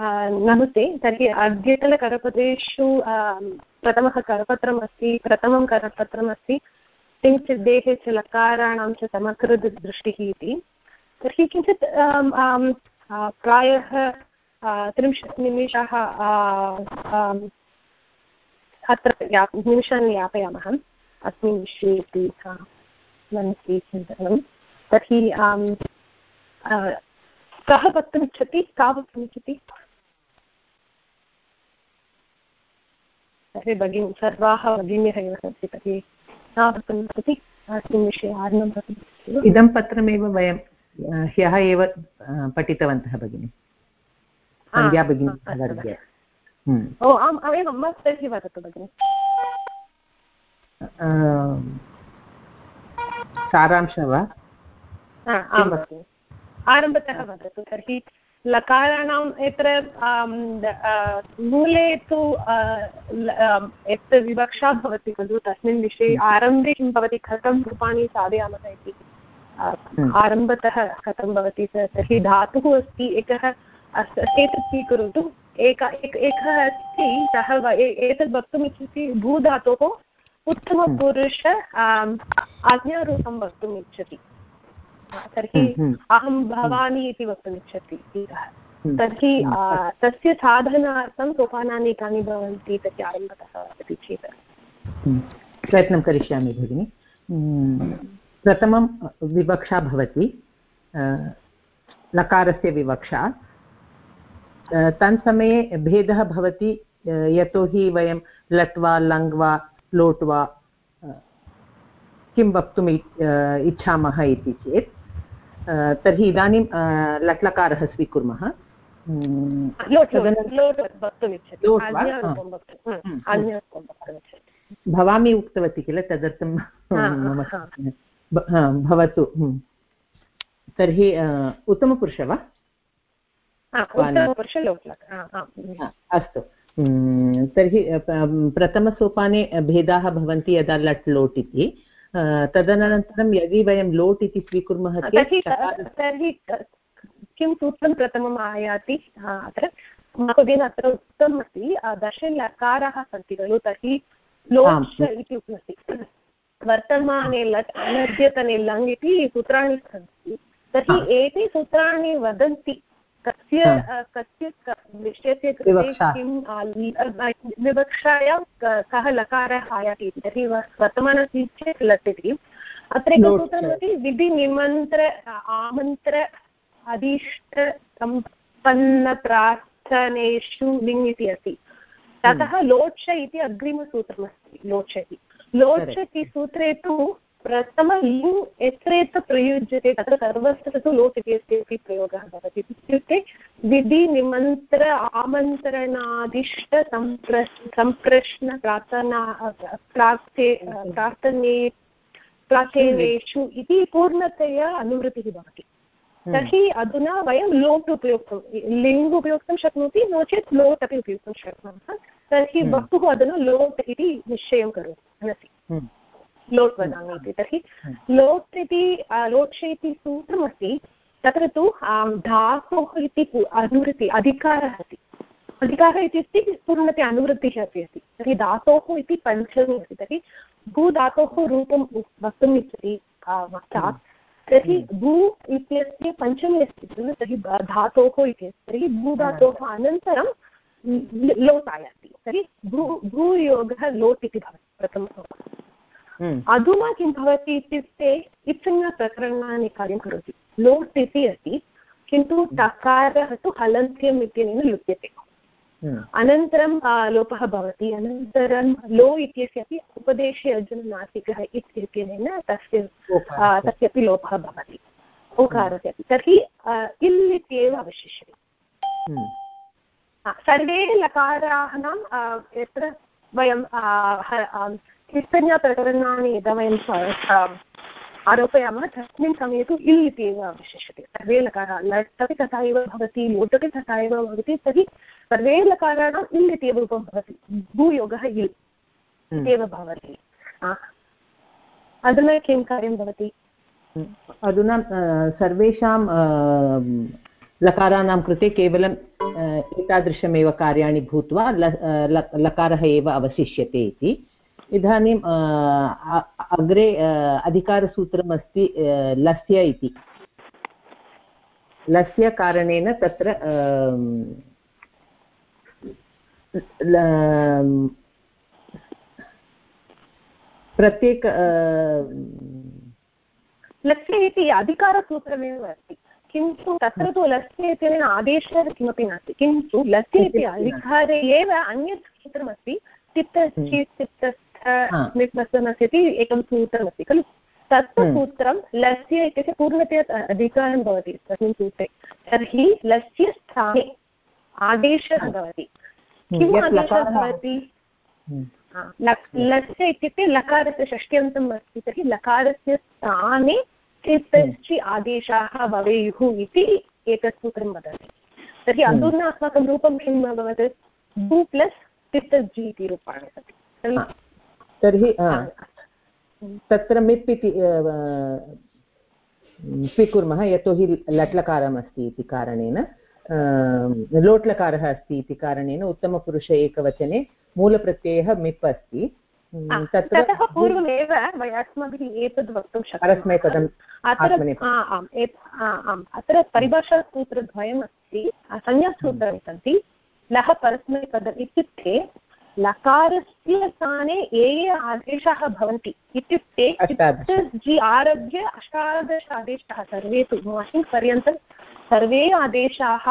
नमस्ते। तर्हि अद्यतनकरपत्रेषु प्रथमः करपत्रम् अस्ति प्रथमं करपत्रम् अस्ति तिङ्सिद्धेः च लकाराणां च समकृदृष्टिः इति। तर्हि किञ्चित् प्रायः त्रिंशत् निमेषाः अत्र या, निमिषान् यापयामः। अस्मिन् विषये इति मनसि चिन्तनं तर्हि कः वक्तुमिच्छति का वक्तुमिच्छति तर्हि भगिनी सर्वाः भगिन्यः एव सन्ति तर्हि का वक्तुमिच्छति अस्मिन् विषये आरम्भं कर्तुम् इदं पत्रमेव वयं ह्यः एव पठितवन्तः भगिनि। सन्ध्या भगिनी ओ आम् एवं वा तर्हि वदतु भगिनि। सारांशः वा? आं भगिनि। आरम्भतः वदतु तर्हि लकाराणाम् यत्र मूले तु यत् विवक्षा भवति खलु तस्मिन् विषये आरम्भे किं भवति कथं रूपाणि साधयामः इति? आरम्भतः कथं भवति तर्हि धातुः अस्ति एकः एतत् स्वीकरोतु। एक एकः अस्ति सः एतद् वक्तुमिच्छति भूधातोः उत्तमपुरुष आज्ञारूपं वक्तुम् इच्छति तर्हि हम्म, हम्म। अहं भवानी इति वक्तुमिच्छति तर्हि तस्य साधनार्थं सोपानानि कानि भवन्ति तस्य आरम्भतः वदति चेत्। प्रयत्नं करिष्यामि भगिनि। प्रथमं विवक्षा भवति। लकारस्य विवक्षा। तत्समये भेदः भवति यतोहि वयं लट् वा लङ् वा लोट् वा किं वक्तुम् इच्छामः इति चेत्। तर्हि इदानीं लट्लकारः स्वीकुर्मः। भवामि उक्तवती किल? तदर्थं भवतु तर्हि उत्तमपुरुष वा? अस्तु। तर्हि प्रथमसोपाने भेदाः भवन्ति यदा लट् लोट् इति तदनन्तरं यदि वयं लोट् इति स्वीकुर्मः तर्हि किं सूत्रं प्रथमम् आयाति? अत्र महोदयेन अत्र उक्तमस्ति दशलकाराः सन्ति खलु तर्हि लोट् इति उक्तमस्ति। वर्तमाने लट् अनद्यतने लङ् इति सूत्राणि सन्ति। तर्हि एते सूत्राणि वदन्ति। कस्य कस्य विषयस्य कृते किं विवक्षायां कः लकारः आयाति तर्हि वर्तमानस्य चेत् लट् इति अत्र एकं सूत्रमस्ति विधिनिमन्त्र आमन्त्र अधीष्ट सम्पन्नप्रार्थनेषु लिङ् इति अस्ति। ततः लोट्स इति अग्रिमसूत्रमस्ति लोट्स इति। लोट्स इति सूत्रे तु प्रथम लिङ् यत्र यत्र प्रयुज्यते तत्र सर्वत्र तु लोट् इत्यस्य प्रयोगः भवति इत्युक्ते विधि निमन्त्र आमन्त्रणादिष्ट सम्प्र सम्प्रश्न प्रार्थना प्रार्थे प्रार्थने प्रार्थनेषु इति पूर्णतया अनुवृत्तिः भवति हम्म। तर्हि अधुना वयं लोट् उपयोक्तुं लिङ्ग् उपयोक्तुं शक्नोति नो चेत् लोट् अपि उपयोक्तुं शक्नुमः तर्हि हम्म। बहु अधुना लोट् इति निश्चयं करोतु मनसि हम्म। लोट् वदामि इति। तर्हि लोट् इति लोट् इति सूत्रमस्ति तत्र तु धातोः इति अनुवृत्ति अधिकारः अस्ति। अधिकारः इत्युक्ते पूर्णते अनुवृत्तिः अपि अस्ति। तर्हि धातोः इति पञ्चमी अस्ति। तर्हि भूधातोः रूपं वक्तुम् इच्छति वक्तात् तर्हि भू इत्यस्य पञ्चमी अस्ति खलु। तर्हि धातोः इति तर्हि भूधातोः अनन्तरं लोट् आयाति तर्हि भू भूयोगः लोट् इति भवति प्रथमः हम्म। अधुना किं भवति इत्युक्ते इत्संज्ञाप्रकरणानि कार्यं करोति। लोट् इति अस्ति किन्तु टकारः तु हलन्त्यम् इत्यनेन लुप्यते। हम्म। अनन्तरं लोपः भवति अनन्तरं लो इत्यस्य अपि उपदेशे अर्जुननासिकः इत्यनेन तस्य तस्यापि लोपः भवति। ओकारस्य अपि। तर्हि इल् इत्येव अवशिष्यते। सर्वे लकाराः यत्र वयं तिष्ठन्याप्रकरणानि यदा वयं आरोपयामः तस्मिन् समये तु इल् इति एव अवशिष्यते सर्वे लकाराः लट् तथा एव भवति लोट् तथा एव भवति तर्हि सर्वे लकाराणाम् इल् इति एव रूपं भवति भूयोगः इल् इत्येव। भवति अधुना किं कार्यं भवति अधुना सर्वेषां लकाराणां कृते केवलं एतादृशमेव कार्याणि भूत्वा लकारः एव अवशिष्यते इति. इदानीम् अग्रे अधिकारसूत्रमस्ति लस्य इति। लस्य कारणेन तत्र प्रत्येक लस्य इति अधिकारसूत्रमेव अस्ति। किन्तु तत्र तु लस्य इत्यनेन आदेशः किमपि नास्ति। किन्तु लस्य इति अधिकारे एव अन्यत् सूत्रमस्ति। तिप्तस्थमिति इति एकं सूत्रमस्ति खलु? तत् हम्म। सूत्रं लस्य इत्यस्य पूर्णतया अधिकारं भवति तस्मिन् सूत्रे। तर्हि लस्य स्थाने आदेशः भवति। किम् आदेशः भवति? लस्य इत्युक्ते लकारस्य षष्ट्यन्तम् अस्ति तर्हि लकारस्य स्थाने चित्तश्चि आदेशाः भवेयुः इति एतत् सूत्रं वदति। तर्हि हम्म। अधुना अस्माकं रूपं किम् अभवत्? भू प्लस् चित्तज्जि इति रूपाणि सन्ति तर्हि तत्र मिप् इति स्वीकुर्मः यतोहि लट्लकारमस्ति इति कारणेन लोट्लकारः अस्ति इति कारणेन उत्तमपुरुष एकवचने मूलप्रत्ययः मिप् अस्ति। ततः पूर्वमेव अस्माभिः एतद् वक्तुं शक्नुमः। अत्र परिभाषासूत्रद्वयम् अस्ति संज्ञासूत्राणि सन्ति लः परस्मैपदम् इत्युक्ते लकारस्य स्थाने ये ये आदेशाः भवन्ति इत्युक्ते जि आरभ्य अष्टादश आदेशाः सर्वे तु मशिङ्ग् पर्यन्तं सर्वे आदेशाः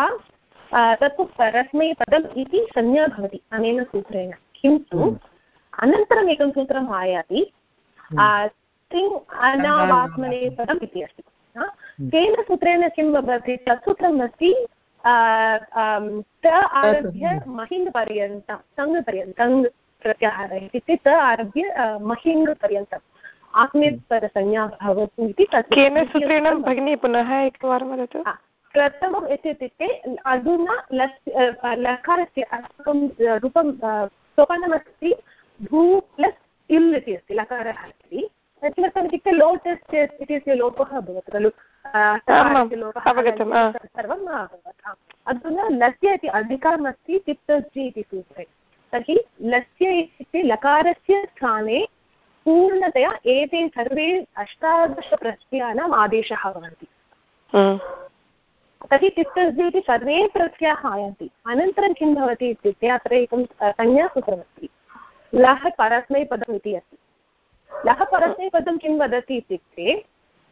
तत्तु परस्मैपदम् इति संज्ञा भवति अनेन सूत्रेण किन्तु हम्म। अनन्तरम् एकं सूत्रम् आयाति हम्म। तिङ् अनावात्मनेपदम् इति अस्ति हम्म। तेन सूत्रेण किं भवति तत् सूत्रम् अस्ति त आरभ्य महिङ् पर्यन्तं तङ् पर्यन्तं प्रत्याहारः इत्युक्ते त आरभ्य महिङ् पर्यन्तम् आत्मेत्परसंज्ञा भवतु इति केन सूत्रेण भगिनी पुनः एकवारं वदतु प्रथमम् इत्युक्ते अधुना लस् लकारस्य अस्माकं रूपं सोपानमस्ति भू प्लस् इल् इति अस्ति लकारः अस्ति किमर्थम् इत्युक्ते लोटस् इत्यस्य लोपः अभवत् खलु सर्वम् अभवत्। अधुना लस्य इति अधिकारमस्ति चित्तजि इति सूत्रे। तर्हि लस्य इत्युक्ते लकारस्य स्थाने पूर्णतया एते सर्वे अष्टादशप्रत्ययानाम् आदेशः भवन्ति। तर्हि चित्तजि इति सर्वे प्रत्ययाः आयान्ति। अनन्तरं किं भवति इत्युक्ते अत्र एकं संज्ञासूत्रमस्ति। लः परस्मैपदम् इति अस्ति। लः परस्मैपदं किं वदति इत्युक्ते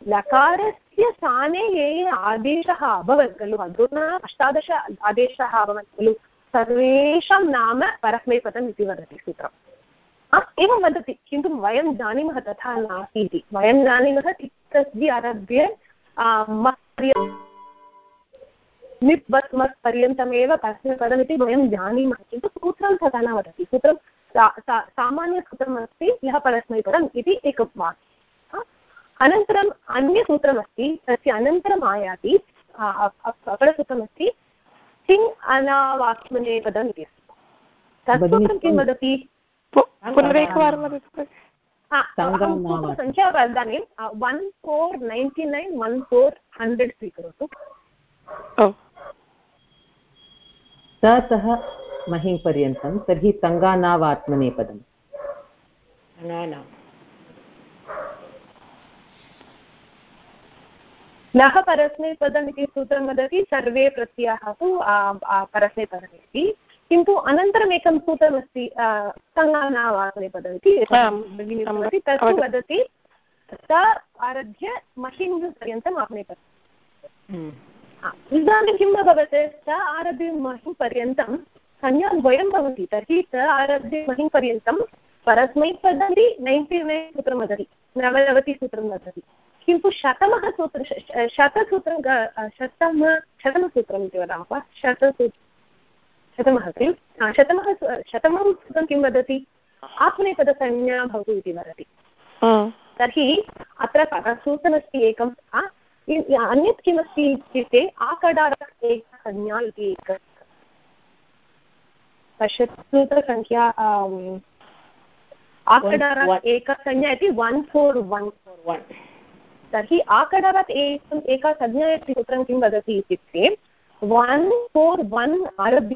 लकारस्य स्थाने ये ये आदेशः अभवत् खलु? अधुना अष्टादश आदेशाः अभवन् खलु? सर्वेषां नाम परस्मैपदम् इति वदति सूत्रम्। एवं वदति, किन्तु वयं जानीमः तथा नास्ति। इति वयं जानीमः तिक्तस्य आरभ्य निप् बस् मस् पर्यन्तमेव परस्मैपदमिति वयं जानीमः। किन्तु सूत्रं तथा न वदति। सूत्रं सामान्यसूत्रमस्ति, यः परस्मैपदम् इति एकं वाक्यम्। अनन्तरम् अन्यसूत्रमस्ति तस्य अनन्तरम् आयाति अपरसूत्रमस्ति सिङ् अनावाक्मनेपदम् इति अस्ति। तत्सूत्रं किं वदति? सङ्ख्या वदामि one four ninety nine one four hundred स्वीकरोतु। ततः महिपर्यन्तं तर्हि तङ्गानावात्मनेपदम् लः परस्मैपदम् इति सूत्रं वदति सर्वे प्रत्ययाः तु परस्मैपदम् इति किन्तु अनन्तरम् एकं सूत्रमस्ति सङ्गानावासनेपदम् इति तत्तु वदति स आरभ्य महिङ् पर्यन्तम् आप्नेपदम् हम्म। इदानीं किम् अभवत् स आरभ्य महिङ् पर्यन्तं संज्ञाद्वयं भवति तर्हि स आरभ्य महिङ् पर्यन्तं परस्मैपदति नैन्टि नैन् सूत्रं वदति नवनवतिसूत्रं वदति। किन्तु शतमः सूत्र शतसूत्रं शतम शतमसूत्रम् इति वदामः वा? शतसू शतमः खलु? शतमः शतमं सूत्रं किं वदति? आत्मनेपदसंज्ञा भवतु इति वदति। तर्हि अत्र सूत्रमस्ति एकं अन्यत् किमस्ति इत्युक्ते आकडार एकसंज्ञा इति एक। पश्यतु सूत्रसङ्ख्या आकडार एकसंज्ञा इति one four one four one तर्हि आकडारात् एकम् एका संज्ञा इति सूत्रं किं वदति इत्युक्ते वन् फोर् वन् आरभ्य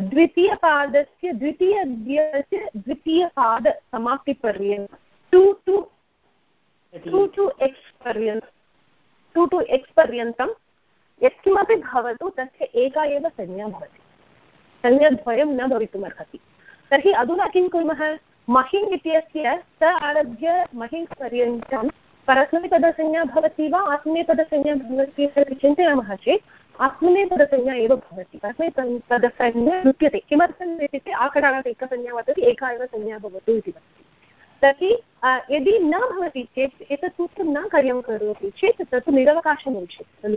द्वितीयपादस्य द्वितीयस्य द्वितीयपादसमाप्तिपर्यन्तं two two two two X पर्यन्तं टु टु एक्स् पर्यन्तं यत्किमपि भवतु, तस्य एका एव संज्ञा भवति। संज्ञाद्वयं न भवितुमर्हति। तर्हि अधुना किं कुर्मः? महिम् इत्यस्य स आरभ्य महिम् पर्यन्तं परस्मैपदसंज्ञा भवति वा आत्मनेपदसंज्ञा भवति इति चिन्तयामः चेत् आत्मनेपदसंज्ञा एव भवति। आत्मनेपदसंज्ञा लुप्यते। किमर्थम् इत्युक्ते आकडात् एकसंज्ञा वर्तते एका एव संज्ञा भवतु इति वदति। तर्हि यदि न भवति चेत् एतत् सूत्रं न कार्यं करोति चेत् तत् निरवकाशम् उच्यते, खलु।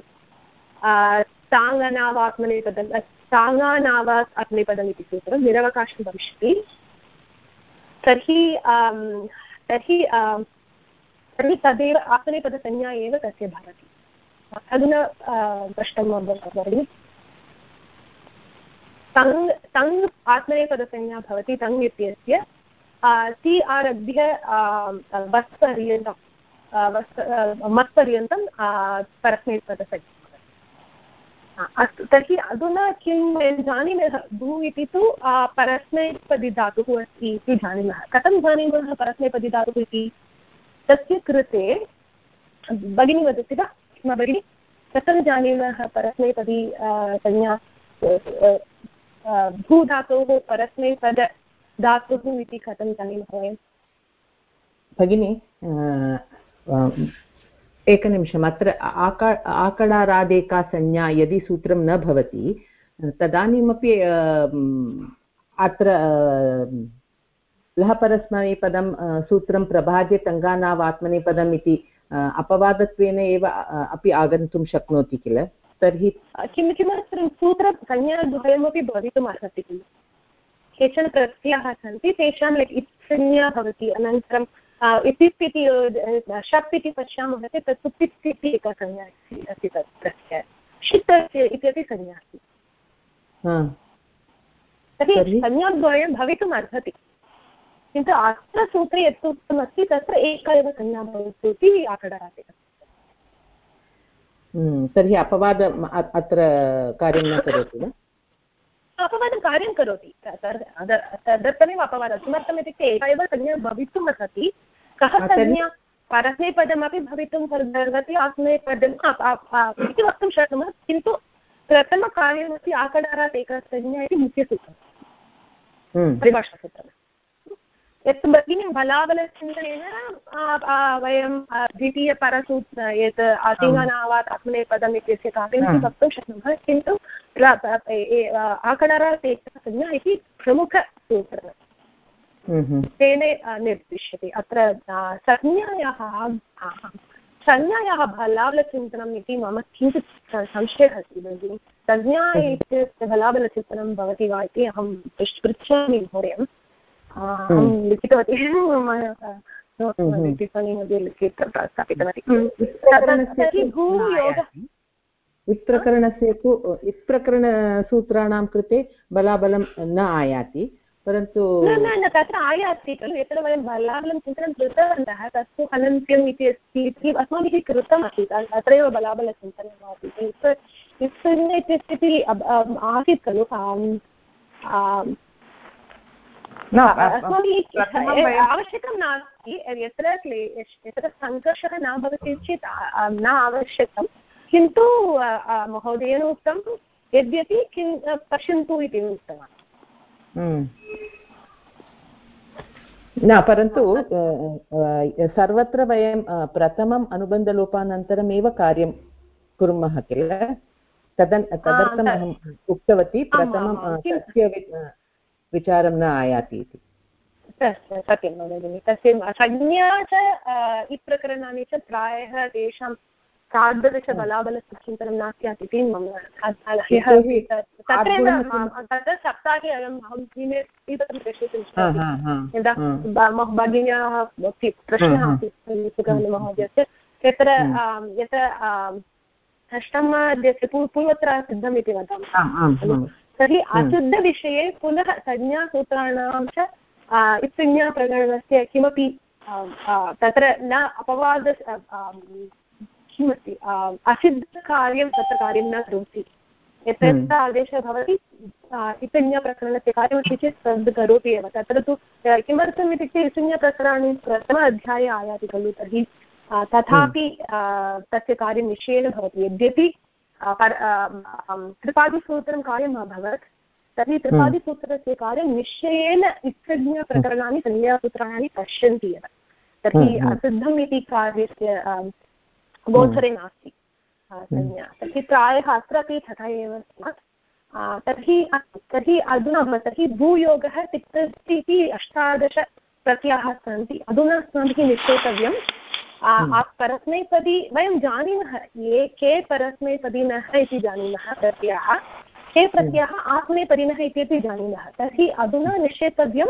ताङ्गनावात्मनेपदं ताङ्गानावात् आत्मनेपदम् इति सूत्रं निरवकाशं भविष्यति। तर्हि तर्हि तर्हि तदेव आत्मनेपदसंज्ञा एव तस्य भवति। अधुना प्रष्टं भगिनि तङ् तङ् आत्मनेपदसंज्ञा भवति, तङ् इत्यस्य। ति आरभ्य वस्पर्यन्तं मत्पर्यन्तं परस्मैपदसंज्ञा अस्तु, तर्हि अधुना किं वयं जानीमः, भू इति तु परस्मैपदिधातुः अस्ति इति जानीमः। कथं जानीमः परस्मैपदिधातुः इति? तस्य कृते, भगिनी वदति वा? किं भगिनि? कथं जानीमः परस्मैपदी संज्ञा? भूधातोः परस्मैपद धातुः इति कथं जानीमः वयं भगिनि एकनिमिषम्, अत्र आका, आकडारादेका संज्ञा यदि सूत्रं न भवति, तदानीमपि अत्र लहपरस्मैपदं सूत्रं प्रभाज्य तङ्गानावात्मनेपदम् इति अपवादत्वेन एव अपि आगन्तुं शक्नोति किल? तर्हि किं किमर्थं सूत्रसंज्ञाद्वयमपि भवितुम् अर्हति किल? केचन प्रत्ययाः सन्ति, तेषां इत्संज्ञा भवति, अनन्तरं इतिप् इति शप् इति पश्यामः चेत् तत्तु पित् इति एका संज्ञा अस्ति तत् प्रत्ययः षित् इत्यपि संज्ञा अस्ति। तर्हि संज्ञाद्वयं भवितुम् अर्हति। किन्तु अत्र सूत्रे यत् उक्तमस्ति तत्र एका एव संज्ञा भवतु इति आकडराति। तर्हि अपवाद अत्र कार्यं न करोति वा? अपवादं कार्यं करोति। तदर्थमेव अपवादः। किमर्थम् इत्युक्ते एका एव संज्ञा भवितुम् अर्हति कः संज्ञा? परस्मैपदमपि भवितुम् अर्हति आत्मनेपदम् इति वक्तुं शक्नुमः किन्तु प्रथमकार्यमस्ति आकडारात् एका संज्ञा इति मुख्यसूत्रम्। परिभाषासूत्रम्। यत् भगिनी बलाबलचिन्तनेन वयं द्वितीयपरसूत्र यत् आतिङ्गनावात् आत्मनेपदम् इत्यस्य कार्यम् वक्तुं शक्नुमः किन्तु आकडारात् एका संज्ञा इति प्रमुखसूत्रम्। तेन निर्दिश्यते। अत्र संज्ञायाः संज्ञायाः बलाबलचिन्तनम् इति मम किञ्चित् संशयः अस्ति भगिनि। संज्ञा इत्यस्य बलाबलचिन्तनं भवति वा इति अहं पृच्छामि महोदयम् अहं लिखितवती। टिप्पणी मध्ये लिखित्वा स्थापितवती। इत्प्रकरणस्य तु इत्प्रकरणसूत्राणां कृते बलाबलं न आयाति। परन्तु न न तत्र आयाति खलु यत्र वयं बलाबलं चिन्तनं कृतवन्तः तत्तु अनन्त्यम् इति अस्ति इति अस्माभिः कृतमासीत् अत्रैव बलाबलचिन्तनम् आसीत् इत्यस्ति आसीत् खलु आवश्यकं नास्ति यत्र यत्र सङ्घर्षः न भवति चेत् न आवश्यकं किन्तु महोदयेन उक्तं यद्यपि किं पश्यन्तु इति उक्तवान्। न परन्तु सर्वत्र वयं प्रथमम् अनुबन्धलोपानन्तरमेव कार्यं कुर्मः किल? तदन् तदर्थम् अहम् उक्तवती प्रथमं तस्य विचारं न आयाति इति। सत्यं भगिनि तस्य संज्ञा च इप्रकरणानि च प्रायः तेषां तादृशबलाबलस्य चिन्तनं न स्यात् इति मम तत्रैव तत्र सप्ताहे अयम् अहं स्वीकृतं प्रेषयितुं यदा भगिन्याः प्रश्नः आसीत् महोदयस्य तत्र यत्र अष्टमस्य पूर्वत्र सिद्धम् इति वदामः। तर्हि अशुद्धविषये पुनः संज्ञासूत्राणां च इत्संज्ञाप्रकरणस्य किमपि तत्र न अपवाद किमस्ति? असिद्धकार्यं तत्र कार्यं न करोति। यत्र यत्र हम्म। आदेशः भवति इतन्यप्रकरणस्य कार्यमस्ति चेत् तद् करोति एव। तत्र तु किमर्थम् इत्युक्ते इतन्यप्रकरणे प्रथम अध्याये आयाति खलु तर्हि। तथापि हम्म। तस्य कार्यं निश्चयेन भवति। यद्यपि त्रिपादिसूत्रं कार्यम् अभवत् तर्हि हम्म। त्रिपादिसूत्रस्य कार्यं निश्चयेन इत्सज्ञप्रकरणानि संज्ञासूत्राणि पश्यन्ति एव। तर्हि असिद्धम् इति कार्यस्य गोचरे नास्ति। संज्ञा। तर्हि प्रायः अत्रापि तथा एव स्यात् तर्हि तर्हि अधुना तर्हि भूयोगः तिक्तस्ति इति अष्टादश प्रत्ययाः सन्ति। अधुना अस्माभिः निश्चेतव्यं हम्म। परस्मैपदी वयं जानीमः ये के परस्मैपदिनः इति जानीमः प्रत्ययाः। के प्रत्ययाः आत्मेपदिनः इत्यपि जानीमः। तर्हि अधुना निश्चेतव्यं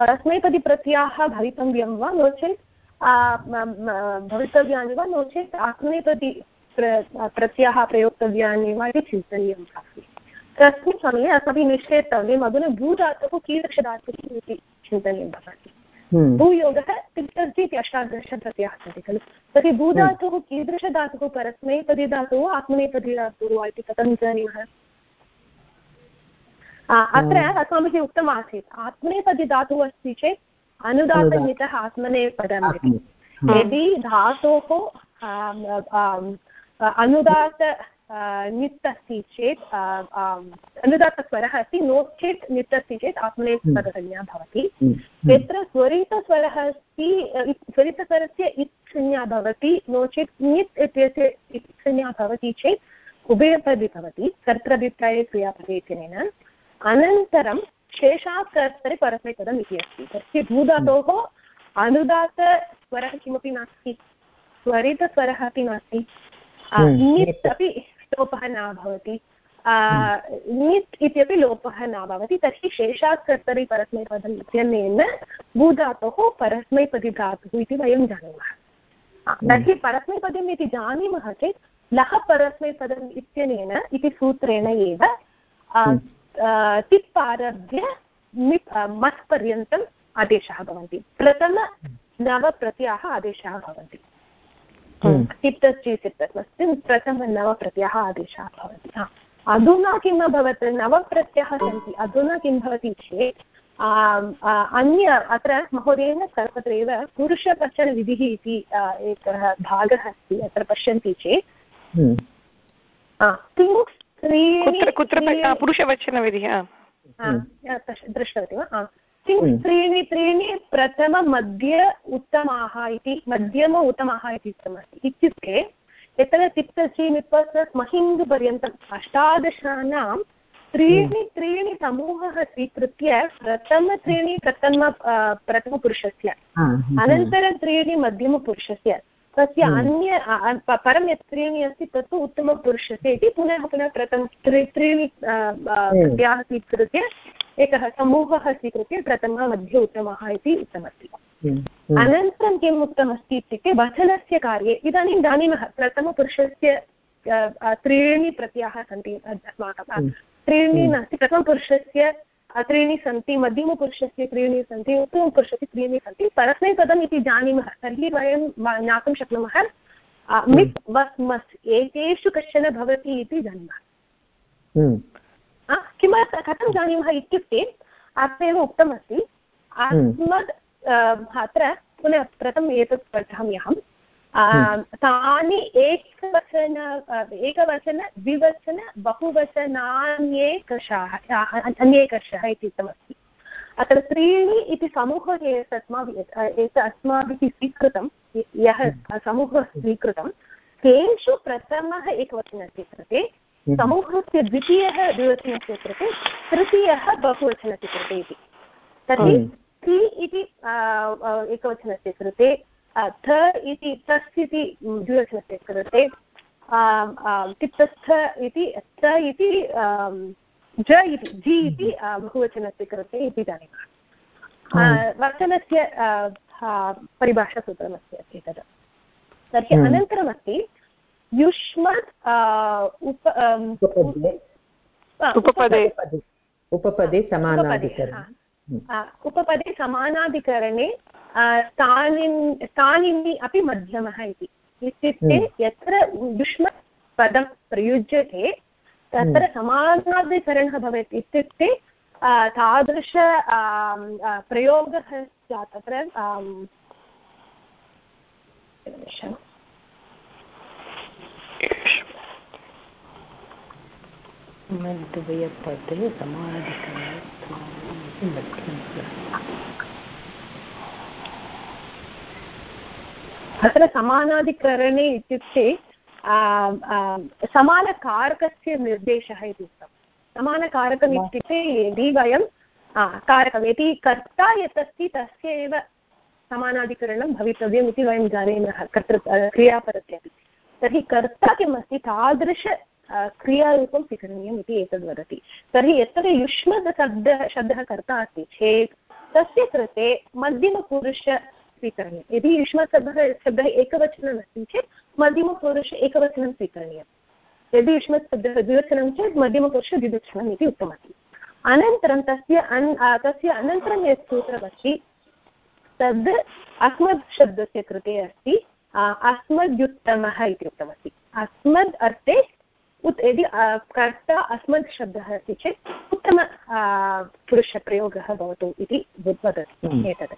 परस्मैपदिप्रत्ययाः भवितव्यं वा नो चेत् भवितव्यानि वा? नो चेत् आत्मेपदी प्रत्ययाः प्रयोक्तव्यानि वा इति चिन्तनीयम् अस्ति तस्मिन् समये अस्माभिः निश्चेतव्यम् अधुना भूधातुः कीदृशधातुः इति चिन्तनीयं भवति हम्म। भूयोगः तिष्ठति इति अष्टादशप्रत्ययाः सन्ति खलु। तर्हि भूधातुः कीदृशधातुः परस्मैपदी धातुः वा आत्मनेपदी इति कथं जानीमः अत्र हम्म। अस्माभिः उक्तमासीत् आत्मनेपदी धातुः अस्ति चेत् अनुदातनितः आत्मनेपदम् इति यदि धातोः अनुदात नित् अस्ति चेत् अनुदातस्वरः अस्ति नो चेत् नित् अस्ति चेत् आत्मनेपदसंज्ञा भवति। हम्म। यत्र स्वरितस्वरः अस्ति स्वरितस्वरस्य इत् संज्ञा भवति नो चेत् नित् इत्यस्य इत् संज्ञा भवति चेत् उभयपदि भवति कर्तृभिप्राये क्रियापदे इत्यनेन। अनन्तरं शेषात् कर्तरि परस्मैपदम् इति अस्ति। तस्य भूधातोः अनुदातस्वरः किमपि नास्ति। स्वरितस्वरः अपि नास्ति। हम्म, नित् अपि लोपः न भवति। नित् इत्यपि लोपः न भवति। तर्हि शेषात् कर्तरि परस्मैपदम् इत्यनेन भूधातोः परस्मैपदी धातुः इति वयं जानीमः। हम्म। तर्हि परस्मैपदम् इति जानीमः चेत् लः परस्मैपदम् इत्यनेन इति सूत्रेण एव हम्म। तिप् आरभ्य मिप् मस् पर्यन्तम् आदेशाः भवन्ति। प्रथम नवप्रत्ययाः आदेशाः भवन्ति। तिप्तश्ची तिप्तस्मस्ति प्रथमनवप्रत्ययः आदेशः भवति अधुना किम् अभवत् नवप्रत्ययः सन्ति। अधुना किं भवति चेत् अन्य अत्र महोदयेन सर्वत्र एव पुरुषवचनविधिः इति एकः भागः अस्ति अत्र पश्यन्ति चेत्। कुत्र पुरुषवचनविधिः दृष्टवती वा? हम्म। त्रीणि त्रीणि प्रथममध्य उत्तमाः इति मध्यम उत्तमाः इति उक्तमस्ति। इत्युक्ते यत्र तिप्तचि निपस् महिन्दुपर्यन्तम् अष्टादशानां त्रीणि त्रीणि समूहः स्वीकृत्य प्रथमत्रीणि प्रथम प्रथमपुरुषस्य अनन्तरं त्रीणि मध्यमपुरुषस्य तस्य अन्य परं यत् त्रीणि अस्ति तत्तु उत्तमपुरुषस्य इति पुनः पुनः प्रथम त्रीणि प्रत्याः स्वीकृत्य एकः समूहः स्वीकृत्य प्रथमः मध्ये उत्तमः इति उक्तमस्ति। अनन्तरं किम् उक्तमस्ति इत्युक्ते वचनस्य कार्ये इदानीं जानीमः प्रथमपुरुषस्य त्रीणि प्रत्ययाः सन्ति अस्माकं त्रीणि नास्ति प्रथमपुरुषस्य त्रीणि सन्ति मध्यमपुरुषस्य त्रीणि सन्ति उत्तमपुरुषस्य त्रीणि सन्ति परस्मैपदम् इति जानीमः तर्हि वयं ज्ञातुं शक्नुमः मित् वस् मस् एतेषु कश्चन भवति इति जानीमः। किमर्थं कथं जानीमः इत्युक्ते अत्र एव उक्तमस्ति अस्मद् अत्र पुनः प्रथमम् एतत् पठामि अहं तानि एकवचन एकवचन द्विवचन बहुवचनान्येकषः अन्येकषः इति उक्तमस्ति। अत्र त्रीणि इति समूहः यत् अस्माभिः यत् अस्माभिः स्वीकृतं यः समूहः स्वीकृतं तेषु प्रथमः एकवचनस्य कृते समूहस्य द्वितीयः द्विवचनस्य कृते तृतीयः बहुवचनस्य कृते इति। तर्हि ति इति एकवचनस्य कृते थ इति तस् इति द्विवचनस्य कृते तिप्तस्थ इति थ इति ज इति जि इति बहुवचनस्य कृते इति जानीमः। वचनस्य परिभाषासूत्रमस्ति अस्ति तद्। तर्हि अनन्तरमस्ति युष्मत् उप उपपदे। उपपदे। समानाधिकरणे उपपदे समानाधिकरणे स्थानिन् स्थानिनि अपि मध्यमः इति इत्युक्ते हम्म। यत्र युष्मत् पदं प्रयुज्यते तत्र हम्म। समानाधिकरणः भवेत् इत्युक्ते तादृश प्रयोगः स्यात् तत्र मद्वयपदे अत्र समानाधिकरणे इत्युक्ते समानकारकस्य निर्देशः इति उक्तं समानकारकम् इत्युक्ते यदि वयं कारकं यदि कर्ता यत् अस्ति तस्य एव समानाधिकरणं भवितव्यम् इति वयं जानीमः कर्तृ क्रियापदस्य। तर्हि कर्ता किम् अस्ति तादृश क्रियारूपं स्वीकरणीयम् इति एतद् वदति। तर्हि यत्र युष्मद् शब्दः कर्ता अस्ति चेत् तस्य कृते मध्यमपुरुष स्वीकरणीयं यदि युष्मत् शब्दः एकवचनम् अस्ति चेत् मध्यमपुरुष एकवचनं स्वीकरणीयं यदि युष्मत् शब्दः द्विवचनं चेत् मध्यमपुरुष द्विवचनम् इति उक्तमस्ति। अनन्तरं तस्य अन् तस्य अनन्तरं यत् सूत्रमस्ति, तद् अस्मद् शब्दस्य कृते अस्ति अस्मद्युत्तमः इति उक्तमस्ति। अस्मद् अर्थे उत् यदि कर्ता अस्मद् शब्दः अस्ति चेत् उत्तम पुरुषप्रयोगः भवतु इति वदति हम्म। एतत्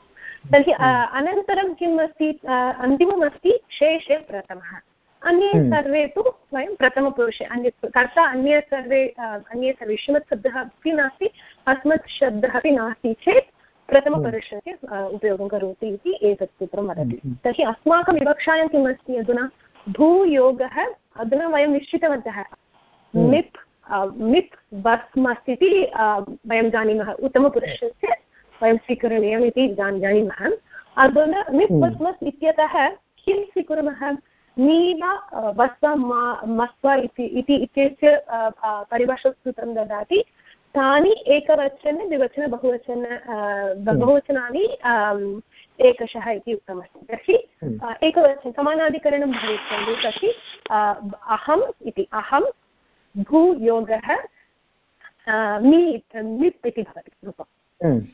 तर्हि अनन्तरं किम् अस्ति अन्तिममस्ति शेषे प्रथमः अन्ये हम्म। सर्वे तु वयं प्रथमपुरुषे अन्य कर्ता अन्ये सर्वे अन्ये सर्वे युष्मत् शब्दः अपि नास्ति अस्मत् शब्दः अपि नास्ति चेत् प्रथमपुरुषस्य उपयोगं करोति इति एतत् सूत्रं वदति हम्म, हम्म। तर्हि अस्माकं विवक्षायां किम् अस्ति अधुना भूयोगः अधुना वयं निश्चितवन्तः। हम्म। मिप् मिप् भस्मस् इति वयं जानीमः। उत्तमपुरुषस्य वयं स्वीकरणीयम् इति जानीमः। अधुना मिप् भस्मस् इत्यतः किं स्वीकुर्मः? नील वस्व मस्व इति इत्यस्य परिभाषासूत्रं ददाति। तानि एकवचन द्विवचन बहुवचन बहुवचनानि एकशः इति उक्तमस्ति। तर्हि हम्म। एकवचन समानाधिकरणं भवेत् खलु तर्हि अहम् इति अहं भूयोगः मि मिप् इति भवति रूपं हम्म।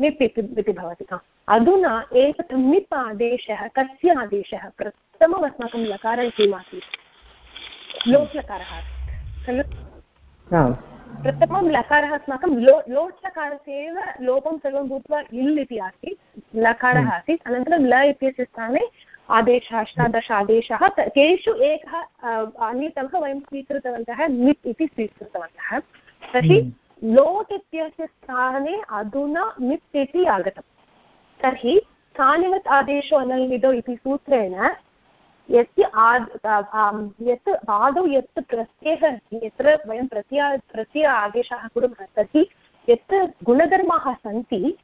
मिप् इति भवति अधुना एतत् मिप् आदेशः कस्य आदेशः? प्रथमम् अस्माकं लकारः किम् आसीत् लोट्लकारः आसीत्। खलु? प्रथमं लकारः अस्माकं लो लोट् लकारस्य एव लोपं सर्वं भूत्वा इल् इति आसीत् लकारः हम्म। आसीत् अनन्तरं ल इत्यस्य स्थाने आदेशः अष्टादश आदेशः तेषु एकः अन्यतमः वयं स्वीकृतवन्तः मित् इति स्वीकृतवन्तः तर्हि हम्म। लोट् इत्यस्य स्थाने अधुना मित् इति आगतं तर्हि स्थानिवत् आदेशो अनल्विदो इति सूत्रेण यस्य आद् यत् आदौ यत् प्रत्ययः अस्ति यत्र वयं प्रत्यय प्रत्यय आदेशाः कुर्मः तर्हि यत् गुणधर्माः सन्ति,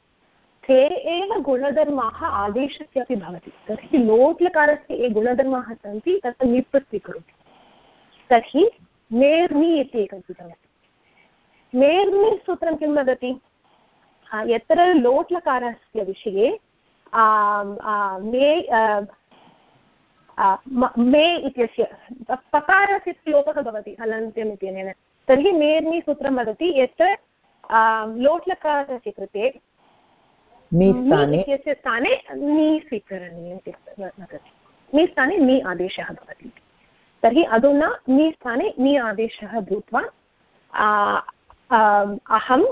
ते एव गुणधर्माः आदेशस्य अपि भवति। तर्हि लोट्लकारस्य ये गुणधर्माः सन्ति, तत्र निप् स्वीकरोति तर्हि मेर्मि इति एकं सूत्रमस्ति मेर्मि सूत्रं किं वदति? यत्र लोट्लकारस्य विषये मे मे इत्यस्य पकारस्य लोपः भवति हलन्त्यम् इत्यनेन तर्हि मेर्मि सूत्रं वदति यत्र लोट्लकारस्य कृते इत्यस्य स्थाने नि स्वीकरणीयम् इति वदति। मी स्थाने नि आदेशः भवति। तर्हि अधुना मी स्थाने नि आदेशः भूत्वा अहं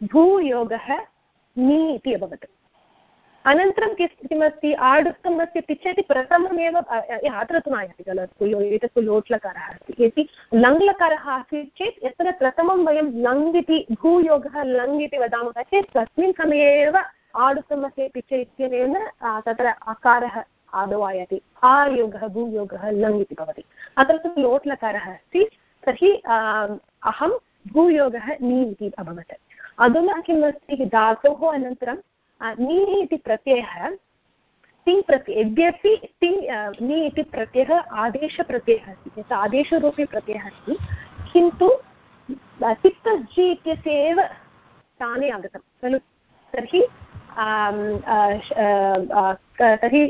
भूयोगः नि इति अभवत्। अनन्तरं किमस्ति आडुक्तम् अस्ति पिच्छति प्रथममेव अत्र तु नास्ति खलु एतत् तु लोट्लकारः अस्ति। यदि लङ्लकारः आसीत् चेत्, यत्र प्रथमं वयं लङ् इति भूयोगः लङ् इति वदामः चेत्, तस्मिन् समये एव आडुक्तम् अस्ति पिच्छ इत्यनेन तत्र अकारः आदौ आयाति आयोगः, भूयोगः लङ् इति भवति। अत्र तु लोट्लकारः अस्ति, तर्हि अहं भूयोगः नी इति अभवत्। अधुना किम् अस्ति धातोः अनन्तरं नि इति प्रत्ययः तिङ् प्रत्यय यद्यपि तिङ् नि इति प्रत्ययः आदेशप्रत्ययः अस्ति यत् आदेशरूपी प्रत्ययः अस्ति किन्तु तिक्तज्जि इत्यस्य एव स्थाने आगतं खलु? तर्हि तर्हि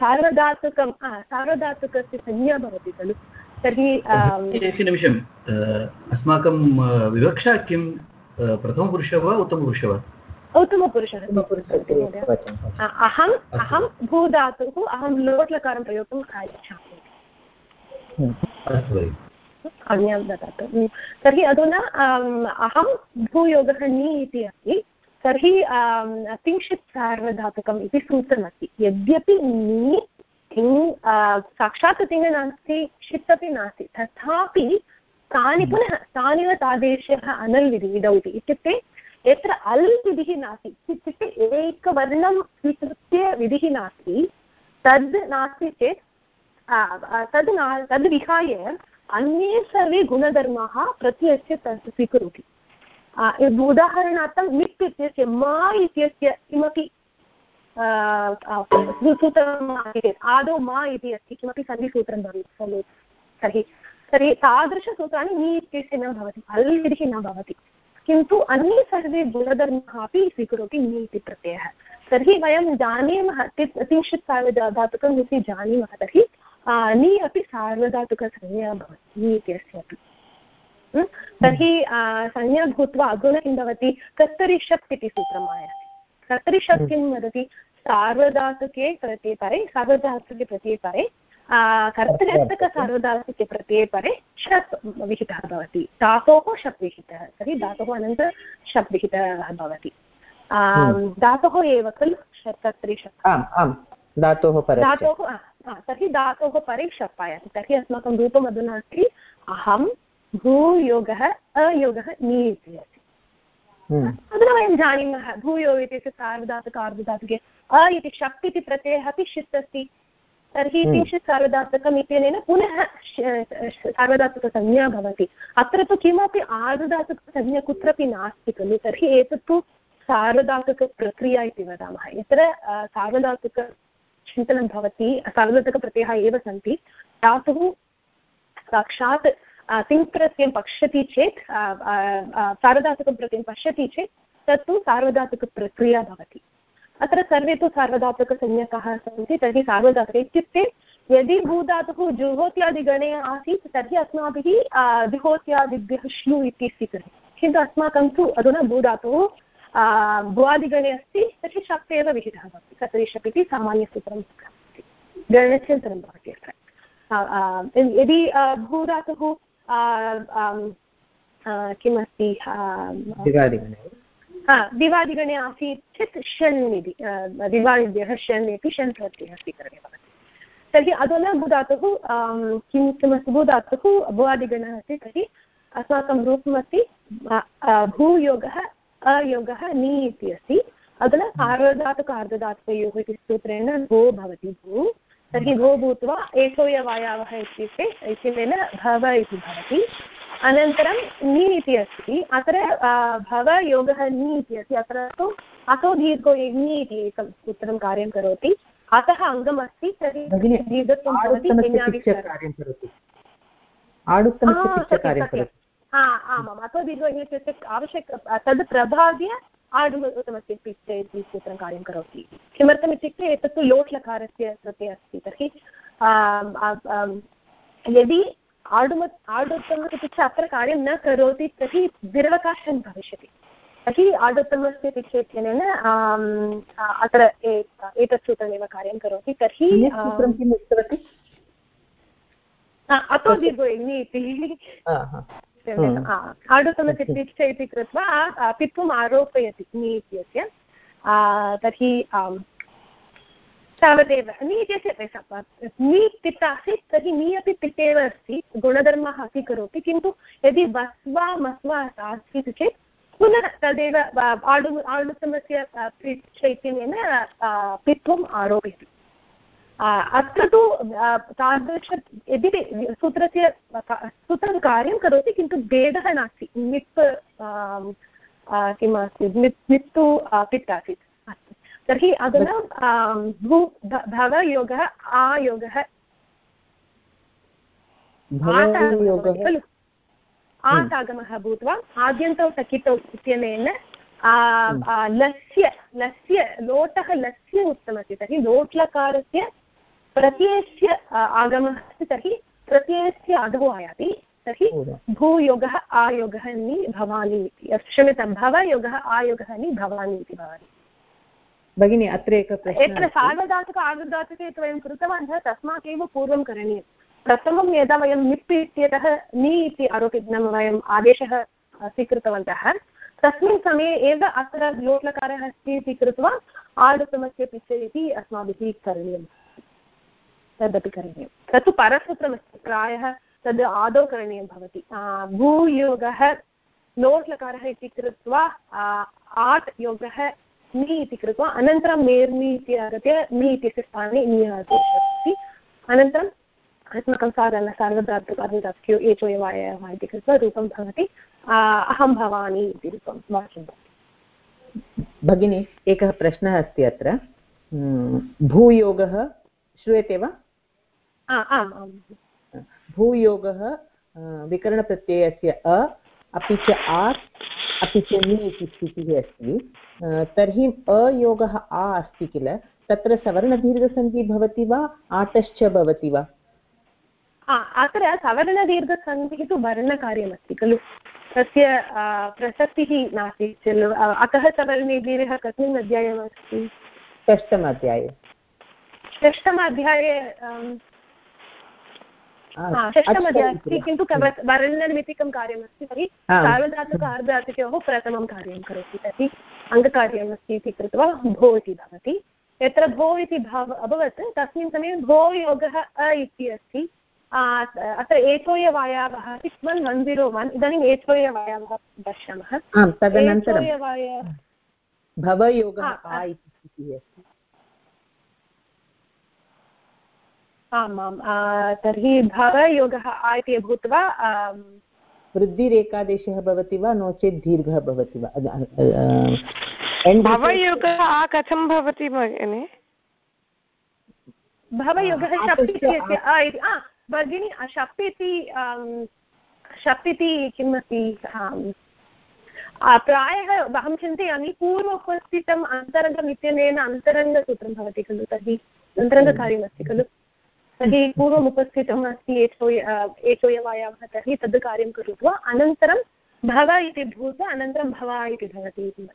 सार्वधातुकं सार्वधातुकस्य संज्ञा भवति खलु? तर्हि एकनिमिषम् अस्माकं विवक्षा किं? प्रथमपुरुषः वा उत्तमपुरुषः वा? उत्तमपुरुषः अहम् अहं भूधातुः अहं लोट्लकारं प्रयोक्तुम् इच्छामि अन्यं ददातु. तर्हि अधुना अहं भूयोगः नी इति अस्ति. तर्हि तिंशित् सार्वधातुकम् इति सूत्रमस्ति. यद्यपि नी साक्षात् तिङ् नास्ति षित् अपि नास्ति. तथापि तानि पुनः तानिव तादृशः अनल् विधौ इति. इत्युक्ते यत्र अल् विधिः नास्ति। इत्युक्ते एकवर्णं स्वीकृत्य विधिः नास्ति, तद् नास्ति चेत् तद् ना, तद् विहाय अन्ये सर्वे गुणधर्माः प्रत्ययस्य तत् स्वीकरोति। उदाहरणार्थं मित् इत्यस्य मा इत्यस्य किमपि सूत्रम् आदौ मा इति अस्ति, किमपि सन्धिसूत्रं भवेत् खलु तर्हि तर्हि तादृशसूत्राणि नि इत्यस्य न भवति अल् विधिः न भवति। किन्तु अन्ये सर्वे गुणधर्माः अपि स्वीकरोति नि इति प्रत्ययः। तर्हि वयं जानीमः तिंशत् सार्वधातुकम् इति जानीमः तर्हि नि अपि सार्वधातुकसंज्ञा भवति, नि अपि। तर्हि संज्ञा भूत्वा अधुना किं भवति? कर्तरिषप् इति सूत्रम् आयाति कर्तरिषप् किं वदति? सार्वधातुके सार्वधातुके परे कर्तृर्थकसार्वधातुके प्रत्यये परे शप् विहितः भवति। धातोः शप् विहितः। तर्हि धातोः अनन्तरं शप् विहितः भवति। धातोः एव खलु? आम् आम्। धातोः धातोः तर्हि धातोः परे शप् आयाति। तर्हि अस्माकं रूपम् अधुना अस्ति अहं भूयोगः अयोगः नी इति अस्ति हम्म। अधुना वयं जानीमः भूयो इत्यस्य सार्वधातुक आर्धधातुके अ इति शक् इति प्रत्ययः अपि षित् अस्ति तर्हि हम्म। किञ्चित् सार्वधातुकम् इत्यनेन पुनः सार्वधातुकसंज्ञा भवति। अत्र तु किमपि आर्धधातुकसंज्ञा कुत्रापि नास्ति खलु। तर्हि एतत् तु सार्वधातुकप्रक्रिया इति वदामः। यत्र सार्वधातुकचिन्तनं भवति सार्वधातुकप्रत्ययः एव सन्ति। धातुः साक्षात् तिङ्प्रत्ययं पश्यति चेत् सार्वधातुकं प्रत्ययं पश्यति चेत् तत्तु सार्वधातुकप्रक्रिया भवति। अत्र सर्वे तु सार्वधातुकसंज्ञकाः सन्ति, तर्हि सार्वधातुक इत्युक्ते यदि भूधातुः जुहोत्यादिगणे आसीत्, तर्हि अस्माभिः जुहोत्यादिभ्यः श्लू इति स्वीकरोति किन्तु अस्माकं तु अधुना भूधातुः भुवादिगणे अस्ति, तर्हि शप् एव विहितः भवति। कतरिषप् इति सामान्यसूत्रं गणस्यन्तरं भवति अत्र। यदि भूधातुः किमस्ति दिवादिगणे आसीत् चेत् षण् इति दिवादिभ्यः षण् इति षण् प्रत्ययः स्वीकरणीयः भवति। तर्हि अधुना भूधातुः किं किमस्ति भूधातुः? भुवादिगणः अस्ति, तर्हि अस्माकं रूपमस्ति भूयोगः, अयोगः, नि इति अस्ति। अधुना सार्वधातुक अर्धधातुकयोः इति सूत्रेण भो भवति, भू। तर्हि भो भूत्वा एकोयवायावः इत्युक्ते इत्यनेन भव इति भवति। अनन्तरं नि इति अस्ति। अत्र भव योगः नि इति अस्ति। अत्र तु अतो दीर्घो नि इति एकं सूत्रं कार्यं करोति। अतः अङ्गम् अस्ति। तर्हि दीर्घत्वं भवति आमाम्। अतो दीर्घो इत्युक्ते आवश्यक तद् प्रभाव्य आडुमतमस्य पित्ते इति सूत्रं कार्यं करोति। किमर्थम् इत्युक्ते एतत्तु लोट्लकारस्य कृते अस्ति तर्हि यदि आडुम आडुत्तमस्य अत्र कार्यं न करोति तर्हि विरवकाशं भविष्यति। तर्हि आडुत्तमस्य इत्यनेन अत्र एतत् सूत्रमेव कार्यं करोति। तर्हि किम् उक्तवती? अतो दीर्घो इति। आडुतमस्य तिष्ठ इति कृत्वा पित्वम् आरोपयति नि इत्यस्य तर्हि तावदेव नि इत्यस्य नि पित् आसीत् तर्हि नि अपि पित् एव अस्ति गुणधर्मः अपि करोति किन्तु यदि वस्वा मस्वा आसीत् चेत् पुनः तदेव आडु आडुतमस्य पिच्छ इत्यनेन पित्वम् आरोपयति। अत्र तु तादृश यदि सूत्रस्य सूत्रं कार्यं करोति किन्तु भेदः नास्ति। मित् किम् अस्ति मित् मित्तु पित् आसीत्। अस्तु। तर्हि अधुना भू भवयोगः आयोगः। खलु। आतागमः भूत्वा आद्यन्तौ सकितौ इत्यनेन लस्य लस्य लोटः लस्य उक्तमस्ति तर्हि लोट्लकारस्य प्रत्ययस्य आगमः अस्ति तर्हि प्रत्ययस्य आदौ आयाति। तर्हि भूयोगः आयोगः नि भवानि इति। क्षम्यतां भवयोगः आयोगः नि भवानि इति भवति भगिनि अत्र एकः यत्र सार्वधातुक आर्धधातुके यत् वयं कृतवन्तः तस्मात् एव पूर्वं करणीयं। प्रथमं यदा वयं निप् इत्यतः नि इति आरोपित नाम वयम् आदेशः स्वीकृतवन्तः तस्मिन् समये एव अत्र लोट्लकारः अस्ति इति कृत्वा आडुतमस्य पिच इति अस्माभिः करणीयं तदपि करणीयं। तत्तु परसूत्रमस्ति, प्रायः तद् आदौ करणीयं भवति। भूयोगः लोट् लकारः इति कृत्वा आट् योगः नि इति कृत्वा, अनन्तरं मेर्मि इति आगत्य नि इत्यस्य स्थाने नि आगच्छति अनन्तरम् अस्माकं साधन सार्वधातुकार्धधातुक्यो एचो एवायः इति कृत्वा रूपं भवति। अहं भवानि इति रूपं वाक्यं भगिनि, एकः प्रश्नः अस्ति अत्र। भूयोगः श्रूयते वा? भूयोगः विकरणप्रत्ययस्य अ अपि च आर् अपि च नि इति स्थितिः अस्ति। तर्हि अयोगः आ अस्ति किल? तत्र सवर्णदीर्घसन्धिः भवति वा आतश्च भवति वा? अत्र सवर्णदीर्घसन्धिः तु वर्णकार्यमस्ति खलु। तस्य प्रसक्तिः नास्ति खलु। अतः सवर्णदीर्घः कस्मिन् अध्यायमस्ति षष्ठम अध्याये। षष्ठम अध्याये षष्ठमध्याये किन्तु वर्णनिमित्तिकं कार्यमस्ति तर्हि सार्वधातुक अर्धातुकयोः प्रथमं कार्यं करोति तर्हि अङ्गकार्यमस्ति इति कृत्वा भो इति भवति यत्र भो इति भाव अभवत् तस्मिन् समये भो योगः अ इति अस्ति अत्र एचोयवायावः six one one zero one इदानीम् एचोयवायावः पश्यामः भवयोगः इति स्थितिः अस्ति आम् आम् तर्हि भवयोगः आ इति भूत्वा वृद्धिरेकादेशः भवति वा नो चेत् दीर्घः भवति वा? भवयोगः आ कथं भवति भगिनि? भवयोगः भगिनि शप् इति शप् इति किम् अस्ति प्रायः अहं चिन्तयामि पूर्व उपस्थितम् अन्तरङ्गम् इत्यनेन अन्तरङ्गसूत्रं भवति खलु तर्हि अन्तरङ्गकार्यमस्ति खलु। तर्हि पूर्वम् उपस्थितम् अस्ति एचो एचोयवायावः तर्हि तद् कार्यं कृत्वा अनन्तरं भव इति भूत्वा अनन्तरं भवा इति भवति इति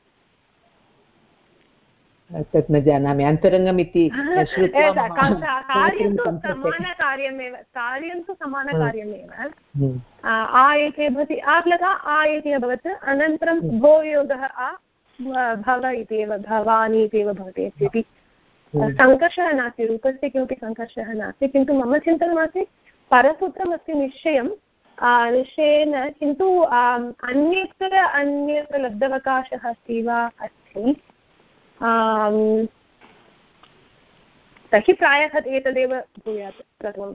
तत् न जानामि। अन्तरङ्गम् इति कार्यं तु समानकार्यमेव कार्यं तु समानकार्यमेव। हम्म। आ इति भवति आप्लका आ इति अभवत् अनन्तरं भो योगः आ भव इति एव भवानि इति एव भवति इति सङ्घर्षः नास्ति रूपस्य किमपि सङ्घर्षः नास्ति किन्तु मम चिन्तनमासीत् परसूत्रमस्ति निश्चयं। निश्चयेन किन्तु अन्यत्र अन्यत्र लब्धवकाशः अस्ति वा? अस्ति। तर्हि प्रायः एतदेव भूयात् प्रथमं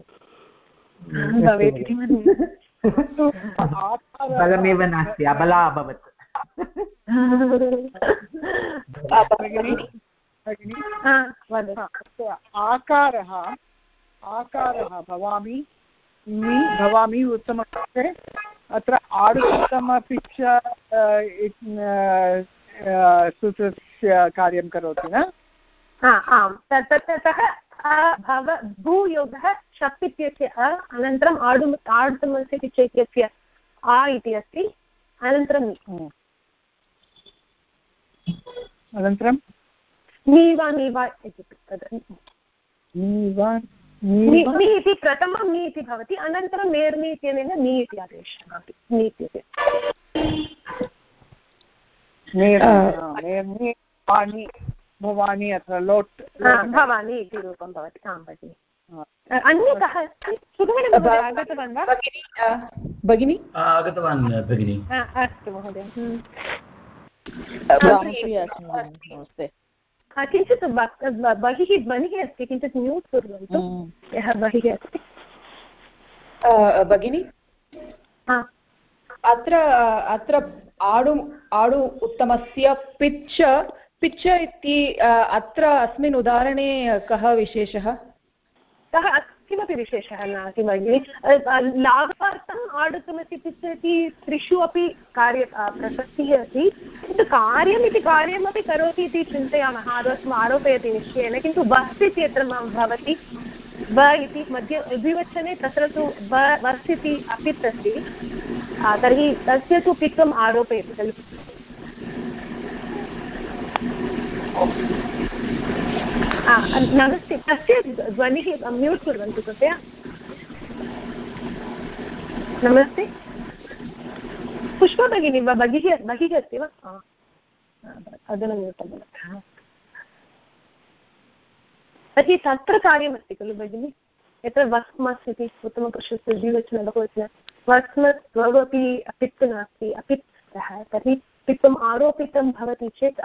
भवेत् इति मन्ये। बलमेव नास्ति अबला अभवत्। भगिनि। आकारः आकारः भवामि मि भवामि उत्तमपक्षे अत्र आडुत्तमपि च सूत्रस्य कार्यं करोति न? आम्। ततः भव भूयोगः शप् इत्यस्य अ अनन्तरम् आडु आडुतमस्य पिच इत्यस्य आ इति अस्ति। अनन्तरं अनन्तरं नीवा नीवा इति इति प्रथमं नि इति भवति अनन्तरं नेर्मि इत्यनेन नि इति आदेशः नि इत्यस्य भवानी अत्र लोट् भवानी इति रूपं भवति आं भगिनि। अन्य कः अस्ति आगतवान् वा? भगिनि आगतवान् भगिनि। अस्तु महोदय। नमस्ते। किञ्चित् बहिः ध्वनिः अस्ति किञ्चित् म्यूट् कुर्वन्तु। यः बहिः अस्ति। भगिनि? अत्र अत्र आडु आडु उत्तमस्य पिच्च पिच्च इति अत्र अस्मिन् उदाहरणे कः विशेषः? कः किमपि विशेषः नास्ति भगिनि? लाभार्थम् आडुतमसि इति त्रिषु अपि कार्य प्रसक्तिः अस्ति। किन्तु कार्यमिति कार्यमपि करोति इति चिन्तयामः। आदौ आरोपयति निश्चयेन। किन्तु बस् इत्यत्र भवति, ब इति मध्ये, द्विवचने तत्र तु ब वस् इति अपित् अस्ति तर्हि तस्य तु पित्वम् आरोपयति खलु। नमस्ते तस्य ध्वनिः म्यूट् कुर्वन्तु, कृपया। नमस्ते। पुष्पा भगिनी वा, बहिः बहिः अस्ति वा? अधुना म्यूट् तर्हि तत्र कार्यमस्ति खलु भगिनि? यत्र वस्मस् इति उत्तमपुरुषस्य द्विवचन, बहुवचन। वस्मस् द्वौ पित् नास्ति, अपित्तः। तर्हि पित्तम् आरोपितं भवति चेत्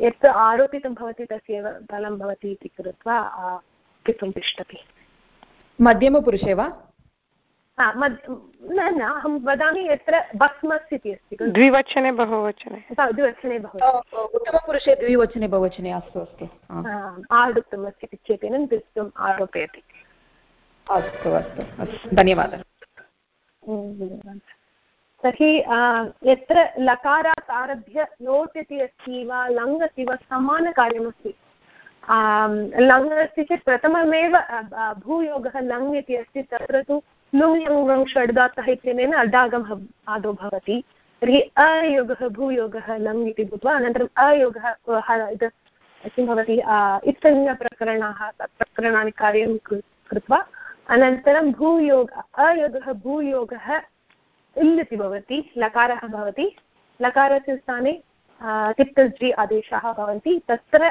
यत् आरोपितं भवति तस्यैव बलं भवति इति कृत्वा पित्वं तिष्ठति? मध्यमपुरुषे वा? न न अहं वदामि यत्र भस्मस् इति अस्ति द्विवचने बहुवचने। द्विवचने बहु उत्तमपुरुषे द्विवचने बहुवचने अस्तु अस्तु आडुत्तम् अस्ति इत्येतेन द्वित्वम् आरोपयति। अस्तु अस्तु अस्तु धन्यवादः। तर्हि यत्र लकारात् आरभ्य लोट् इति अस्ति वा लङ् अस्ति वा समानकार्यमस्ति। लङ् अस्ति चेत् प्रथममेव भूयोगः लङ् इति अस्ति, तत्र तु लुङ् यङ् वङ् षड्दातः इत्यनेन अडागमः आदौ भवति। तर्हि अयोगः, भूयोगः लङ् इति भूत्वा अनन्तरम् अयोगः किं भवति इत्संज्ञप्रकरणाः, प्रकरणानि कार्यं कृत्वा, अनन्तरं भूयोग, अयोगः, भूयोगः इल् इति भवति, लकारः भवति। लकारस्य स्थाने तिप्तज्जि आदेशाः भवन्ति। तत्र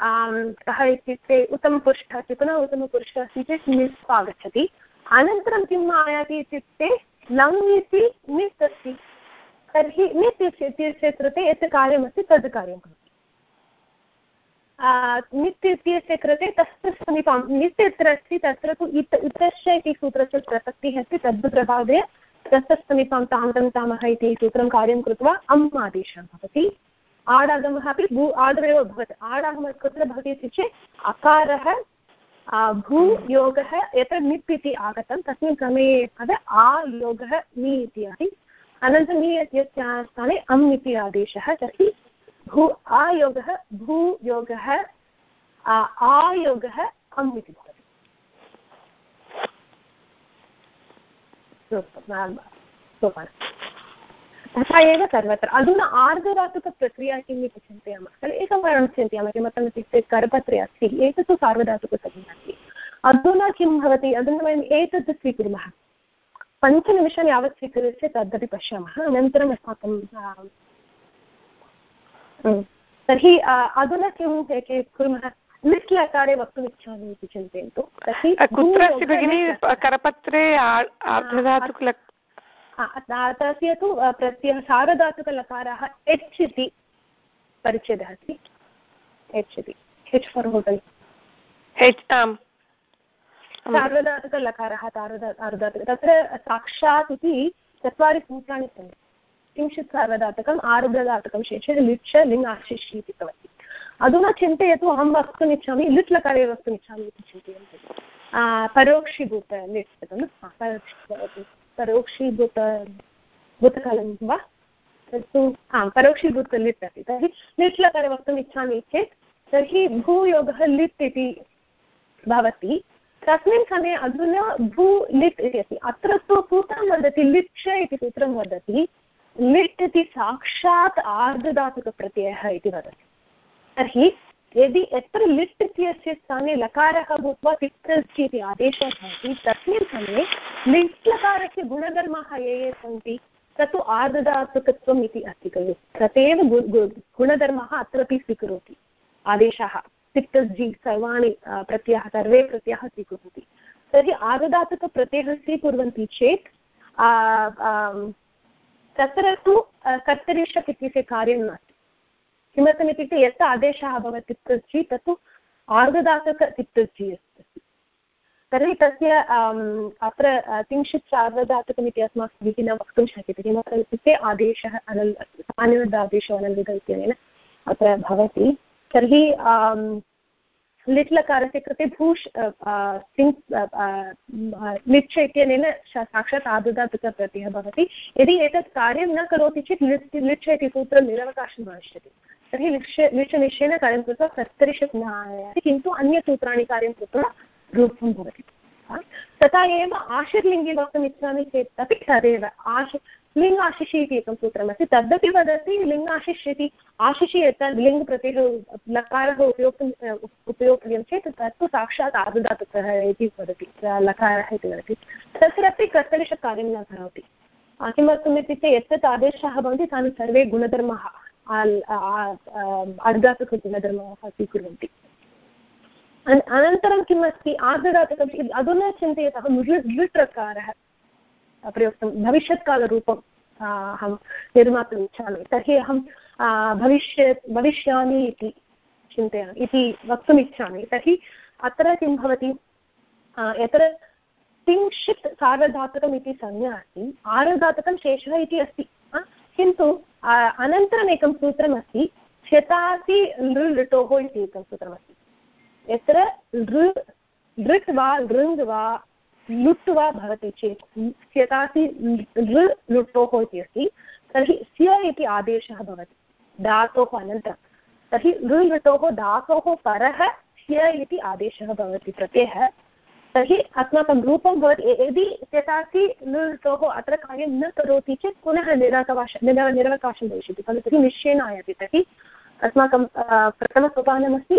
कः इत्युक्ते उत्तमपुरुषः अस्ति, पुनः उत्तमपुरुषः अस्ति चेत् निस् आगच्छति। अनन्तरं किम् आयाति इत्युक्ते, लङ् इति नित् अस्ति। तर्हि नित् इत्यस्य कृते यत् कार्यमस्ति तद् कार्यं करोति नित् इत्यस्य कृते तस्य समीपं नित् यत्र अस्ति तत्र तु इत, इतश्च इति सूत्रस्य प्रसक्तिः अस्ति तद्प्रभावे तस्य समीपं तामः इति सूत्रं कार्यं कृत्वा अम् आदेशः भवति। आडागमः अपि भू आडरेव भवति। आडागमः कुत्र भवति इति चेत् अकारः भूयोगः यत्र निप् इति आगतं तस्मिन् क्रमे पद आयोगः नि इति आसीत् अनन्तरं नि इत्यस्य स्थाने अम् इति आदेशः तर्हि भू आयोगः भूयोगः आयोगः अम् इति। भवति तथा एव सर्वत्र अधुना आर्धधातुकप्रक्रिया किम् इति चिन्तयामः खलु? एकवारं चिन्तयामः किमर्थम् इत्युक्ते करपत्रे अस्ति एतत् तु सार्वधातुकसंज्ञा अस्ति अधुना किं भवति? अधुना वयम् एतत् स्वीकुर्मः। पञ्चनिमिषं यावत् स्वीक्रियते तदपि पश्यामः। अनन्तरम् अस्माकं तर्हि अधुना किं कुर्मः? लिट् लकारे वक्तुमिच्छामि इति चिन्तयन्तु कुत्र अस्ति भगिनि करपत्रे आर्धधातुक तस्य तु प्रत्ययः सारधातुकलकारः एच् इति परिच्छेदः अस्ति एच् इति हेच् फर् होटल् हेच् आम् सार्वधातुकलकारः सार्वधातुक तत्र साक्षात् इति चत्वारि सूत्राणि सन्ति किञ्चित् सार्वधातुकम् आर्धधातुकं शेषे लिट् लिङ् आशिष् इति भवति अधुना चिन्तयतु, अहं वक्तुमिच्छामि लिट् लकारे वक्तुमिच्छामि इति चिन्तयन्तु। परोक्षीभूत लिट् परोक्षीभूत भूतकालं वा? तत्तु आं परोक्षीभूत लिट् अस्ति तर्हि लिट् लकारे वक्तुम् इच्छामि चेत्, तर्हि भूयोगः लिट् इति भवति। तस्मिन् समये अधुना भू लिट् इति अस्ति। अत्र तु सूत्रं वदति लिट् इति सूत्रं वदति। लिट् इति साक्षात् आर्धधातुकप्रत्ययः इति वदति। तर्हि यदि यत्र लिट् इत्यस्य स्थाने लकारः भूत्वा तिष्ठति इति आदेशः भवति, तस्मिन् समये लिट् लकारस्य गुणधर्माः ये ये सन्ति तत्तु आर्धधातुकत्वम् इति अस्ति खलु। तदेव गुणधर्मः अत्रापि स्वीकरोति। आदेशाः तिक्तज्जि सर्वाणि प्रत्ययाः, सर्वे प्रत्ययाः स्वीकुर्वन्ति। तर्हि आर्धधातुकप्रत्ययः स्वीकुर्वन्ति चेत् तत्र तु कर्तरिषक् इत्यस्य कार्यं नास्ति। किमर्थमित्युक्ते यत् आदेशः भवति तिप्तज्जि तत्तु आर्धधातुकतिप्तज्जि अस्ति। तर्हि तस्य अत्र किञ्चित् सार्वधातुकमिति अस्माभिः न वक्तुं शक्यते। किमर्थम् इत्युक्ते आदेशः अनल् सामान्यवदादेशो अनल्विध इत्यनेन अत्र भवति। तर्हि लिट् लकारस्य कृते भूष् लिट् इत्यनेन साक्षात् आदुधातुकप्रत्ययः भवति। यदि एतत् कार्यं न करोति चेत् लिट् लिट् इति सूत्रं निरवकाशं भविष्यति। तर्हि लिक्ष लिक्षनिश्चयेन कार्यं कृत्वा कर्तरिषत् न आयाति किन्तु अन्यसूत्राणि कार्यं कृत्वा रूपं भवति। तथा एव आशिर्लिङ्गे वक्तुम् इच्छामि चेत् अपि तदेव आश लिङ् आशिषि इति एकं सूत्रमस्ति। तदपि वदति लिङ् आशिष् इति आशिषि यत्र लिङ् प्रत्ययः लकारः उपयोक्तुम् उपयोक्तव्यं चेत् तत्तु साक्षात् आर्धधातुकः इति वदति लकारः इति वदति। तत्रापि कर्तरिषत् कार्यं न करोति। किमर्थम् इत्युक्ते यत् आदेशाः भवन्ति तानि सर्वे गुणधर्मः। अर्धातुकगुणधर्माः स्वीकुर्वन्ति अनन्तरं किम् अस्ति आर्धधातुकम् अधुना चिन्तयतः लृट् प्रयुक्तं भविष्यत्कालरूपम् अहं निर्मातुम् इच्छामि। तर्हि अहं भविष्यत् भविष्यामि इति चिन्तयामि, इति वक्तुम् इच्छामि। तर्हि अत्र किं भवति? यत्र तिंशित् इति संज्ञा अस्ति आर्धधातुकं शेषः इति अस्ति। किन्तु अनन्तरम् एकं सूत्रमस्ति, शतासि लृ लृटोः इति एकं सूत्रमस्ति। यत्र लृ, लृट् वा लृङ् वा, लुट् वा भवति चेत् स्यतासि लृ लुटोः इति अस्ति, तर्हि स्य इति आदेशः भवति, धातोः अनन्तरं। तर्हि लृ लुटोः, धातोः परः स्य इति आदेशः भवति प्रत्ययः। तर्हि अस्माकं रूपं भवति यदि स्यतासि लृटोः अत्र कार्यं न करोति चेत् पुनः निराकवाश निरा निरवकाशं भविष्यति, खलु तर्हि निश्चयेन आयाति। तर्हि अस्माकं प्रथमसोपानमस्ति,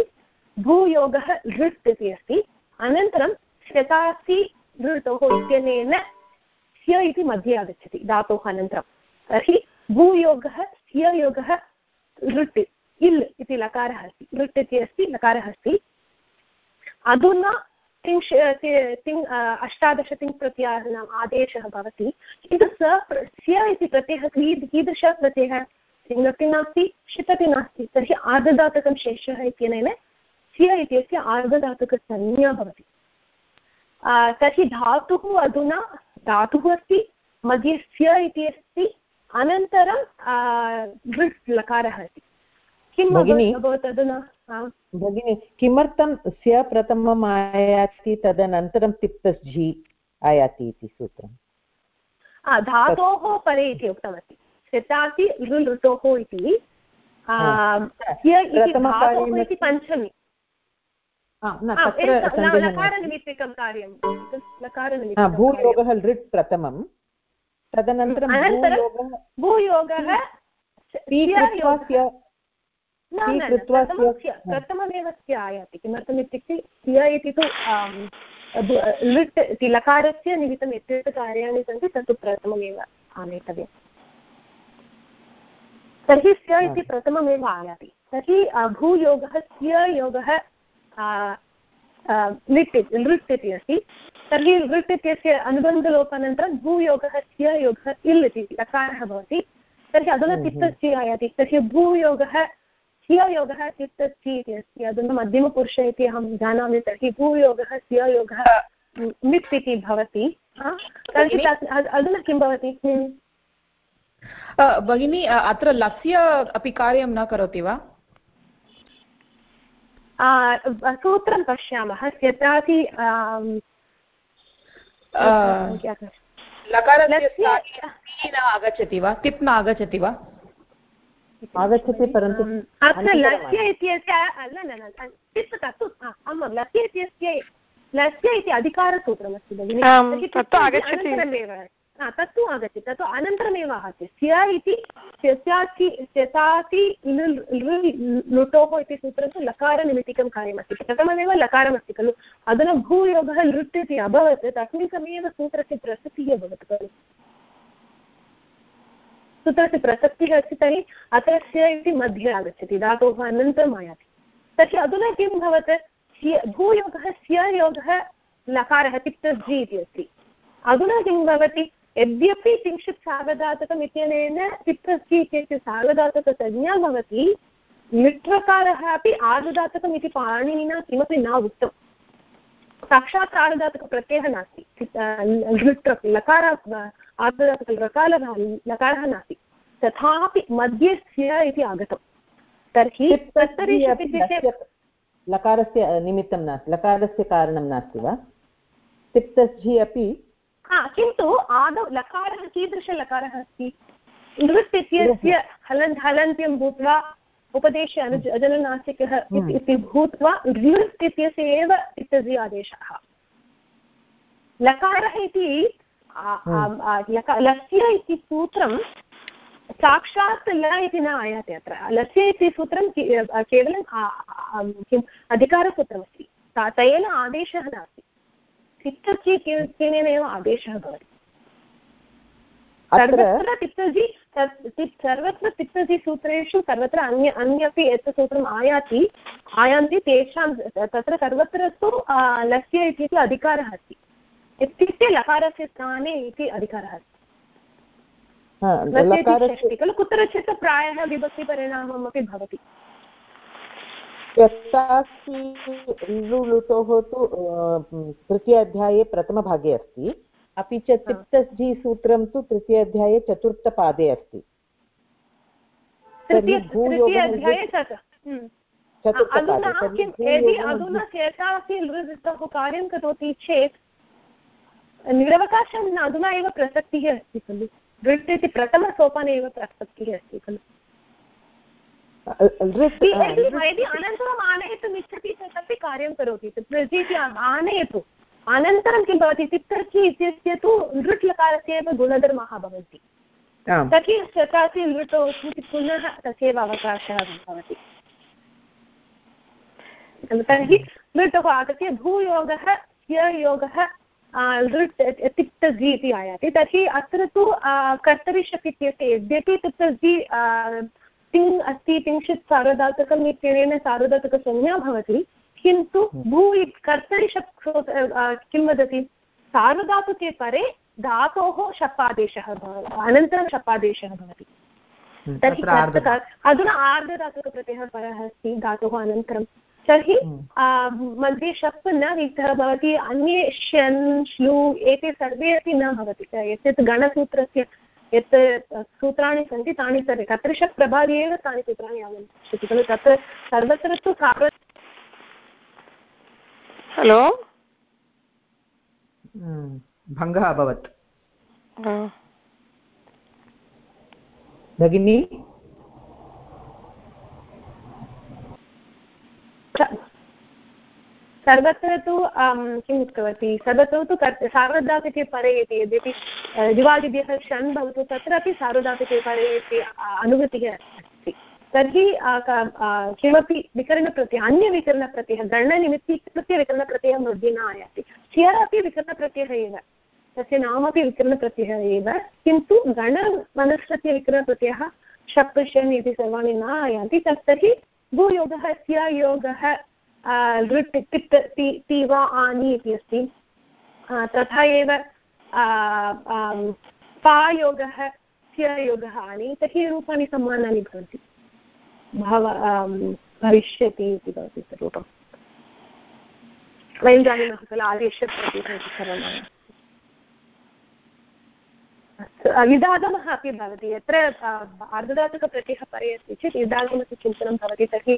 भूयोगः लृट् इति अस्ति। अनन्तरं स्यतासि लृटोः इत्यनेन स्य इति मध्ये आगच्छति, धातोः अनन्तरं। तर्हि भूयोगः स्ययोगः लृट् इल् इति लकारः अस्ति। लृट् इति अस्ति, लकारः अस्ति। अधुना तिङ् तिङ् अष्टादश तिङ् प्रत्ययानाम् आदेशः भवति। किन्तु स स्य इति प्रत्ययः कीद् कीदृशः प्रत्ययः तिङपि नास्ति, षितपि नास्ति। तर्हि आर्धधातुकं शेषः इत्यनेन स्य इत्यस्य आर्धधातुकसंज्ञा भवति। तर्हि धातुः अधुना धातुः अस्ति, मध्ये स्य इति अस्ति, अनन्तरं लकारः अस्ति। किम् अभवत् अधुना? भगिनि किमर्थं स्य प्रथमम् आयाति तदनन्तरं तिप्तस् झि आयाति इति सूत्रम्? धातोः परे इति उक्तमस्ति शतासि लृटोः इति। पञ्चमी। लकारनिमित्तिकं कार्यं। भूयोगः लृट् प्रथमं तदनन्तरं भूयोगः प्रथममेव स्य आयाति किमर्थम् इत्युक्ते स्य इति तु लृट् इति लकारस्य निमित्तं यत् कार्याणि सन्ति तत्तु प्रथममेव आनेतव्यम्। तर्हि स्य इति प्रथममेव आयाति। तर्हि भूयोगः स्य योगः लिट् लृट् इति अस्ति। तर्हि लृट् इत्यस्य अनुबन्धलोपानन्तरं भूयोगः स्य योगः इल् इति लकारः भवति। तर्हि अधुना तिक्तस्य आयाति तर्हि भूयोगः स्ययोगः चित्तस्थि इति अस्ति। अधुना मध्यमपुरुष इति अहं जानामि तर्हि भूयोगः स्ययोगः मित् इति भवति। तर्हि अधुना किं भवति? भगिनी अत्र लस्य अपि कार्यं न करोति वा? सूत्रं पश्यामः। यत्रापि लकारस्य आगच्छति वा? तिप् न आगच्छति वा? आगच्छति परन्तु अत्र लस्य इत्यस्य न न तत्तु आमां लस्य इत्यस्य लस्य इति अधिकारसूत्रमस्ति भगिनि। तत्तु आगच्छति। तत्तु अनन्तरमेव आहत्य स्य इति स्यसाति स्यसाति लुटोः इति सूत्रं तु लकारनिमित्तिकं कार्यमस्ति। प्रथममेव लकारमस्ति खलु। अधुना भूयोगः लृट् इति अभवत् तस्मिन् समये एव सूत्रस्य प्रसक्तिः अभवत् खलु। सूत्रस्य प्रसक्तिः अस्ति तर्हि अत्र स्य इति मध्ये आगच्छति, धातोः अनन्तरम् आयाति। तर्हि अधुना किं भवत्? भूयोगः, स्ययोगः लकारः तिक्तज्जि इति अस्ति। अधुना किं भवति? यद्यपि किञ्चित् सार्वधातुकम् इत्यनेन तिक्तज्जि इत्यस्य सार्वधातुकसंज्ञा भवति लिट्वकारः अपि आर्धधातुकम् इति पाणिनिना किमपि न उक्तम्। साक्षात् आर्धधातुकप्रत्ययः नास्ति। लृट् लकार आर्धधातुकलकारः लकारः नास्ति। तथापि मध्ये स्य इति आगतं। तर्हि लकारस्य निमित्तं नास्ति। लकारस्य कारणं नास्ति वा? तिप्तझि अपि हा किन्तु आदौ लकारः कीदृशलकारः अस्ति? नृत् इत्यस्य हलन् हलन्त्यं भूत्वा उपदेशे अनुज अजननासिकः इति भूत्वा लृट् इत्यस्य एव तिप्तजि आदेशः लकारः इति लस्य इति सूत्रं साक्षात् ल इति न आयाति अत्र। लस्य इति सूत्रं केवलं किम् अधिकारसूत्रमस्ति। तेन आदेशः नास्ति। तिप्तजि इत्यनेन आदेशः भवति? सर्वत्र तिप्तजि सर्वत्र तिप्तजि सूत्रेषु सर्वत्र अन्य अन्यपि यत् सूत्रम् आयाति आयान्ति तेषां तत्र सर्वत्र तु लस्य इति अधिकारः अस्ति। इत्युक्ते लकारस्य स्थाने इति अधिकारः अस्ति। खलु कुत्रचित् प्रायः विभक्तिपरिणाममपि भवति। लुटोः तु तृतीयाध्याये प्रथमभागे अस्ति। अपि च तिप्तजि सूत्रं तु तृतीयाध्याये चतुर्थपादे अस्ति। अधुना चेतापि कार्यं करोति चेत् निरवकाशम् अधुना एव प्रसक्तिः अस्ति खलु। इति प्रथमसोपाने एव प्रसक्तिः अस्ति खलु। यदि अनन्तरम् आनयितुम् इच्छति चेदपि कार्यं करोति। इति आनयतु। अनन्तरं किं भवति तिप्तर्चि इत्यस्य तु लृट् लकारस्य एव गुणधर्माः भवन्ति। तर्हि चकासि लृटौ पुनः तस्यैव अवकाशः भवति। तर्हि लृटः आगत्य भूयोगः योगः तिप्तजि इति आयाति। तर्हि अत्र तु कर्तरिषप् इत्यस्य यद्यपि तिप्तजि तिङ् अस्ति तिंशित् सार्वधातुकम् इत्यनेन सार्वधातुकसंज्ञा भवति किन्तु भू कर्तरिषप् किं वदति? सार्वधातुके परे धातोः शपादेशः अनन्तरं शपादेशः भवति। तर्हि अधुना आर्धधातुकप्रत्ययः परः अस्ति धातोः अनन्तरं। तर्हि हम्म। मध्ये शप् न रिक्तः भवति अन्ये शन् श्लू एते सर्वे अपि न भवति। यत् गणसूत्रस्य यत् सूत्राणि सन्ति तानि सर्वे। तत्र शप् प्रभावे एव तानि सूत्राणि आगमिष्यति खलु तत्र सर्वत्र तु सार्व हलो? हम्म, भङ्गः अभवत्। भगिनी? सर्वत्र तु किम् उक्तवती? सर्वत्र तु सार्वधातुके परे इति यद्यपि दिवादिभ्यः षण् भवतु तत्रापि सार्वधातुके परे इति अनुभूतिः अस्ति तर्हि किमपि विकरणप्रत्ययः, अन्यविकरणप्रत्ययः गणनिमित्तीकृत्य विकरणप्रत्ययः मध्ये न आयाति। स्य अपि विकरणप्रत्ययः एव। तस्य नामपि विकरणप्रत्ययः एव। किन्तु गणमनस्कृत्य विकरणप्रत्ययः शप्रशन् इति सर्वाणि न आयान्ति। तत् तर्हि भूयोगः स्य योगः लृट् तिप् ति वा आनि इति अस्ति। तथा एव पायोगः, स्ययोगः आनि। तर्हि रूपाणि समानानि भवन्ति। भव भविष्यति इति भवति रूपं वयं जानीमः खलु आदेशप्रतिः सर्वम् इदागमः अपि भवति। यत्र अर्धधातुकप्रत्ययः परे अस्ति चेत् इदागमस्य चिन्तनं भवति। तर्हि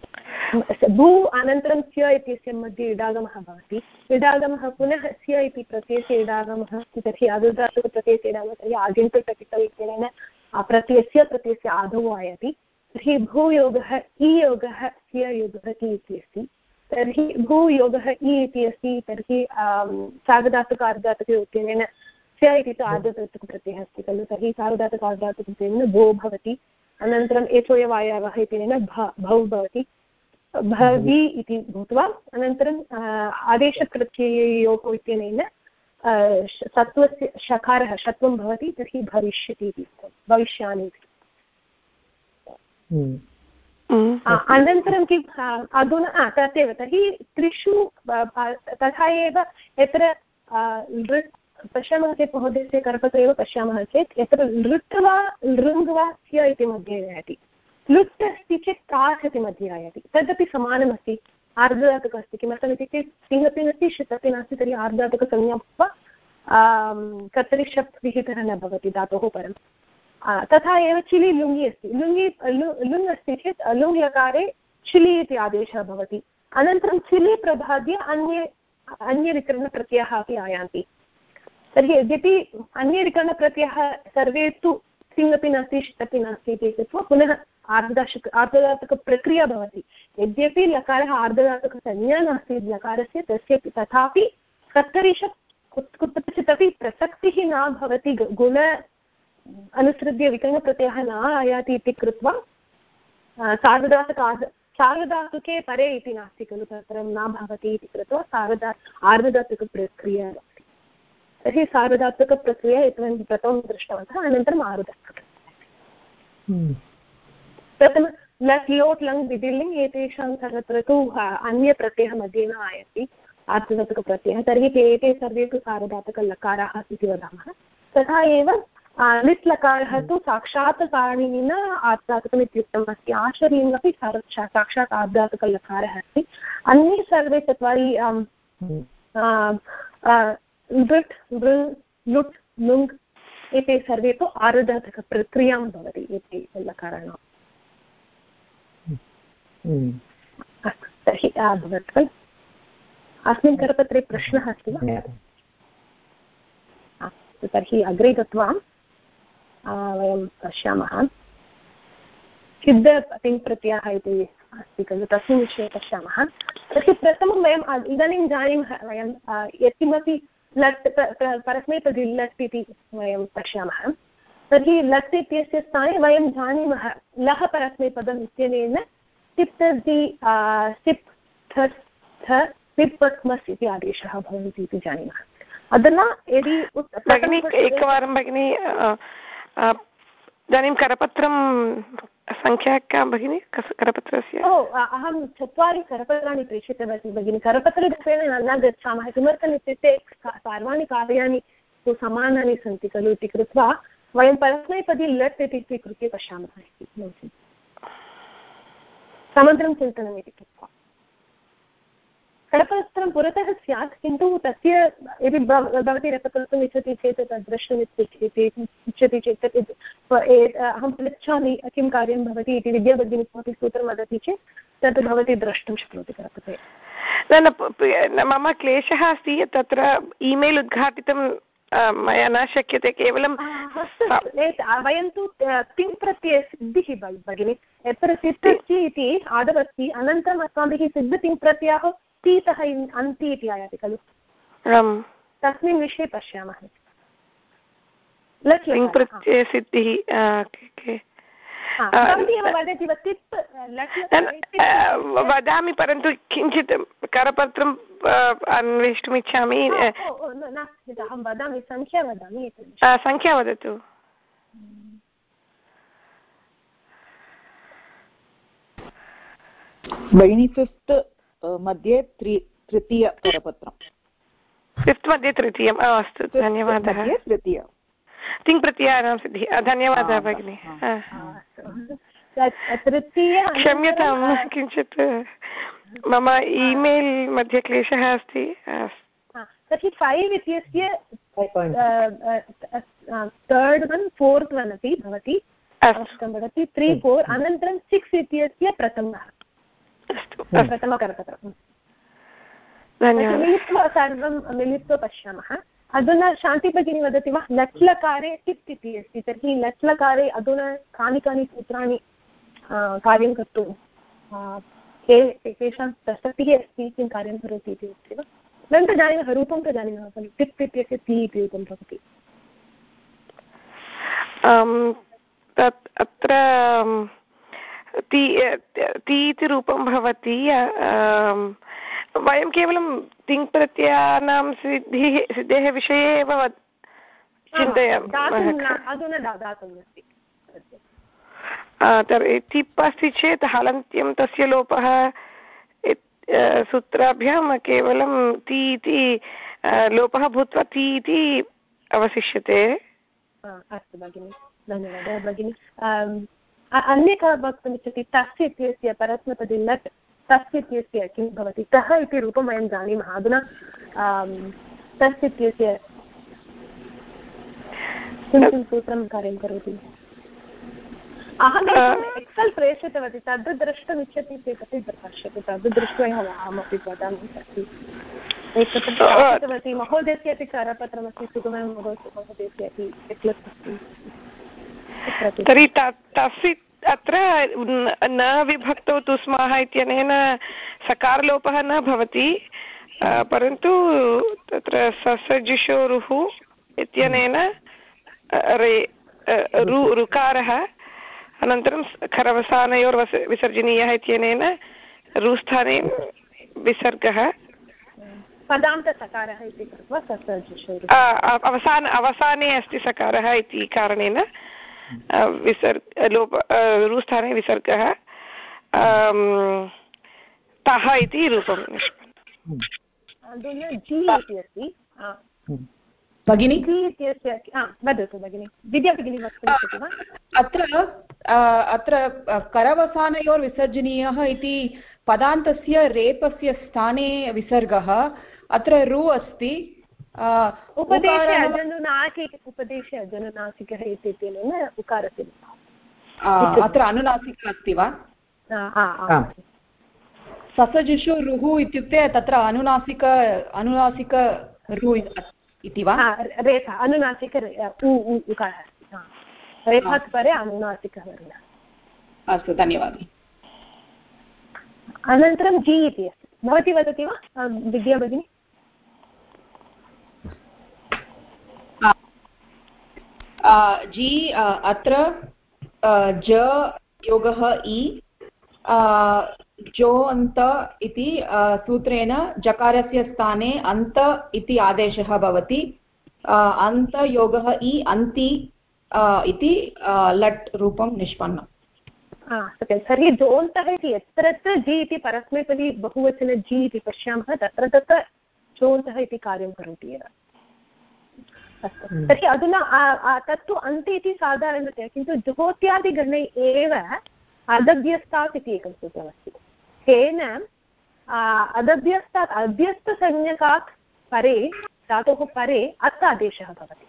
भू अनन्तरं स्य इत्यस्य मध्ये इडागमः भवति। इडागमः पुनः स्य इति प्रत्ययस्य इडागमः तर्हि अर्धधातुकप्रत्ययस्य इडागमः तर्हि आद्यन्तप्रतिकल् इत्यनेन प्रत्ययस्य प्रत्ययस्य आदौ आयाति। तर्हि भूयोगः ईयोगः स्ययोगः इ इति अस्ति। तर्हि भूयोगः इ इति अस्ति तर्हि सार्वधातुक अर्धधातुके इत्यनेन स्य इति तु आर्धधातुकप्रत्ययः अस्ति खलु। तर्हि सार्वधातुक आर्धधातुकप्रत्ययेन भो भवति अनन्तरम् एचोयवायवः इत्यनेन भौ भवति। भवि इति भूत्वा अनन्तरम् आदेशप्रत्यययोः इत्यनेन सत्त्वस्य शकारः षत्वं भवति तर्हि भविष्यति इति भविष्यामि इति। अनन्तरं किम् अधुना तथैव तर्हि त्रिषु तथा एव यत्र पश्यामः चेत् महोदयस्य करपत्रे एव पश्यामः चेत् यत्र लृट् वा लृङ् वा स्य इति मध्ये आयाति लुट् अस्ति चेत् कास् इति मध्ये आयाति तदपि समानमस्ति आर्धधातुकः अस्ति किमर्थम् इत्युक्ते सिङ् अपि नास्ति षित् नास्ति तर्हि आर्धधातुकसंज्ञा भूत्वा कर्तरि शप् विहितः न भवति धातोः परं तथा एव चिलि लुङि अस्ति। लुङि लुङ् अस्ति चेत् लुङ् लकारे चिलि इति आदेशः भवति। अनन्तरं चिलि प्रभाद्य अन्ये, अन्यविकरणप्रत्ययाः अपि आयान्ति। तर्हि यद्यपि अन्यविकरणप्रत्ययः सर्वे तु सिङ् अपि नास्ति षित् अपि नास्ति इति कृत्वा पुनः आर्धदाशक आर्धदातुकप्रक्रिया भवति। यद्यपि लकारः आर्धदातुकसंज्ञा नास्ति लकारस्य, तस्य तथापि कर्तरिषत् कुत्रचित् अपि प्रसक्तिः न भवति गुण अनुसृत्य विकरणप्रत्ययः न आयाति इति कृत्वा सार्वधातुक सार्वधातुके परे इति नास्ति खलु तत्र न भवति इति कृत्वा सार्वधा आर्धधातुकप्रक्रिया अस्ति। तर्हि सार्वधातुकप्रक्रिया यत् प्रथमं दृष्टवन्तः अनन्तरम् आरुधातुक हम्म। प्रथम लट् लोट् लङ् विधिलिङ् एतेषां सर्वत्र तु अन्यप्रत्ययः मध्ये न आयति आर्धधातुकप्रत्ययः। तर्हि ते एते सर्वेपि सार्वधातुकलकाराः इति वदामः। तथा एव लिट् लकारः तु साक्षात् कारणेन आर्धातुकम् इत्युक्तम् अस्ति आश्चर्यम् अपि साक्षात् आर्धातुकलकारः अस्ति। अन्ये सर्वे चत्वारि लृट् लृङ् लुट् लुङ् एते सर्वे तु आर्धातुकप्रक्रियाँ भवति एते लकाराणाम् अस्तु तर्हि अभवत् खलु। अस्मिन् करपत्रे प्रश्नः अस्ति वा? अस्तु तर्हि अग्रे गत्वा वयं पश्यामः। सिद्ध तिङ्प्रत्ययः इति अस्ति खलु तस्मिन् विषये पश्यामः। तर्हि प्रथमं वयम् इदानीं जानीमः वयं यत्किमपि लट् परस्मैपदी लट् इति वयं पश्यामः। तर्हि लट् इत्यस्य स्थाने वयं जानीमः लः परस्मैपदम् इत्यनेन सिप् सिप् थ पिप्पस्मस् इति आदेशः भवन्ति इति जानीमः। अधुना यदि एकवारं भगिनी इदानीं करपत्रं सङ्ख्या का, भगिनि? करपत्रस्य? ओ अहं चत्वारि करपत्राणि प्रेषितवती, भगिनि। करपत्ररूपेण न गच्छामः। किमर्थम् इत्युक्ते सर्वाणि कार्याणि तु समानानि सन्ति खलु इति कृत्वा वयं परस्मैपदी लट् इति स्वीकृत्य पश्यामः इति। समग्रं चिन्तनम् इति कृत्वा। करपत्रं पुरतः स्यात् किन्तु तस्य यदि भवती रक्तकर्तुम् इच्छति चेत् तद् द्रष्टुम् इच्छति इच्छति चेत् अहं पृच्छामि किं कार्यं भवति इति विद्याभगिनी किमपि सूत्रं वदति चेत् तत् भवती द्रष्टुं शक्नोति करपत्रे न न मम क्लेशः अस्ति तत्र ईमेल् उद्घाटितं मया न शक्यते केवलं वयं तु तिङ् प्रत्ययसिद्धिः भगिनि? यत्र सिद्धि इति आदवस्ति अनन्तरम् अस्माभिः सिद्धतिङ्प्रत्ययः तीतः अन्ति इति आयाति खलु? तस्मिन् विषये पश्यामः। वदामि परन्तु किञ्चित् करपत्रम् अन्वेष्टुम् इच्छामि अहं वदामि सङ्ख्या वदामि सङ्ख्या वदतु। भगिनी फिफ्त् मध्ये त्रि तृतीयकरपत्रं फिफ्त् मध्ये तृतीयम्। अस्तु धन्यवादः। तृतीय तिङ्प्रत्ययानां सिद्धिः। धन्यवादः भगिनि। क्षम्यतां किञ्चित् मम ईमेल् मध्ये क्लेशः अस्ति। तर्हि फैव् इत्यस्य तर्ड् वन् फोर्त् वन् अपि भवति। भवति त्री फोर् अनन्तरं सिक्स् इत्यस्य प्रथमः। प्रथमकरपत्रम् मिलित्वा सर्वं मिलित्वा पश्यामः अधुना शान्तिभगिनी वदति वा लट्लकारे टिप् इति अस्ति तर्हि लट्लकारे अधुना कानि कानि सूत्राणि कार्यं कर्तुं के केषां प्रसक्तिः अस्ति किं कार्यं करोति इति अस्ति वा वयं तु जानीमः रूपं तु जानीमः खलु टिप् इत्यस्य ति इति रूपं भवति तत् अत्र ति इति रूपं भवति वयं केवलं तिङ् प्रत्ययानां सिद्धिः सिद्धेः विषये एव चिन्तयामः। तर्हि तिप् अस्ति। चेत् हलन्त्यं तस्य लोपः सूत्राभ्यां केवलं ति इति लोपः भूत्वा ति इति अवशिष्यते अस्तु भगिनि धन्यवादः भगिनि। अन्यः वक्तुमिच्छति तस्य इत्यस्य परस्मपदि लट् तस्य इत्यस्य किं भवति? कः इति रूपं वयं जानीमः अधुना। तस्य इत्यस्य किं किं सूत्रं कार्यं करोति? अहम् एक्सेल् प्रेषितवती तद् द्रष्टुमिच्छति चेत् अपि पश्यतु। तद् दृष्ट्वा एव अहमपि वदामि। एकत्र महोदयस्य अपि करपत्रमस्ति सुगमं महोदयस्य अपि तर्हि तस्य अत्र न विभक्तौ तु स्मः इत्यनेन सकारलोपः न भवति परन्तु तत्र ससजुषोरुः इत्यनेन रे रु ऋकारः अनन्तरं खरवसानयोर्वस विसर्जनीयः इत्यनेन रुस्थाने विसर्गः। पदान्तसकारः इति कृत्वा अवसान अवसाने अस्ति सकारः इति कारणेन विसर्ग लोप रुस्थाने विसर्गः तः इति रूपं भगिनि? वदतु भगिनि। विद्या भगिनी वक्तुं वा? अत्र अत्र करवसानयोर्विसर्जनीयः इति पदान्तस्य रेपस्य स्थाने विसर्गः अत्र रु अस्ति। उपदेशे अजनुनासि उपदेशे अजनुनासिकः इत्यनेन उकारस्य अत्र अनुनासिकः अस्ति वा ससजुषु रुः इत्युक्ते तत्र अनुनासिक अनुनासिक रु इति वा रेफा अनुनासिक उकारः रेफात् परे अनुनासिकः वर्णः अस्तु धन्यवादः अनन्तरं जि इति अस्ति भवती वदति वा विद्या भगिनी जि अत्र ज, योगः इ जो अन्त इति सूत्रेण जकारस्य स्थाने अन्त इति आदेशः भवति। अन्तयोगः इ, अन्ति इति लट् रूपं निष्पन्नम् सत्यं। तर्हि जोन्तः इति यत्र जि इति परस्मैपदी बहुवचन जि इति पश्यामः, तत्र तत्र जोन्तः इति कार्यं करोति एव। अस्तु। हम्म। तर्हि अधुना तत्तु अन्ते इति साधारणतया किन्तु जुहोत्यादिगणे एव अदभ्यस्तात् इति एकं सूत्रमस्ति। तेन अदभ्यस्तात् अभ्यस्तसंज्ञकात् परे धातोः परे अत् आदेशः भवति।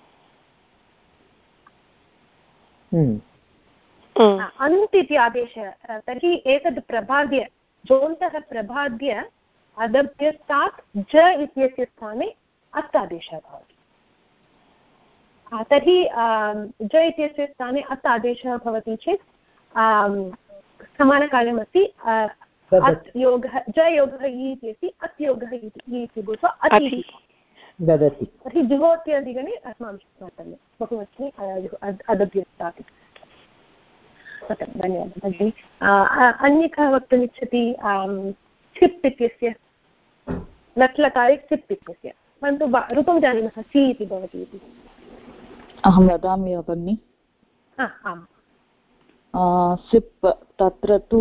हम्म। अन्त् इति आदेशः तर्हि एतद् प्रबाद्य जोन्तः प्रबाद्य अदभ्यस्तात् ज इत्यस्य स्थाने अत् आदेशः भवति। तर्हि ज इत्यस्य स्थाने अत् आदेशः भवति चेत् समानकार्यमस्ति अत् योगः ज योगः इ इति अस्ति अत् योगः इति भूत्वा अति ददति। तर्हि जुहोत्यादिगणे अस्माभिः स्मर्तव्यं बहुवचने अदभ्यस्तात् सत्यं धन्यवादः। भगिनि अन्य कः वक्तुमिच्छति सिप् इत्यस्य लट्लकारे सिप् इत्यस्य। परन्तु रूपं जानीमः सि इति भवति इति। अहं वदामि वा भगिनि। सिप् तत्र तु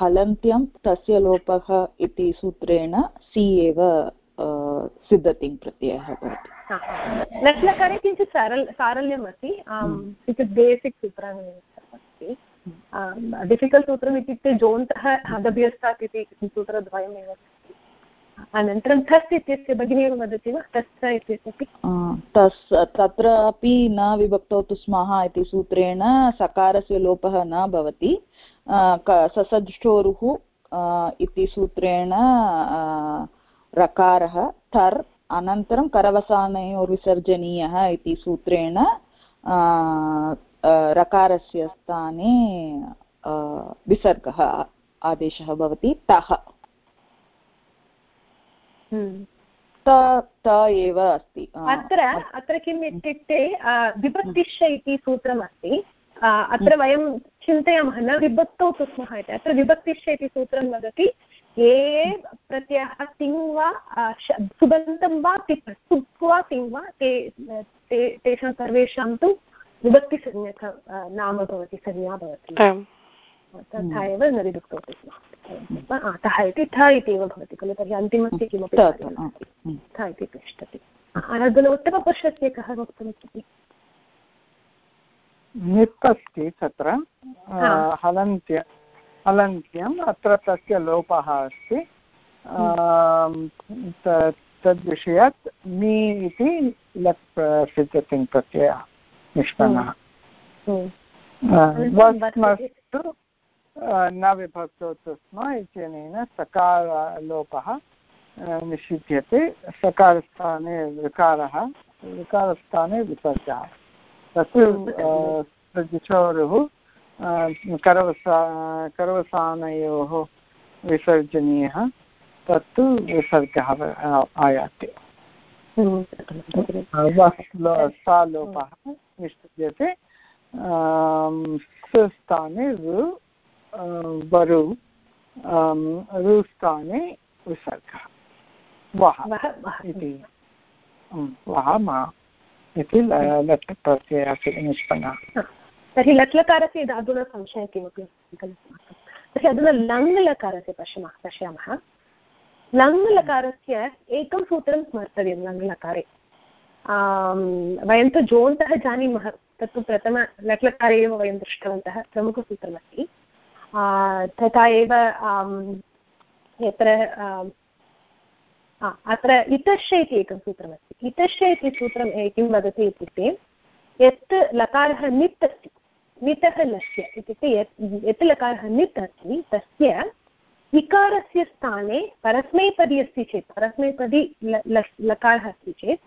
हलन्त्यं तस्य लोपः इति सूत्रेण सि एव सिद्धतिङ् प्रत्ययः भवति। लट्लकारे किञ्चित् सारल् सारल्यम् अस्ति किञ्चित् बेसिक् सूत्राणि अस्ति। डिफिकल्ट् सूत्रम् इत्युक्ते जोन्तः हदभ्यस्तात् इति सूत्रद्वयमेव अस्ति अनन्तरं थस् इत्यस्य भगिनी एव वदति वा? तस् इत्यस्यापि तस् तत्रापि न विभक्तौ तु स्मः इति सूत्रेण सकारस्य लोपः न भवति। ससज्ष्टोरुः इति सूत्रेण रकारः, थर्, अनन्तरं करवसानयोर्विसर्जनीयः इति सूत्रेण रकारस्य स्थाने विसर्गः आदेशः भवति। त। एव अस्ति अत्र अत्र किम् इत्युक्ते विभक्तिश्च इति सूत्रमस्ति। अत्र वयं चिन्तयामः न विभक्तौ स्मः इति। अत्र विभक्तिश्च इति सूत्रं वदति ये प्रत्ययः तिङ् वा सुबन्तं वा तिप् सुप् वा तिङ् वा ते तेषां सर्वेषां तु विभक्तिसंज्ञक नाम भवति संज्ञा भवति। तथा एव न विभक्तौ स्मः अतः इति ठ इति एव भवति खलु तर्हि अन्तिमस्य किमपि ठ इति तिष्ठति। अनन्तरम् उत्तमपुरुषस्य कः वक्तुमिच्छति? निप् अस्ति तत्र हलन्त्य हलन्त्यम् अत्र तस्य लोपः अस्ति। तद्विषयात् मी इति लट् सिद्धतिङ् प्रत्ययः निष्पन्नः न विभक्तौ स्म इत्यनेन सकारलोपः निषिध्यते। सकारस्थाने विकारः विकारस्थाने विसर्गः तत् सृजोरुः करवसा करवसानयोः विसर्जनीयः। तत्तु विसर्गः आयाति। सा लोपः निष्पद्यते स्थाने रु वरु रुस्थाने विसर्गः। वः इति। वः मा। इति लट् प्रत्ययः निष्पन्नः। तर्हि लट्लकारस्य अधुना संशयः किमपि तर्हि अधुना लङ्लकारस्य पश्यामः पश्यामः। लङ्लकारस्य एकं सूत्रं स्मर्तव्यं लङ्लकारे। वयं तु जोन्तः जानीमः तत्तु प्रथम लट्लकारे एव वयं दृष्टवन्तः प्रमुखसूत्रमस्ति। तथा एव यत्र अत्र इतश्च इति एकं सूत्रमस्ति। इतश्च इति सूत्रं किं वदति इत्युक्ते, यत् लकारः नित् अस्ति, नितः लस्य इत्युक्ते यत् यत् लकारः नित् अस्ति, तस्य इकारस्य स्थाने परस्मैपदी अस्ति चेत्, परस्मैपदी लकारः अस्ति चेत्,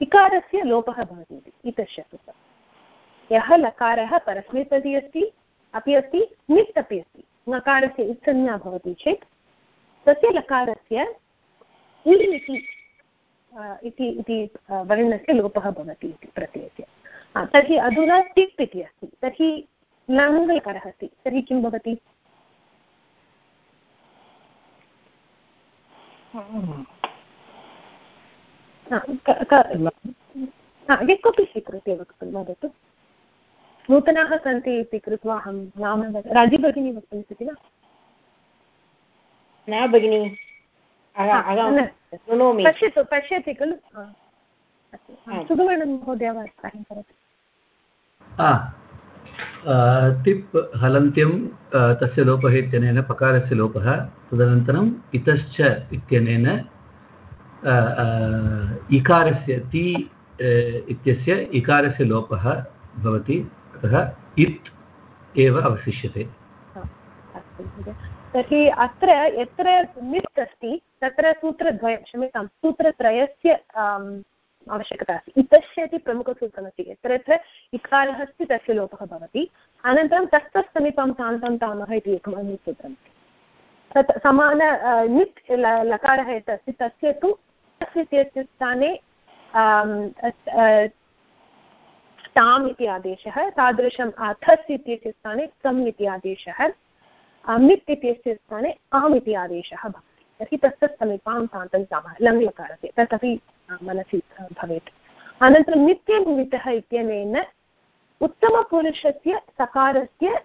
इकारस्य लोपः भवति इति। इतश्च सूत्रं यः लकारः परस्मैपदी अस्ति अपि अस्ति नित् अपि अस्ति। नकारस्य इत्संज्ञा भवति चेत् तस्य लकारस्य इति इति वर्णस्य लोपः भवति इति प्रत्ययस्य। तर्हि अधुना टिप् इति अस्ति। तर्हि लङ्लकारः अस्ति। तर्हि किं भवति? यः कोऽपि स्वीकृत्य वदतु। नूतनाः सन्ति इति कृत्वा अहं नाम राज़ी भगिनी वक्तुमिच्छति वा? न भगिनि पश्यतु पश्यति खलु? सुगवर्णं महोदय कार्यं करोति। तिप् हलन्त्यं तस्य लोपः इत्यनेन पकारस्य लोपः तदनन्तरम् इतश्च इत्यनेन इकारस्य ति इत्यस्य इकारस्य लोपः भवति। अतः इत् एव अवशिष्यते। तर्हि अत्र यत्र मित् अस्ति, तत्र सूत्रद्वयं, क्षम्यतां, सूत्रत्रयस्य आवश्यकता अस्ति। इतस्य इति प्रमुखसूत्रमस्ति। यत्र यत्र इकारः अस्ति, तस्य लोपः भवति। अनन्तरं समीपं तान्तं तामः इति एकम् अन्यत् तत् समान नित् लकारः यत् अस्ति, तस्य तु, तस्य स्थाने ताम् इति आदेशः, तादृशम् अथस् इत्यस्य स्थाने तम् इति आदेशः मित् इत्यस्य स्थाने आम् इति आदेशः भवति। तर्हि तस्य समीपां तान्तं तामः लङ्लकारस्य, तदपि मनसि भवेत्। अनन्तरं नित्यनिमित्तः इत्यनेन उत्तमपुरुषस्य सकारस्य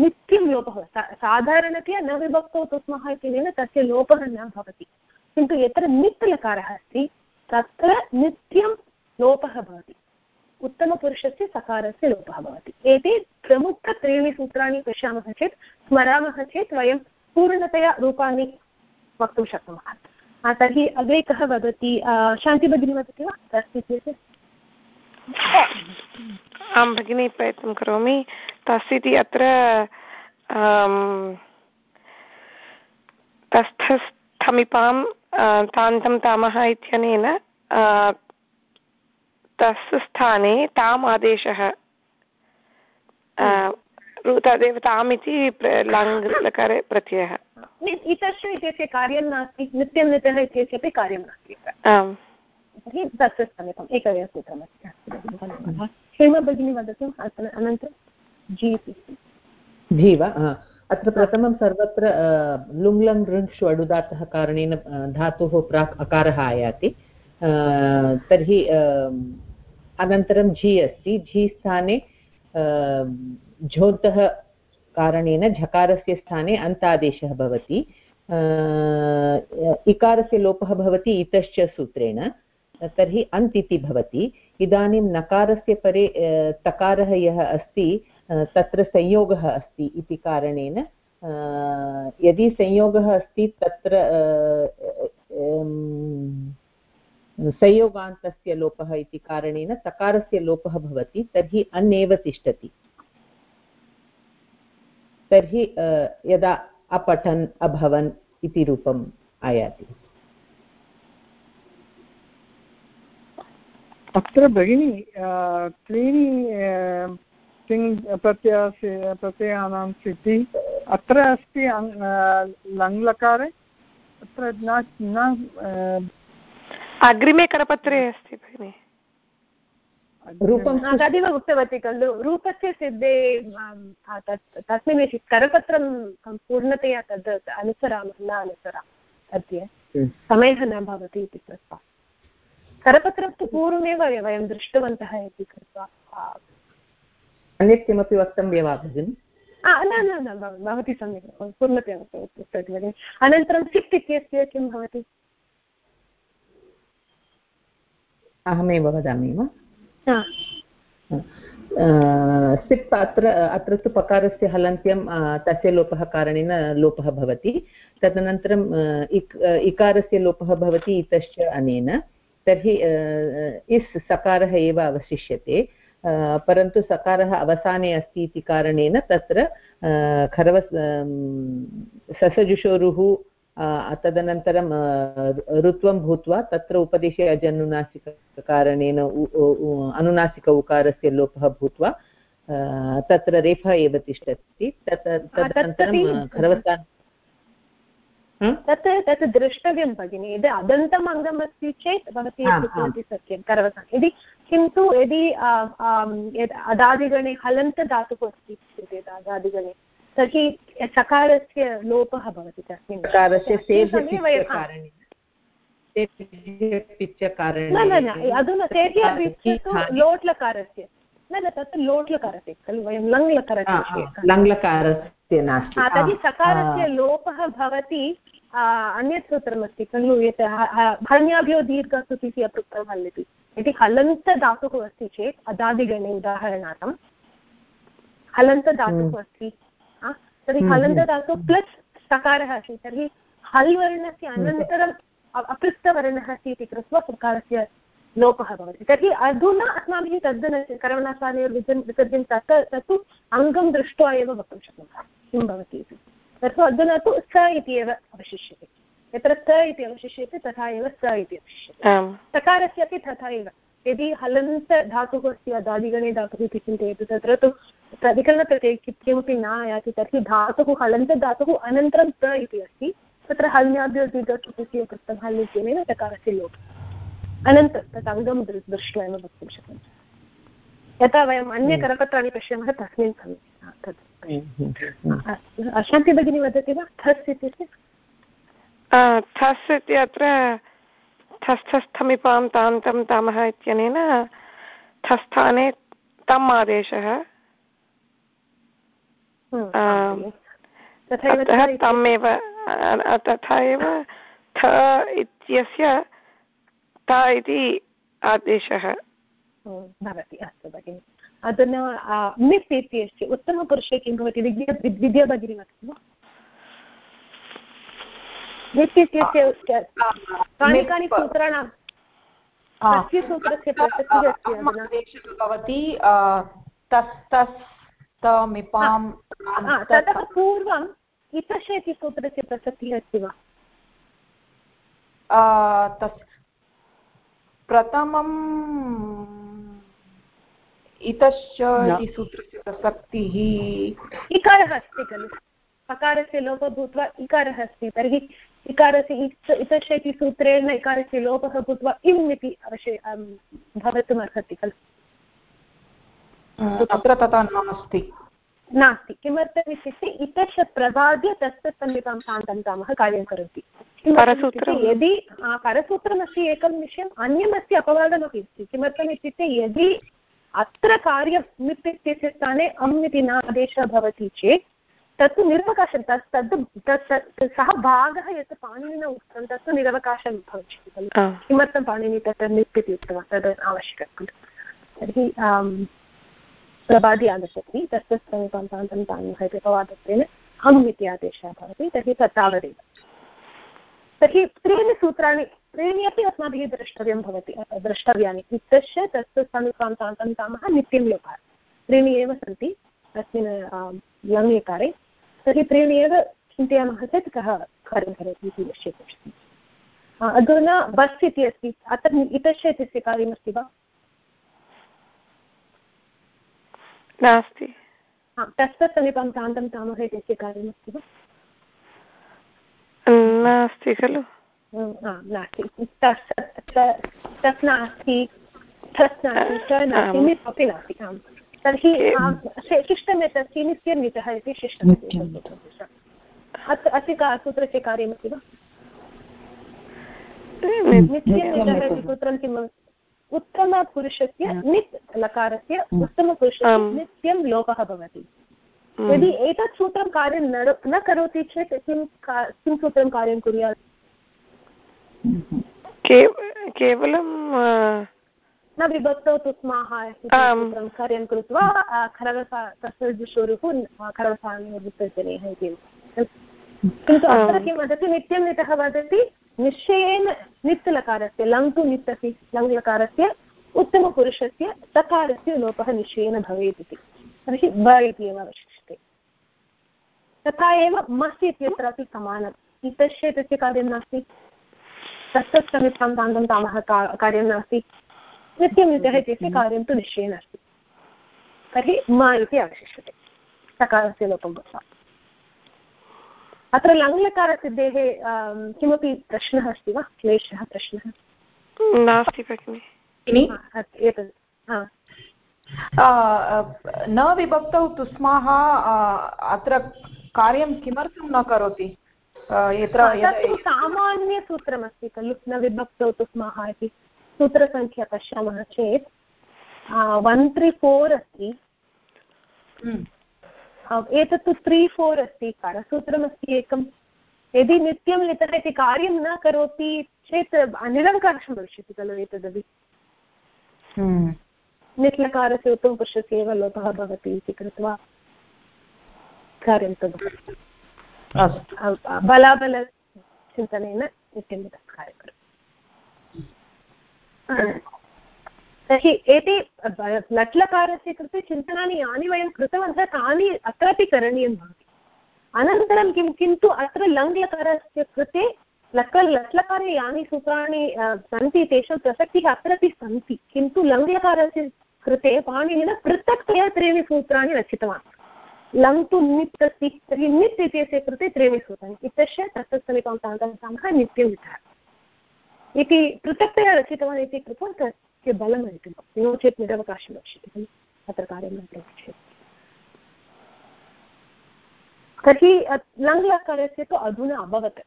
नित्यं लोपः साधारणतया न विभक्तौ स्मः इत्यनेन तस्य लोपः न भवति। किन्तु यत्र नित् लकारः अस्ति, तत्र नित्यं लोपः भवति। उत्तमपुरुषस्य सकारस्य लोपः भवति। एते प्रमुखत्रीणि सूत्राणि पश्यामः चेत्, स्मरामः चेत् वयं पूर्णतया रूपाणि वक्तुं शक्नुमः। तर्हि अग्रे कः वदति? शान्ति भगिनी वदति वा? तस् इत्यस्य आं भगिनी, प्रयत्नं करोमि। तस् इति अत्र तस्थस्थमिपां तान्तं तामः इत्यनेन तस् स्थाने ताम् आदेशः। तदेव ताम् इति लङ् लकारे प्रत्ययः। इतश्च इत्यस्य कार्यं नास्ति नित्यं नित्यः इत्यस्य अपि कार्यं नास्ति। तर्हि तस्य समीपम् एकमेव सूत्रमस्ति श्रीमा भगिनी वदतु अनन्तरं जी जी वा? अत्र प्रथमं सर्वत्र लुङ्लङ् ऋङ्षु अडुदातः कारणेन धातुः प्राक् अकारः आयाति। तर्हि अनन्तरं झि अस्ति। झि स्थाने झोन्तः कारणेन, झकारस्य स्थाने अन्तादेशः भवति। इकारस्य लोपः भवति इतश्च सूत्रेण। तर्हि अन्त् इति भवति। इदानीं नकारस्य परे तकारः यः अस्ति तत्र संयोगः अस्ति इति कारणेन यदि संयोगः अस्ति तत्र संयोगान्तस्य लोपः इति कारणेन तकारस्य लोपः भवति, तर्हि अन्येव तिष्ठति। तर्हि यदा अपठन्, अभवन् इति रूपम् आयाति। अत्र भगिनि त्रीणि तिङ् प्रत्ययस्य प्रत्ययानां स्थितिः अत्र अस्ति लङ्लकारे? अत्र न अग्रिमे करपत्रे अस्ति भगिनि। रूपं तदेव उक्तवती खलु? रूपस्य सिद्धे तस्मिन् विषये करपत्रं पूर्णतया तद् अनुसरामः न अनुसरामः। अद्य समयः न भवति इति कृत्वा। करपत्रं तु पूर्वमेव वयं दृष्टवन्तः इति कृत्वा। अन्यत् किमपि वक्तव्यं वा भगिनि? न न न भवती सम्यक् पूर्णतया उक्तवती भगिनि। अनन्तरं सिप् इत्यस्य किं भवति? अहमेव वदामि वा? सिप् अत्र अत्र तु पकारस्य हलन्त्यं तस्य लोपः कारणेन लोपः भवति। तदनन्तरं इक् इकारस्य लोपः भवति इतश्च अनेन। तर्हि इस् सकारः एव अवशिष्यते। परन्तु सकारः अवसाने अस्ति इति कारणेन तत्र खरव ससजुषोरुः तदनन्तरं ऋत्वं भूत्वा तत्र उपदेशे अजनुनासिककारणेन अनुनासिक उकारस्य लोपः भूत्वा तत्र रेफः एव तिष्ठति। तत् तदनन्तरं तत् तत् द्रष्टव्यं भगिनि। यदि अदन्तम् अङ्गम् अस्ति चेत् भवती उक्तवती सत्यं करवसा यदि किन्तु यदि अदादिगणे हलन्तधातुः अस्ति चेत् अदादिगणे। तर्हि सकारस्य लोपः भवति तस्मिन् न न न अधुना तेभ्यः लोट्लकारस्य। न न तत् लोट्लकारस्य खलु वयं लङ्लकारस्य लङ्लकारस्य नास्ति। तर्हि सकारस्य लोपः भवति अन्यत् सूत्रमस्ति खलु यत् हन्याभ्यो दीर्घस्तुतिः अपृक्तं हल्लिति। यदि हलन्तधातुः अस्ति चेत् अदादिगणे उदाहरणार्थं हलन्तधातुः अस्ति तर्हि हम्म, हलन्तधातु हम्म। प्लस् सकारः अस्ति तर्हि हल् वर्णस्य हम्म। अनन्तरम् अपृष्टवर्णः अस्ति इति कृत्वा सकारस्य लोपः भवति। तर्हि अधुना अस्माभिः तद् करवणास्थाने विसर्जन् तत् तत्तु अङ्गं दृष्ट्वा एव वक्तुं शक्नुमः। किं भवति इति? तत्तु अधुना तु स इति एव अवशिष्यते। यत्र स इति अवशिष्यते तथा एव स इति अवशिष्यते। सकारस्य अपि तथा एव। यदि हलन्तधातुः अस्ति अदादिगणे धातुः इति चिन्तयतु तत्र तु प्रतिकरणप्रत्यये किमपि न आयाति तर्हि धातुः हलन्तधातुः अनन्तरं स इति अस्ति। तत्र हल्याभ्यो द्विगस्य कृतं हल् इत्यनेन तकारस्य लोपः। अनन्तरं तत् अङ्गं दृष्ट्वा एव वक्तुं शक्नुमः यथा वयम् अन्यकरपत्राणि पश्यामः तस्मिन् समये तत् अशान्ति भगिनी वदति वा? थस् इत्युक्ते थस् इत्यत्र थस्थस्थमिपां तान्तं तामः इत्यनेन थस्थाने तम् आदेशः अतः तमेव तथा एव थ इत्यस्य त इति आदेशः। भवति अस्तु भगिनि। अधुना मिस् इत्यस्य उत्तमपुरुषे किं भवति? विद्या विद्या भगिनी वदति वा? इत्यस्य कानि कानि सूत्राणां कस्य सूत्रस्य प्रसक्तिः अस्ति भवति तस् तस् तमिपां ततः पूर्वम् इतशेति सूत्रस्य प्रसक्तिः अस्ति वा? तस् प्रथमम् इतश्च इति सूत्रस्य प्रसक्तिः। इकारः अस्ति खलु। सकारस्य लोपः भूत्वा इकारः अस्ति तर्हि इकारस्य इतश्च इति सूत्रेण इकारस्य लोपः भूत्वा इम् इति अवश्य भवितुमर्हति खलु। तत्र तथा नास्ति। नास्ति। किमर्थम् इत्युक्ते इतश्च प्रसाद्य तस्य सन्निपां शान्तन्तामः कार्यं करोति। यदि परसूत्रमस्ति एकं विषयम् अन्यमस्ति अपवादमपि। अस्ति किमर्थम् इत्युक्ते यदि अत्र कार्यं मित् इत्यस्य स्थाने अम् इति न आदेशः भवति चेत् तत्तु निरवकाशं तत् तद् तत् सः भागः यत् पाणिनिना उक्तं तत्तु निरवकाशं भविष्यति खलु। किमर्थं पाणिनि तत्र नित् इति उक्तवान्? तद् आवश्यकं खलु। तर्हि प्रभादि आगच्छति। तस्य समीपान्तान्तं तान्यः इति अपवादत्वेन हम् इति आदेशः भवति। तर्हि तत् तावदेव तर्हि त्रीणि सूत्राणि त्रीणि अपि अस्माभिः द्रष्टव्यं भवति द्रष्टव्यानि। इत्यस्य तस्य समीपान्तान्तं तामः नित्यं लोपः त्रीणि एव सन्ति। तस्मिन् लङ्यकारे तर्हि त्रीणि एव चिन्तयामः चेत् कः कार्यं करोति इति शक्नुमः अधुना बस् इति अस्ति। अत्र इतस्य इत्यस्य कार्यमस्ति वा? नास्ति। तस्य समीपं तान्तं तामः इत्यस्य कार्यमस्ति वा? नास्ति खलु। नास्ति। तस् तस् नास्ति थस् नास्ति च नास्ति अपि नास्ति आम्। तर्हि शिष्टमेतस्य नित्यमितः इति शिष्टम् अस्य सूत्रस्य कार्यमस्ति वा? नित्यमितः इति सूत्रं किम्? उत्तमपुरुषस्य नित् लकारस्य उत्तमपुरुषस्य नित्यं लोपः भवति। यदि एतत् सूत्रं कार्यं न करोति चेत् किं किं सूत्रं कार्यं कुर्यात्? केवलं न विभक्तौ तुस्माः सूत्रं कार्यं कृत्वा खरवसा तस्य जुषोरुः इति. किन्तु अत्र किं वदति नित्यं नितः वदति निश्चयेन नित्यलकारस्य लङ् तु नित् अस्ति लङ् लकारस्य उत्तमपुरुषस्य सकारस्य लोपः निश्चयेन भवेत् इति. तर्हि ब इति एव अवशिष्यते. तथा एव मस् इत्यत्रापि समानम्. इतस्य तस्य कार्यं नास्ति. तत्तत् समीपं तान्तं तामः कार्यं नास्ति. नित्यं नित्यः इत्यस्य कार्यं तु निश्चयेन अस्ति। तर्हि म इति अवशिष्यते सकारस्य लोपं भवति अत्र लङ्लकारसिद्धेः किमपि प्रश्नः अस्ति वा? क्लेशः प्रश्नः? नास्ति भगिनि। एतत् न विभक्तौ तुस्माः अत्र कार्यं किमर्थं न करोति? यत्र सामान्यसूत्रमस्ति खलु न विभक्तौ तुस्माः इति। सूत्रसङ्ख्या पश्यामः चेत् वन् त्री फोर् अस्ति। हम्म। एतत्तु त्री फोर् अस्ति करसूत्रमस्ति एकं। यदि नित्यं लितः इति कार्यं न करोति चेत् निरङ्कारं भविष्यति खलु एतदपि। हम्म। निट्लकारस्य उत्तमपुरुषस्य एव लोपः भवति इति कृत्वा कार्यं तु बलाबलचिन्तनेन नित्यं कार्यं करोति तर्हि एते लट्लकारस्य कृते चिन्तनानि यानि वयं कृतवन्तः तानि अत्रापि करणीयं भवति। अनन्तरं किं, किन्तु अत्र लङ्लकारस्य कृते लक, लट्लकारे यानि सूत्राणि सन्ति, तेषां प्रसक्तिः अत्रापि सन्ति, किन्तु लङ्लकारस्य कृते पाणिनिना पृथक्तया त्रीणि सूत्राणि रचितवान्। लङ् तु नित् अस्ति तर्हि नित् इत्यस्य कृते त्रीणि सूत्राणि। इत्यस्य तत्तत् समीपं तान्तः नित्यं इति पृथक्तया रचितवान् इति कृत्वा तस्य बलम् इति नो चेत् निरवकाशं खलु अत्र कार्यं न प्रवक्ष्यते तर्हि लङ्लकारस्य तु अधुना अभवत्।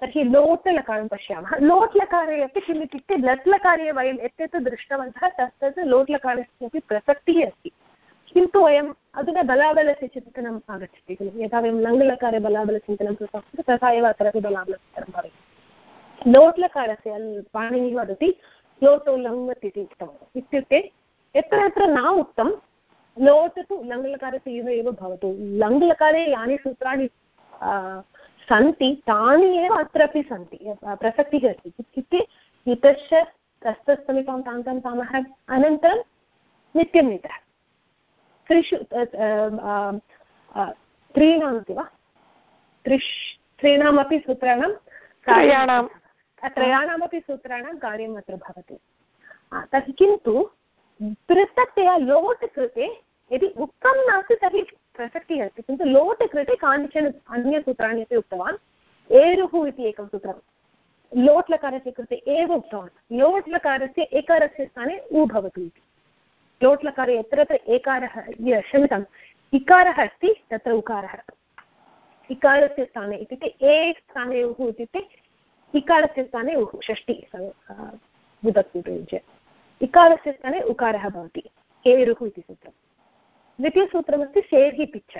तर्हि लोट् लकारं पश्यामः। लोट् लकारे अपि किम् इत्युक्ते लट् लकारे वयं यत् दृष्टवन्तः तत् लोट् लकारस्य अपि प्रसक्तिः अस्ति। किन्तु वयम् अधुना बलाबलस्य चिन्तनम् आगच्छति खलु। यथा वयं लङ्लकारे बलाबलचिन्तनं कृतवन्तः, तथा एव अत्रापि बलाबलचिन्तनं भवेत्। लोट् लकारस्य पाणिनिः वदति लोटो लङ्वत् इति उक्तवान् इत्युक्ते यत्र यत्र न उक्तं लोट् तु लङ्लकारस्य एव भवतु लङ्लकारे यानि सूत्राणि सन्ति तानि एव अत्रापि सन्ति प्रसक्तिः अस्ति इत्युक्ते इतश्च तस्तसमीपं तान्तं तामः अनन्तरं नित्यं नितः त्रिषु त्रीणामिति वा त्रिश् त्रीणामपि सूत्राणां त्रयाणां त्रयाणामपि सूत्राणां कार्यम् अत्र भवति। तत् किन्तु पृथक्तया लोट् कृते, यदि उक्तं नास्ति तर्हि प्रसक्तिः अस्ति, किन्तु लोट् कृते कानिचन अन्यसूत्राणि अपि उक्तवान्। एरुः इति एकं सूत्रं। लोट् लकारस्य कृते एव उक्तवान्। लोट् लकारस्य एकारस्य स्थाने उ भवतु इति। लोट् लकारे यत्र यत्र एकारः क्षम्यताम्, इकारः अस्ति, तत्र उकारः। इकारस्य स्थाने इत्युक्ते ए स्थाने उः इत्युक्ते इकारस्य स्थाने षष्टि विभक्ति उपयुज्य इकारस्य स्थाने उकारः भवति। एरुः इति सूत्रं द्वितीयसूत्रमस्ति शेर्हि पिच्छ।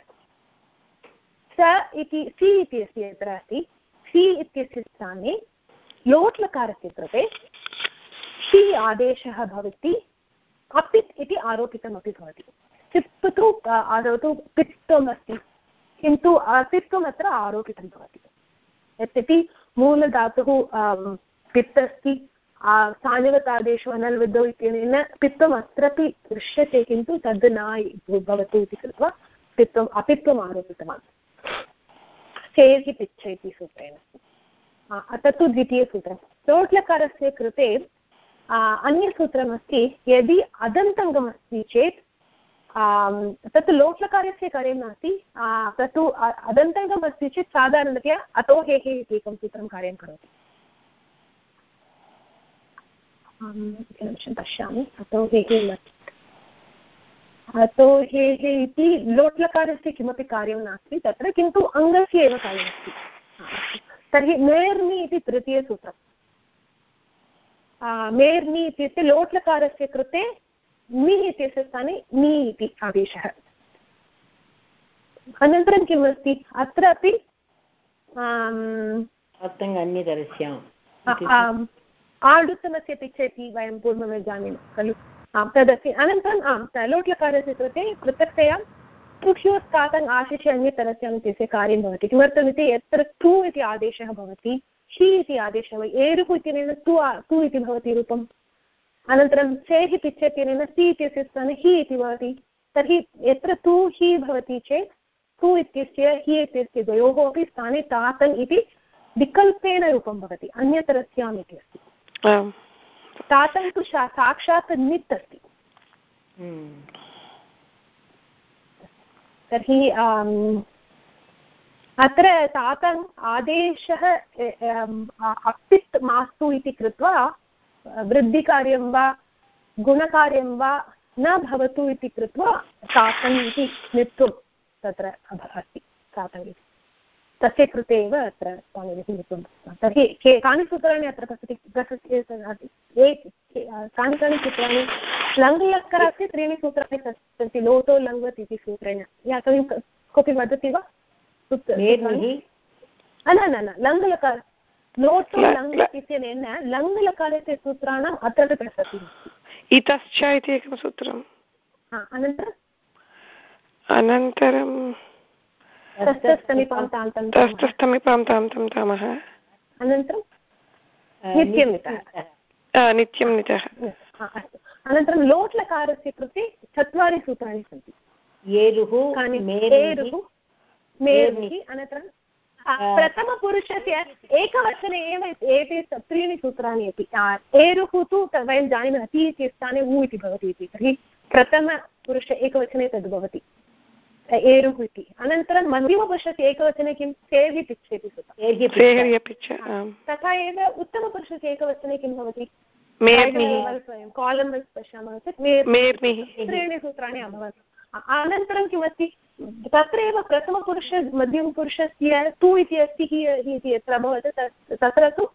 स इति, सि इति अस्ति यत्र अस्ति। सि इत्यस्य स्थाने लोट् लकारस्य कृते सि आदेशः भवति, अपित् इति आरोपितमपि भवति। चिप् तु आदौ तु पित्वम् अस्ति किन्तु अपित्वम् अत्र आरोपितं भवति। यद्यपि मूलधातुः पित् अस्ति। सानिवतादेषु अनल्विद्धौ इत्यनेन पित्वम् अत्रापि दृश्यते, किन्तु तद् न भवतु इति कृत्वा पित्वम् अपित्वम् आरोपितवान्। चेर्हि पिच्छ इति सूत्रेण। तत्तु द्वितीयसूत्रं चोट्लकारस्य कृते अन्यसूत्रमस्ति, यदि अदन्तङ्गमस्ति चेत् तत् लोट्लकारस्य कार्यं नास्ति। तत्तु अदन्तङ्गम् अस्ति चेत् साधारणतया अतो हेः इति एकं सूत्रं कार्यं करोति। पश्यामि। अतो हेः अतो हेः इति लोट्लकारस्य किमपि कार्यं नास्ति तत्र, किन्तु अङ्गस्य एव कार्यमस्ति तर्हि मेर्नि इति तृतीयसूत्रम्। मेर्नि इत्युक्ते लोट्लकारस्य कृते मि इत्यस्य स्थाने नि इति आदेशः। अनन्तरं किम् अस्ति अत्र अपि आडुत्तमस्य पिच्छति वयं पूर्वमेव जानीमः खलु? आं तदस्ति अनन्तरम् आं लोट्लकारस्य कृते पृथक्तया तुष्योस्तातङ् आशिष्य अन्यतरस्याम् इत्यस्य कार्यं भवति। किमर्थमिति यत्र टु इति आदेशः भवति हि इति आदेशः एरुः इत्यनेन तु तु इति भवति रूपम्। अनन्तरं सेहि पिच्छत्यनेन सि इत्यस्य स्थाने हि इति भवति। तर्हि यत्र तु हि भवति चेत् तु इत्यस्य हि इत्यस्य द्वयोः अपि स्थाने तातन् इति विकल्पेन रूपं भवति अन्यतरस्याम् इति अस्ति। तातन् तु साक्षात् नित् अस्ति। तर्हि अत्र तातन् आदेशः अपित् मास्तु इति कृत्वा वृद्धिकार्यं वा गुणकार्यं वा न भवतु इति कृत्वा सातम् इति नित्वं तत्र अस्ति सातम् इति। तस्य कृते एव अत्र स्वामिभिः नित्वं तर्हि के कानि सूत्राणि अत्र प्रसक्ति प्रसक्ति कानि कानि सूत्राणि? लङ्लकारस्य त्रीणि सूत्राणि सन्ति लोटो लङ्वत् इति सूत्रेण। या कविं कोऽपि वदति वा? न न लङ्लकार लोटो लङ् इत्यनेन लङ् लकारस्य सूत्राणाम् अत्र प्रसक्तिः इतश्च इति एकं सूत्रम्। अनन्तरम् अनन्तरं? तस्थस्थमिपां तान्तं तामः। अनन्तरं? नित्यं नितः। नित्यं नितः। अस्तु। अनन्तरं लोट् लकारस्य कृते चत्वारि सूत्राणि सन्ति। एरुः एरुः मेरुः अनन्तरं प्रथमपुरुषस्य एकवचने एव एते त्रीणि सूत्राणि अपि। एरुः तु वयं जानीमः ति इति स्थाने उ इति भवति इति। तर्हि प्रथमपुरुष एकवचने तद् भवति। एरुः इति। अनन्तरं मध्यमपुरुषस्य एकवचने किं? सेर्हि पिच्छेति तथा एव उत्तमपुरुषस्य एकवचने किं भवति? कालम् पश्यामः चेत् त्रीणि सूत्राणि अभवत् अनन्तरं किमस्ति? तत्रैव प्रथमपुरुष मध्यमपुरुषस्य तु इति अस्ति हि इति यत्र अभवत् तत्र तु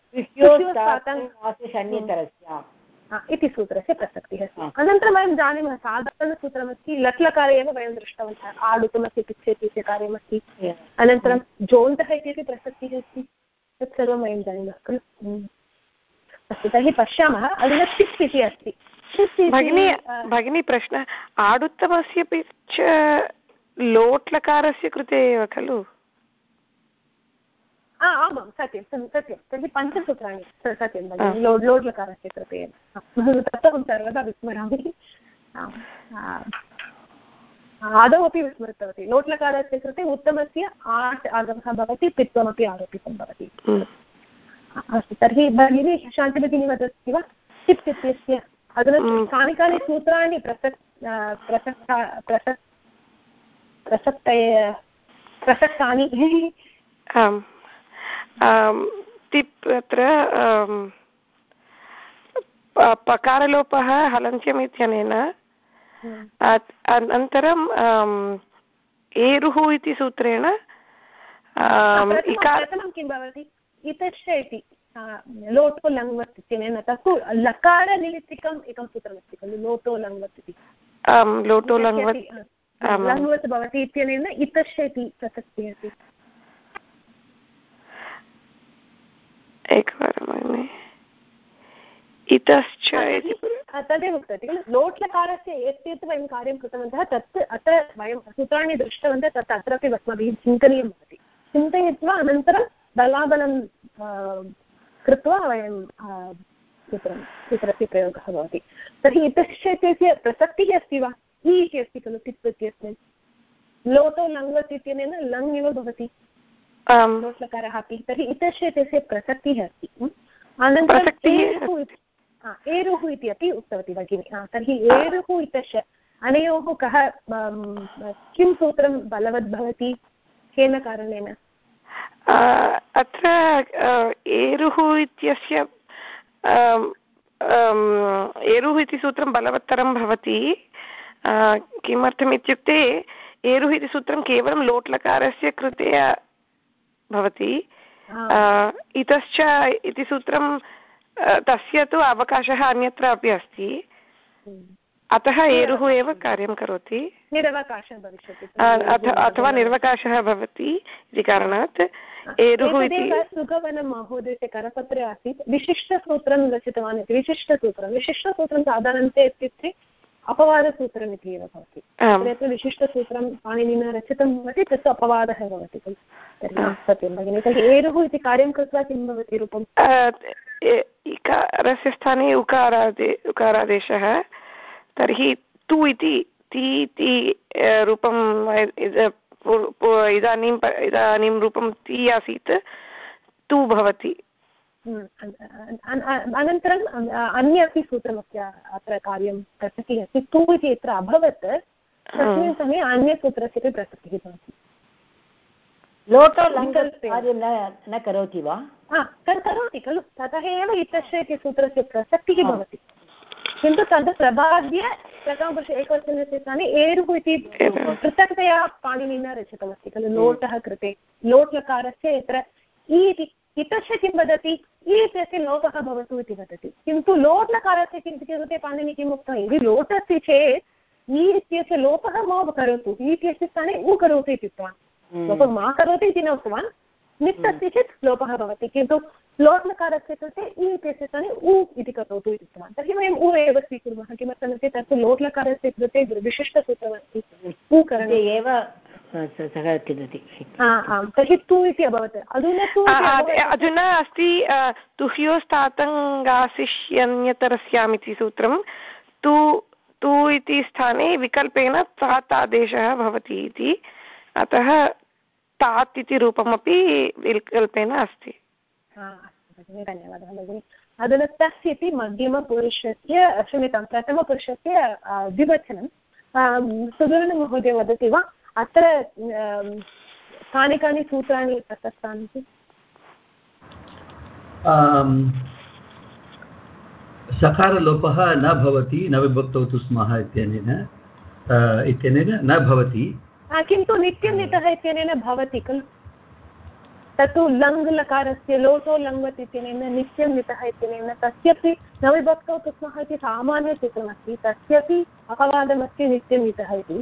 इति सूत्रस्य प्रसक्तिः अस्ति। अनन्तरं वयं जानीमः साधारणसूत्रमस्ति लट्लकारे एव वयं दृष्टवन्तः। आडुतमस्य पिच्छेति इति कार्यमस्ति अनन्तरं जोन्तः इत्यपि प्रसक्तिः अस्ति। तत्सर्वं वयं जानीमः खलु? हम्म। अस्तु तर्हि पश्यामः। अधुना चिप् इति अस्ति। भगिनी भगिनी प्रश्नः। आडुत्तमस्य पिच् लोट्लकारस्य कृते एव खलु? आमां सत्यं सत्यं तर्हि पञ्चसूत्राणि सत्यं भगिनि लोड् लोड्लकारस्य कृते एव। तत् सर्वदा विस्मरामि। आदौ अपि विस्मृतवती। लोट्लकारस्य कृते उत्तमस्य आट् आगमः भवति पित्वमपि आरोपितं भवति। अस्तु तर्हि भगिनी शान्तिभगिनी वदति वा? चिप् इत्यस्य अधुना कानि कानि सूत्राणि प्रसक् प्रसक्ता प्रसक् प्रसक्तय प्रसक्तानि आम्। तिप् अत्र पकारलोपः हलन्त्यम् इत्यनेन अनन्तरं एरुः इति सूत्रेण किं भवति? इतश्च इति। लोटो लङ्वत् इत्यनेन तत्तु लकारनिमित्तिकम् एकं सूत्रमस्ति खलु लोटो लङ्वत् इति। लोटो लङ्वत्। लघुवत् भवति इत्यनेन इतश्च इति प्रसक्तिः अस्ति एकवारं इतश्च तदेव उक्तवती खलु लोट्लकारस्य यत् यत् वयं कार्यं कृतवन्तः तत् अत्र वयं सूत्राणि दृष्टवन्तः तत् अत्रापि अस्माभिः चिन्तनीयं भवति चिन्तयित्वा अनन्तरं बलाबलं कृत्वा वयं सूत्रं सूत्रस्य प्रयोगः भवति तर्हि इतश्च इत्यस्य प्रसक्तिः अस्ति वा इ इति अस्ति खलु तिप् इत्यस्मिन् लोटो लङ्वत् इत्यनेन लङ् एव भवति लोट्लकारः अपि तर्हि इतस्य इत्यस्य प्रसक्तिः अस्ति अनन्तरं एरुः इति अपि उक्तवती भगिनि तर्हि एरुः इतस्य अनयोः कः किं सूत्रं बलवत् भवति केन कारणेन अत्र एरुः इत्यस्य एरुः इति सूत्रं बलवत्तरं भवति किमर्थम् इत्युक्ते एरुः इति सूत्रं केवलं लोट्लकारस्य कृते भवति। इतश्च इति सूत्रं तस्य तु अवकाशः अन्यत्र अपि अस्ति। अतः एरुः एव कार्यं करोति। अथवा निर्वकाशः भवति इति कारणात् एरुः इति सुगवनमहोदयस्य करपत्रे आसीत्। विशिष्टसूत्रं रचितवान् इति। विशिष्टसूत्रं। विशिष्टसूत्रं साधारणतया इत्युक्ते अपवादसूत्रम् इति एव भवति। यत्र विशिष्टसूत्रं पाणिनिना रचितं भवति तस्य अपवादः भवति खलु। तर्हि सत्यं भगिनि। तर्हि एरुः इति कार्यं कृत्वा किं भवति रूपम्? इकारस्य स्थाने उकारादे उकारादेशः। तर्हि तु इति ति इति रूपं इदानीम् इदानीं रूपं ति आसीत्। तु भवति। अनन्तरम् अन्य अपि सूत्रमस्ति अत्र कार्यं प्रसक्तिः अस्ति. तु इति यत्र अभवत् तस्मिन् समये अन्यसूत्रस्य अपि प्रसक्तिः भवति. लोटो न करोति वा? करोति खलु. ततः एव इतस्य इति सूत्रस्य प्रसक्तिः भवति. किन्तु तद् प्रबाद्य प्रथमपुरुष एकवचनस्य स्थाने एरुः इति पृथक्तया पाणिनिना रचितमस्ति खलु. लोटः कृते लोट् लकारस्य यत्र इ इति इतस्य किं वदति? इत्यस्य लोपः भवतु इति वदति। किन्तु लोट् लकारस्य किं कृते पाणिनि किम् उक्तवान्? यदि लोट् अस्ति चेत् इ इत्यस्य लोपः मा करोतु इ इत्यस्य स्थाने उ करोतु इति उक्तवान्। लोपः मा करोतु इति न उक्तवान्। नित् अस्ति चेत् लोपः भवति। किन्तु लोट् लकारस्य कृते इ इत्यस्य स्थाने उ इति करोतु इति उक्तवान्। तर्हि वयम् उ एव स्वीकुर्मः। किमर्थमिति तस्य लोट् लकारस्य कृते विशिष्टसूत्रमस्ति उ करणे। एव सः वदति। तर्हि तु इति अभवत्। अधुना तु अधुना अस्ति तुह्योस्तातङ्गाशिष्यन्यतरस्याम् इति सूत्रं। तु तु इति स्थाने विकल्पेन तात् आदेशः भवति इति। अतः तात् इति रूपमपि विकल्पेन अस्ति। धन्यवादः भगिनि। अधुना तस् इति मध्यमपुरुषस्य क्षम्यतां प्रथमपुरुषस्य द्विवचनं। सुदर्णमहोदय वदति वा? अत्र कानि कानि सूत्राणि प्रदत्तानि सकारलोपः न भवति न विभक्तौ तु स्मः इत्यनेन इत्यनेन न भवति। किन्तु नित्यनितः इत्यनेन भवति खलु। तत्तु लङ् लकारस्य लोटो लङ्वत् इत्यनेन नित्यं नितः इत्यनेन तस्यपि न विभक्तौ तु स्मः इति सामान्यसूत्रमस्ति तस्यपि अपवादमस्ति नित्यं नितः इति।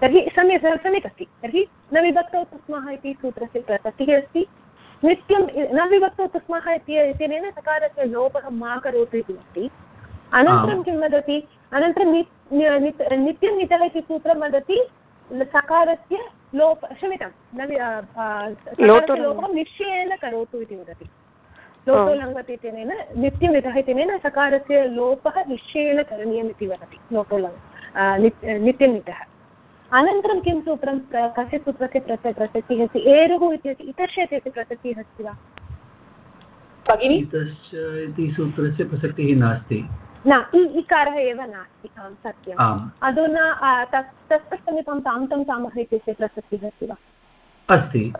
तर्हि सम्यक् सम्यक् अस्ति। तर्हि न विभक्तौ तस्मः इति सूत्रस्य प्रसक्तिः अस्ति। नित्यं न विभक्तौ तस्मः इत्यनेन सकारस्य लोपः मा करोतु इति अस्ति। अनन्तरं किं वदति? अनन्तरं नित्यं नितः इति सूत्रं वदति सकारस्य लोप क्षम्यतां लोपः निश्चयेन करोतु इति वदति। लोपो लङ्घति इत्यनेन नित्यं नितः इत्यनेन सकारस्य लोपः निश्चयेन करणीयम् इति वदति। लोपो लङ् नित्यं नितः। अनन्तरं किं सूत्रं कस्य सूत्रस्य प्रस प्रसक्तिः अस्ति? एरुः इत्यस्य इतस्य इत्यस्य प्रसक्तिः अस्ति वा? भगिनि? इति सूत्रस्य प्रसक्तिः नास्ति। न इ इकारः एव नास्ति आं सत्यम्। अधुना तस्य समीपं तान्तं तामः इत्यस्य प्रसक्तिः अस्ति वा? अस्ति।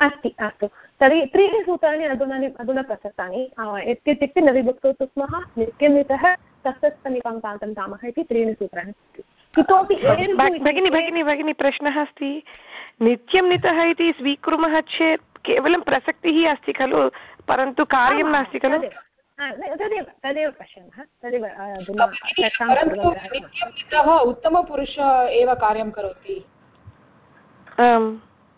अस्ति अस्तु। तर्हि त्रीणि सूत्राणि अधुना अधुना प्रसक्तानि। इत्युक्ते न विभक्तौ स्मः नित्यमितः तस्य समीपं तान्तं तामः इति त्रीणि सूत्राणि इतोपि भगिनि भगिनि भगिनि प्रश्नः अस्ति। नित्यं नितः इति स्वीकुर्मः चेत् केवलं प्रसक्तिः अस्ति खलु परन्तु कार्यं नास्ति खलु। तदेव। तदेव पश्यामः। तदेव उत्तमपुरुष एव कार्यं करोति।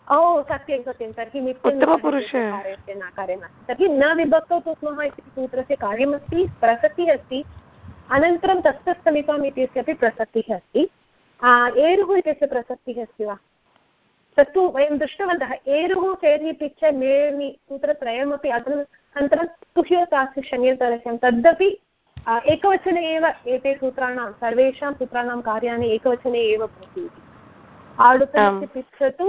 ओ सत्यं सत्यं। तर्हि उत्तमपुरुष। कार्यं तर्हि न विभक्तौ तु स्मः इति सूत्रस्य कार्यमस्ति प्रसक्तिः अस्ति। अनन्तरं तत्तत् समीपम् इत्यस्य अपि प्रसक्तिः अस्ति। एरुः इत्यस्य प्रसक्तिः अस्ति वा? तत्तु वयं दृष्टवन्तः एरुः फेर्हि पिच्च मेर्नि सूत्रत्रयमपि अनन्तरं तुह्योतास्य शन्यतरस्यं तदपि एकवचने एव एते सूत्राणां सर्वेषां सूत्राणां कार्याणि एकवचने एव भवति इति। आडुतस्य पिच्छ तु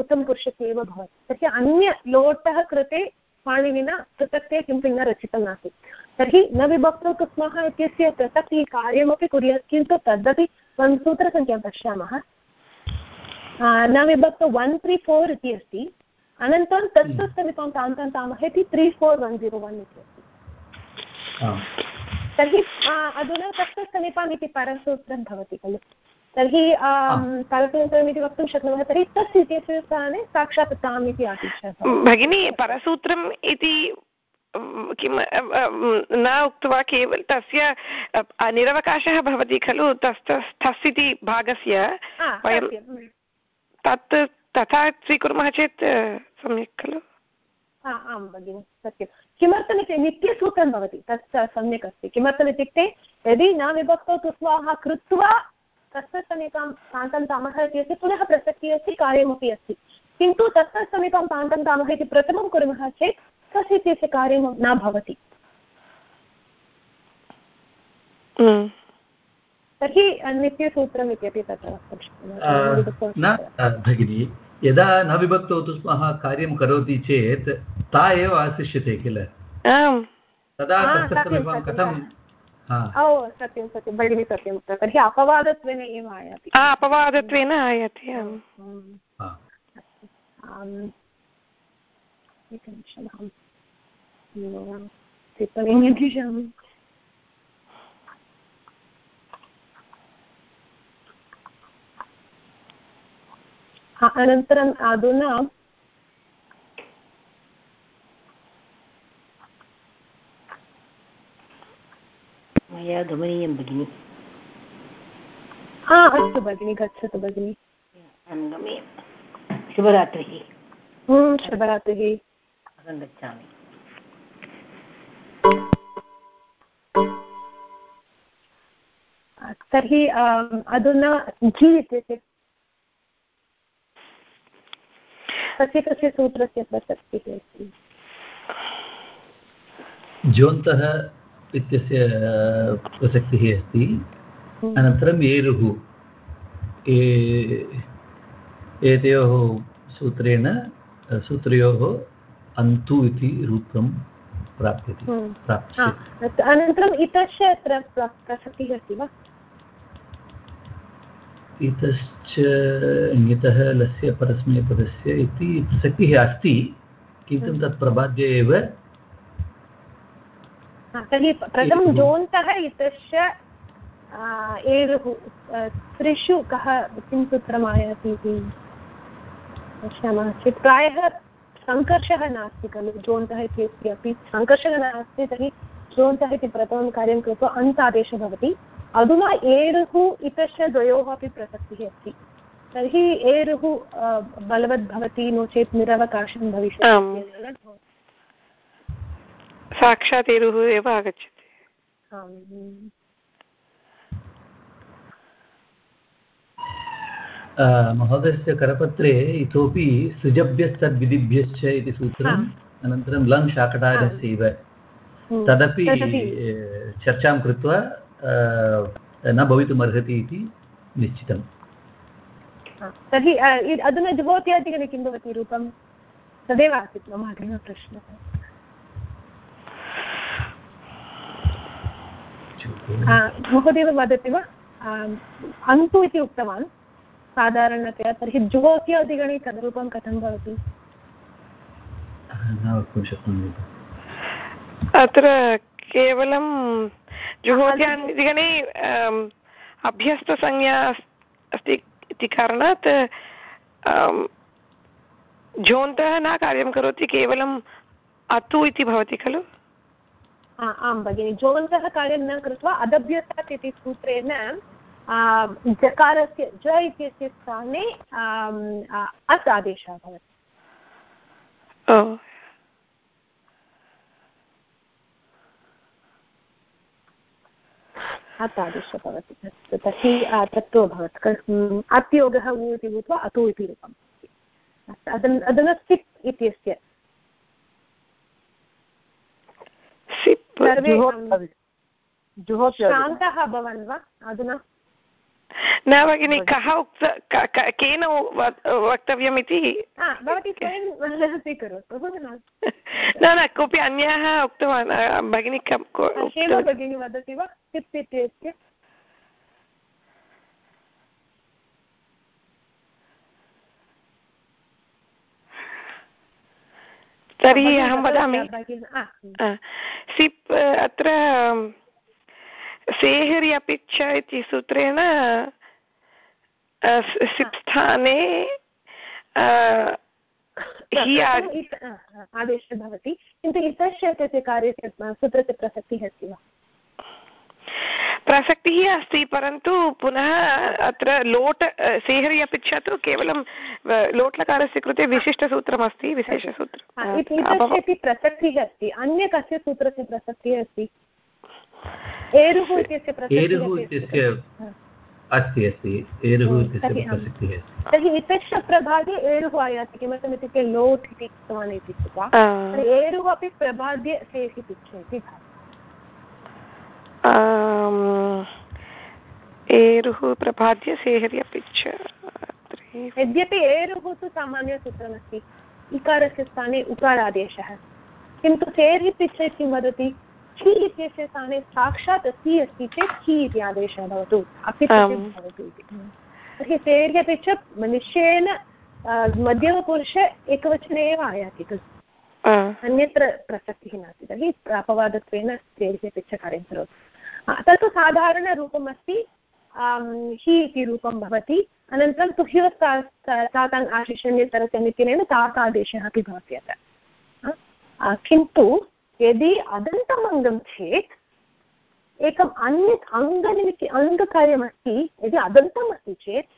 उत्तमपुरुषस्य एव भवति। तस्य अन्य लोटः कृते पाणिनिना पृथक्ते किमपि न रचितं नास्ति तर्हि न विभक्तौ स्मः इत्यस्य प्रसक्तिः कार्यमपि कुर्यात् किन्तु तदपि सूत्रसङ्ख्यां पश्यामः। न विभक्तौ वन् त्री फोर् इति अस्ति। अनन्तरं तस्य समीपं तान्तामः इति three four one zero one इति अस्ति। तर्हि अधुना तस्य समीपम् इति परसूत्रं भवति खलु। तर्हि परसूत्रम् इति वक्तुं शक्नुमः तर्हि तस्य इत्यस्य स्थाने साक्षात् ताम् इति आदिश्य भगिनी परसूत्रम् इति किं न उक्त्वा केवल तस्य निरवकाशः भवति खलु तस् तस् इति भागस्य वयं तत् तथा स्वीकुर्मः चेत् सम्यक् खलु। आं भगिनि सत्यं। किमर्थमिति नित्यसूत्रं भवति तत् सम्यक् अस्ति। किमर्थमित्युक्ते यदि न विभक्तौ तुस्वाः कृत्वा तस्य समीपं तान्तं तामः इति अस्ति पुनः प्रसक्तिः अस्ति कार्यमपि अस्ति। किन्तु तस्य समीपं तान्तं तामः इति प्रथमं कुर्मः चेत् तस्य इत्यस्य कार्यं न भवति। हम्म। तर्हि नित्यसूत्रम् इत्यपि तत्र वक्तुं शक्नुमः भगिनि यदा न विभक्तौ तु स्मः कार्यं करोति चेत् ता एव आशिष्यते किल? तदा कथं ओ सत्यं सत्यं भगिनि सत्यं तर्हि अपवादत्वेन एव आयाति। अपवादत्वेन आयाति एकनिमिषम् अहं टिप्पणीं दिशामि अनन्तरम् अधुना मया गमनीयं भगिनि। हा अस्तु भगिनि गच्छतु भगिनि। शुभरात्रिः। शुभरात्रिः। अहं गच्छामि। तर्हि अधुना जि इत्यस्य कस्य कस्य सूत्रस्य प्रसक्तिः अस्ति? ज्योन्तः इत्यस्य प्रसक्तिः अस्ति। हम्म। अनन्तरम् एरुः। एतयोः सूत्रेण सूत्रयोः अन्तु इति रूपं प्राप्यते हम्म। अनन्तरम् इतस्य अत्र प्रसक्तिः अस्ति वा? इतश्च ङितः लस्य परस्मैपदस्य इति प्रसक्तिः अस्ति किन्तु। तत् प्रबाद्य एव तर्हि प्रथमं जोन्तः इतश्च एरुः त्रिषु कः किं सूत्रम् आयाति इति पश्यामः चेत् प्रायः सङ्कर्षः नास्ति खलु जोन्तः इत्यस्य अपि सङ्कर्षः नास्ति तर्हि जोन्तः इति प्रथमं कार्यं कृत्वा अन्तादेशः भवति अधुना एरुः इत्यस्य द्वयोः अपि प्रसक्तिः अस्ति। तर्हि एरुः बलवद् भवति नो चेत् निरवकाशं भविष्यति साक्षात् एरुः एव आगच्छति। महोदयस्य करपत्रे इतोपि सृजभ्यस्तद्विधिभ्यश्च इति सूत्रम् अनन्तरं लङ् शाकटारस्यैव। तदपि चर्चां कृत्वा न भवितुमर्हति इति निश्चितम्। तर्हि अधुना जुहोत्यादिगणे किं भवति रूपं? तदेव आसीत् मम अग्रिमप्रश्नः महोदय वदति वा? अन्तु इति उक्तवान् साधारणतया। तर्हि जुहोत्यादिगणे तद्रूपं कथं भवति? न वक्तुं शक्नोमि। अत्र केवलं जुहोत्यादिगणे अभ्यस्तसंज्ञा अस्ति इति कारणात् झोन्तः न कार्यं करोति केवलम् अतु इति भवति खलु? आं भगिनि जोन्तः कार्यं न कृत्वा अदभ्यस्तात् इति सूत्रेण जकारस्य ज इत्यस्य स्थाने अस् आदेशः भवति। तादृश भवति तर्हि तत्त्व भवति। अत्योगः ऊ इति भूत्वा अतो इति रूपम्। अधुना सिप् इत्यस्य सर्वे शान्तः अभवन् वा? अधुना? न भगिनि कः उक्त केन वक्तव्यम् इति न न कोऽपि अन्यः उक्तवान् भगिनी भगिनी वदति वा? टिप् इत्यस्य तर्हि अहं वदामि। सिप् अत्र सेहरि अपि च इति सूत्रेण सिप् स्थाने आदेशः भवति किन्तु इतस्य तस्य कार्यस्य सूत्रस्य प्रसक्तिः अस्ति वा प्रसक्तिः अस्ति परन्तु पुनः अत्र लोट् सेहरि अपि च तु केवलं लोट्लकारस्य कृते विशिष्टसूत्रमस्ति विशेषसूत्रम् प्रसक्तिः अस्ति अन्य कस्य सूत्रस्य प्रसक्तिः अस्ति एरुः इत्यस्य अस्ति। अस्ति एरुः इत्यस्य प्रसक्तिः अस्ति। तर्हि इतश्च प्रभागे एरुः आयाति किमर्थम् इत्युक्ते लोट् इति उक्तवान् इति कृत्वा एरुः अपि प्रभाद्य सेहि तिष्ठति एरुः प्रभाद्य सेहरि अपि च यद्यपि एरुः तु सामान्यसूत्रमस्ति इकारस्य स्थाने उकारादेशः। किन्तु सेर्हि पिच्छ किं वदति? छि इत्यस्य स्थाने साक्षात् अस्ति अस्ति चेत् छि इति आदेशः भवतु। अपि भवतु इति। तर्हि सेर्ह्यपि च निश्चयेन मध्यमपुरुष एकवचने एव आयाति खलु। अन्यत्र प्रसक्तिः नास्ति। तर्हि अपवादत्वेन सेर्ह्यपि च कार्यं करोतु। तत्तु साधारणरूपम् अस्ति हि इति रूपं भवति। अनन्तरं तुह्यो तातान् आशिषण्यतरस्य नित्यनेन तातादेशः अपि भवति अत्र किन्तु यदि अदन्तमङ्गं चेत् एकम् अन्यत् अङ्गनिमिति अङ्गकार्यमस्ति यदि अदन्तम् अस्ति चेत्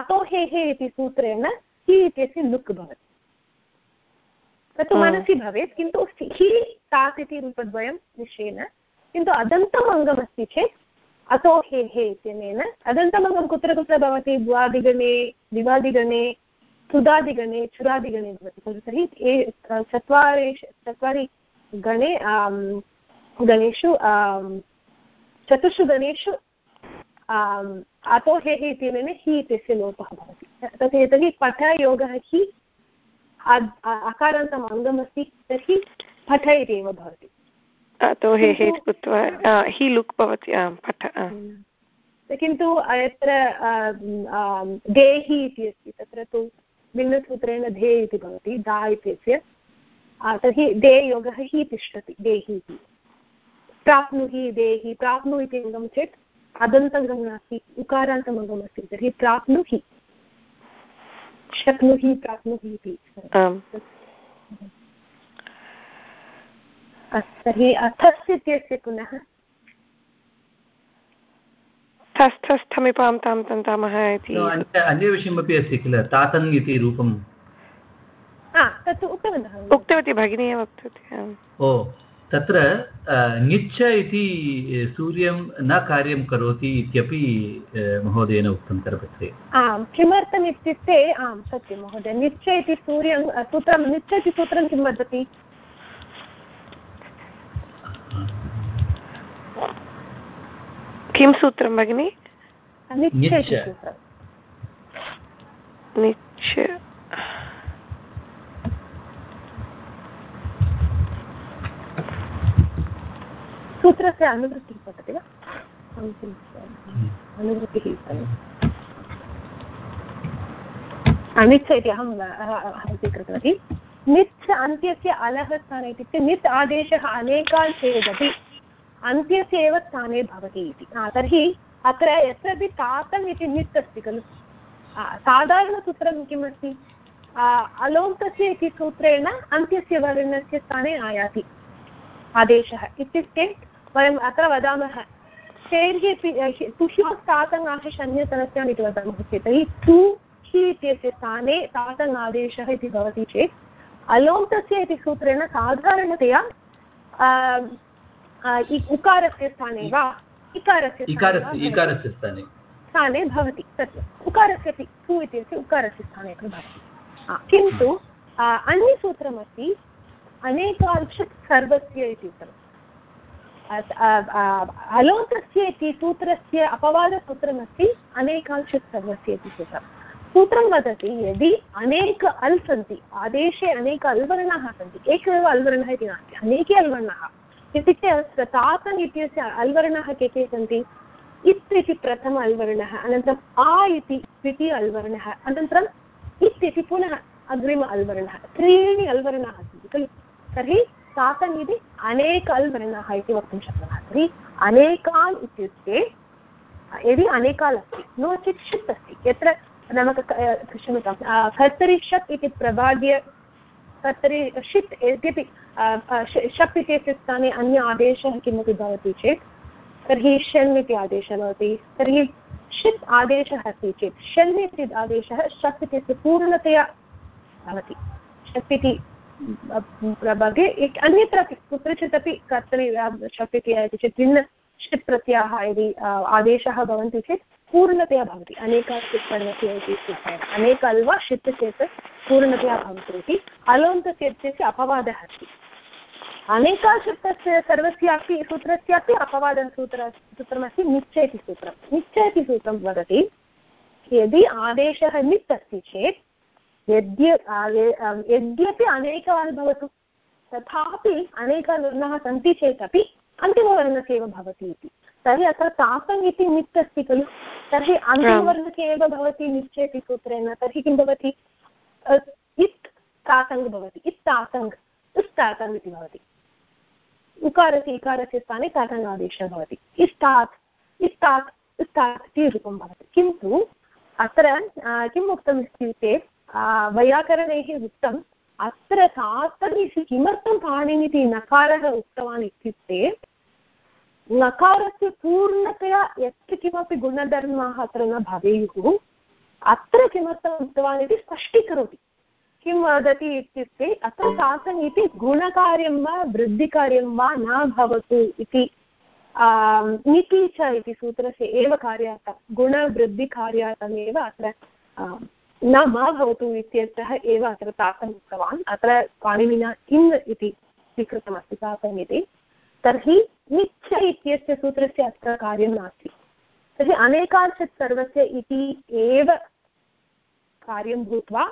अतोहेः इति सूत्रेण हि इत्यस्य लुक् भवति। तत्तु मनसि भवेत् किन्तु हि तात् इति रूपद्वयं निश्चयेन। किन्तु अदन्तम् अङ्गमस्ति चेत् अतो हे हे इत्यनेन अदन्तमङ्गं कुत्र कुत्र भवति? द्वादिगणे दिवादिगणे सुदादिगणे चुरादिगणे भवति। खलु तर्हि चत्वारि चत्वारि गणे गणेषु चतुर्षु गणेषु अतो हे हे इत्यनेन हि इत्यस्य लोपः भवति। तत् तर्हि पठयोगः हि अकारान्तम् अङ्गमस्ति। तर्हि पठ इति एव भवति। अतो हे हे कृत्वा हि लुक् भवति पठ किन्तु यत्र देहि इति अस्ति तत्र तु भिन्नसूत्रेण धे इति भवति दा इत्यस्य तर्हि दे योगः हि तिष्ठति देहि इति प्राप्नुहि देहि प्राप्नु इति अङ्गं चेत् अदन्तङ्गं नास्ति उकारान्तमङ्गम् अस्ति तर्हि प्राप्नुहि शक्नुहि प्राप्नुहि इति। तर्हि अथस् इत्यस्य पुनः स्थस्थमिपां तां तन्तामः इति। अन्यविषयमपि अस्ति किल? तातङ् इति रूपं। उक्तवती भगिनी एव उक्तवती ओ तत्र ङिच्छ इति सूर्यं न कार्यं करोति इत्यपि महोदयेन उक्तं करपत्रे। आम् किमर्थम् इत्युक्ते आं सत्यं महोदय निच्छ इति सूर्यं सूत्रं निच्छ इति सूत्रं किं वदति? किं सूत्रं भगिनि? सूत्रस्य अनुवृत्तिः पठति वा? अनुवृत्तिः अनिच्छ इति अहं स्वीकृतवती। निच् अन्त्यस्य अलः स्थाने इत्युक्ते नित् आदेशः अनेकान् चेदपि अन्त्यस्य एव स्थाने भवति इति। तर्हि अत्र यत्रापि तातम् इति नित् अस्ति खलु। साधारणसूत्रं किमस्ति? अलोङ्कस्य इति सूत्रेण अन्त्यस्य वर्णस्य स्थाने आयाति आदेशः। इत्युक्ते वयम् अत्र वदामः तातङ् आशिष अन्यतरस्याम् इति वदामः चेत्। तर्हि तु हि इत्यस्य स्थाने तातङ् आदेशः इति भवति चेत् अलोङ्कस्य इति सूत्रेण साधारणतया उकारस्य स्थाने वा इकारस्य इकारस्य स्थाने स्थाने भवति सत्यम् उकारस्य अपि सु इत्यस्य उकारस्य स्थाने अपि भवति किन्तु अन्यसूत्रमस्ति अनेकांशत् सर्वस्य इति उक्तम् अलोन्तस्य इति सूत्रस्य अपवादसूत्रमस्ति अनेकांशित् सर्वस्य इति सूत्रम् सूत्रं वदति यदि अनेक अल् सन्ति आदेशे अनेक अल्वर्णाः सन्ति एकमेव अल्वर्णः इति नास्ति अनेके अल्वर्णाः इत्युक्ते अत्र तातन् इत्यस्य अल्वर्णाः के के सन्ति इत् इति प्रथम अल्वर्णः अनन्तरम् आ इति द्वितीय अल्वर्णः अनन्तरम् इत् इति पुनः अग्रिम अल्वर्णः त्रीणि अल्वर्णाः सन्ति खलु तर्हि तातन् इति अनेक अल्वर्णाः इति वक्तुं शक्नुमः तर्हि अनेकाल् इत्युक्ते यदि अनेकाल् अस्ति नो चेत् षित् अस्ति यत्र नाम क्षम्यतां कर्तरि शप् इति प्रबाद्य कर्तरि षित् यद्यपि शप् इत्यस्य स्थाने अन्य आदेशः किमपि भवति चेत्, तर्हि शन् इति आदेशः भवति। तर्हि षित् आदेशः अस्ति चेत् शन् इति आदेशः शप् इत्यस्य पूर्णतया भवति। शप् इति प्रभागे अन्यत्रापि कुत्रचित् अपि कर्तरि शप् इति चेत्, भिन्न षित् प्रत्ययाः यदि आदेशाः भवन्ति चेत् पूर्णतया भवति। अनेकाश्चित् पर्वते इति सूचयति अनेक अल्वा षित् चेत् पूर्णतया भवति इति। अलोन्तस्य इत्यस्य अपवादः अस्ति। अनेकाशित्तस्य सर्वस्यापि सूत्रस्यापि अपवादः सूत्र सूत्रमस्ति निच्च इति सूत्रं। निच्च इति सूत्रं वदति, यदि आदेशः नित् अस्ति चेत्, यद्य यद्यपि अनेकवान् भवतु, तथापि अनेकवर्णाः सन्ति चेदपि अन्तिमवर्णस्य एव भवति इति। तर्हि अत्र तासङ् इति नित् अस्ति खलु? तर्हि अन्तिमवर्णके एव भवति निश्चयति सूत्रेण। तर्हि किं भवति? इत् तासङ् भवति। इत् तासङ् इस् तासङ् इति भवति। उकारस्य इकारस्य स्थाने तासङ् आदेशः भवति इष्टात् इष्टात् इष्टात् इति रूपं भवति। किन्तु अत्र किम् उक्तम् इत्युक्ते वैयाकरणैः उक्तम् अत्र तासङ् इति किमर्थं पाणिनिति नकारः उक्तवान् इत्युक्ते नकारस्य पूर्णतया यत् किमपि गुणधर्माः अत्र न भवेयुः, अत्र किमर्थम् उक्तवान् इति स्पष्टीकरोति। किं वदति इत्युक्ते, अत्र शासन् इति गुणकार्यं वा वृद्धिकार्यं वा न भवतु इति नीति च इति सूत्रस्य एव कार्यार्थं गुणवृद्धिकार्यार्थमेव अत्र न मा भवतु इत्यर्थः एव अत्र तासम् उक्तवान्। अत्र पाणिनिना इन् इति स्वीकृतमस्ति तासम् इति। तर्हि निच्छ इत्यस्य सूत्रस्य अत्र कार्यं नास्ति। तर्हि अनेकांशत् सर्वस्य इति एव कार्यं भूत्वा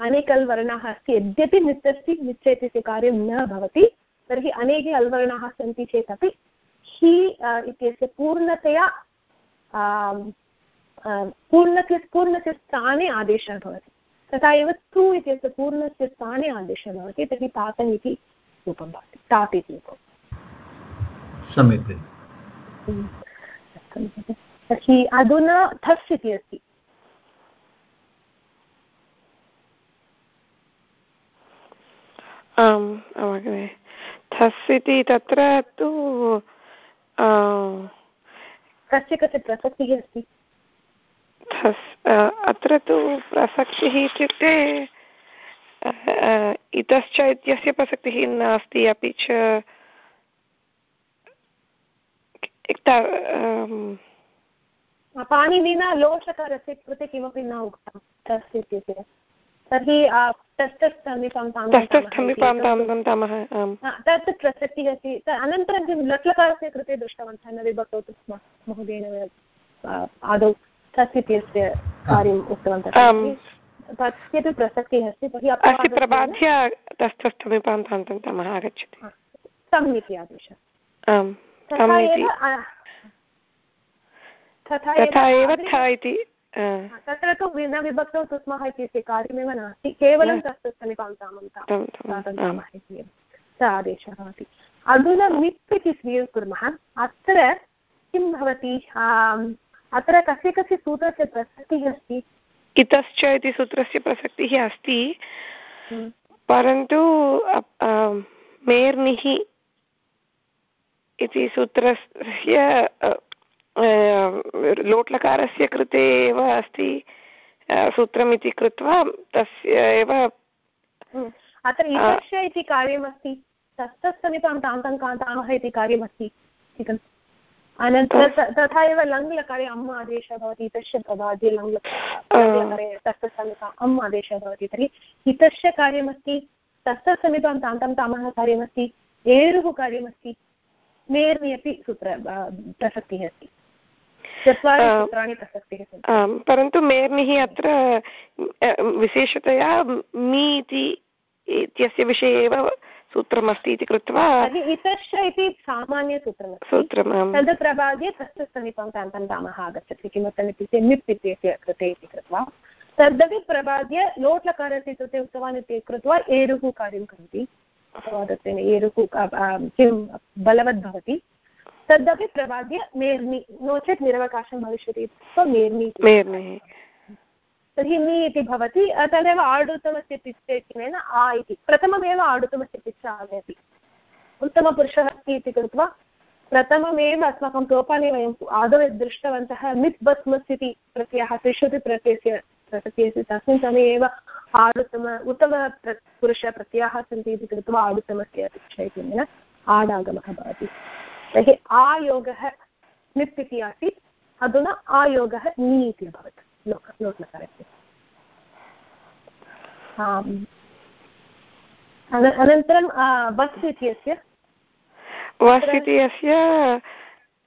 अनेकल् वर्णाः अस्ति। यद्यपि नित् अस्ति निच्च इत्यस्य कार्यं न भवति, तर्हि अनेके अल्वर्णाः सन्ति चेत् अपि हि इत्यस्य पूर्णतया पूर्णस्य पूर्णस्य स्थाने आदेशः भवति। तथा एव तु इत्यस्य पूर्णस्य स्थाने आदेशः भवति, तर्हि तातन् इति रूपं भवति, तात् इति रूपम्। तर्हि अधुना थस् इति अस्ति। आम् अवगमे थस् इति तत्र तु कस्य कस्य प्रसक्तिः अस्ति? थस् अत्र तु प्रसक्तिः इत्युक्ते इतश्च इत्यस्य प्रसक्तिः नास्ति अपि च पाणिनिना लोषकारस्य कृते किमपि न उक्तं तस् इत्युक्ते तर्हि तत् प्रसक्तिः अस्ति। अनन्तरं किं लट्लकारस्य कृते दृष्टवन्तः न विभक्तौ स्म महोदयेन आदौ तस् इत्यस्य कार्यम् उक्तवन्तः। तस्यपि प्रसक्तिः अस्ति तर्हि प्रबाध्य तस्थस्थमीपान्तान्तमः आगच्छति। तम् इति आदेशः तथा एव थ इति तत्र तु न विभक्तौ स्मः इत्यस्य कार्यमेव नास्ति केवलं तस्य समीपान्तामन्तामः इति स आदेशः भवति अधुना मित् इति स्वीकुर्मः अत्र किं भवति? अत्र कस्य कस्य सूत्रस्य प्रसक्तिः अस्ति? इतश्च इति सूत्रस्य प्रसक्तिः अस्ति। परन्तु मेर्निः इति सूत्रस्य लोट्लकारस्य कृते एव अस्ति सूत्रमिति कृत्वा तस्य एव अत्र इतस्य इति कार्यमस्ति तस्तत्समीपं तान्तं कान्तामः इति कार्यमस्ति अनन्तरं तथा एव लङ्लकारे अम् आदेशः भवति इतस्य प्रभाद्ये लङ्लकारे तस्तसमीपम् अम् आदेशः भवति तर्हि इतस्य कार्यमस्ति तस्तत्समीपं तान्तं तामः कार्यमस्ति एरुः कार्यमस्ति मेर्नि अपि सूत्र प्रसक्तिः अस्ति। प्रसक्तिः परन्तु मेर्निः अत्र विशेषतया मी इति इत्यस्य विषये एव सूत्रमस्ति इति कृत्वा इतश्च इति सामान्यसूत्रमस्ति। सूत्रं तद् प्रभाद्ये तस्य समीपं तान्तं रामः आगच्छति किमर्थम् इत्युक्ते मिप् इत्यस्य कृते इति कृत्वा। तदपि प्रभाद्य लोट् लकारस्य कृते उक्तवान् इति कृत्वा एरुः कार्यं करोति। अथवा तत्तेन एरुः किं बलवत् भवति। तदपि प्रभाद्य मेर्नि नो चेत् निरवकाशं भविष्यति मेर्नि तर्हि नि इति भवति तदेव आडुतमस्य इत्यनेन आ इति। प्रथममेव आडुतमस्य पिच्च आनयति उत्तमपुरुषः अस्ति इति कृत्वा प्रथममेव अस्माकं सोपाने वयम् आदौ यद् दृष्टवन्तः मित् बस् मस् इति प्रत्ययः त्रिषु प्रत्ययस्य प्रत्ययस्य तस्मिन् समये एव आडुतम उत्तम पुरुषप्रत्ययाः सन्ति इति कृत्वा आडुतमस्य इत्यनेन आडागमः भवति। तर्हि आयोगः मित् इति आसीत् अधुना आयोगः नि इति अभवत् लोक लोट्लकारस्य अनन्तरं वस् इत्यस्य वस् इत्यस्य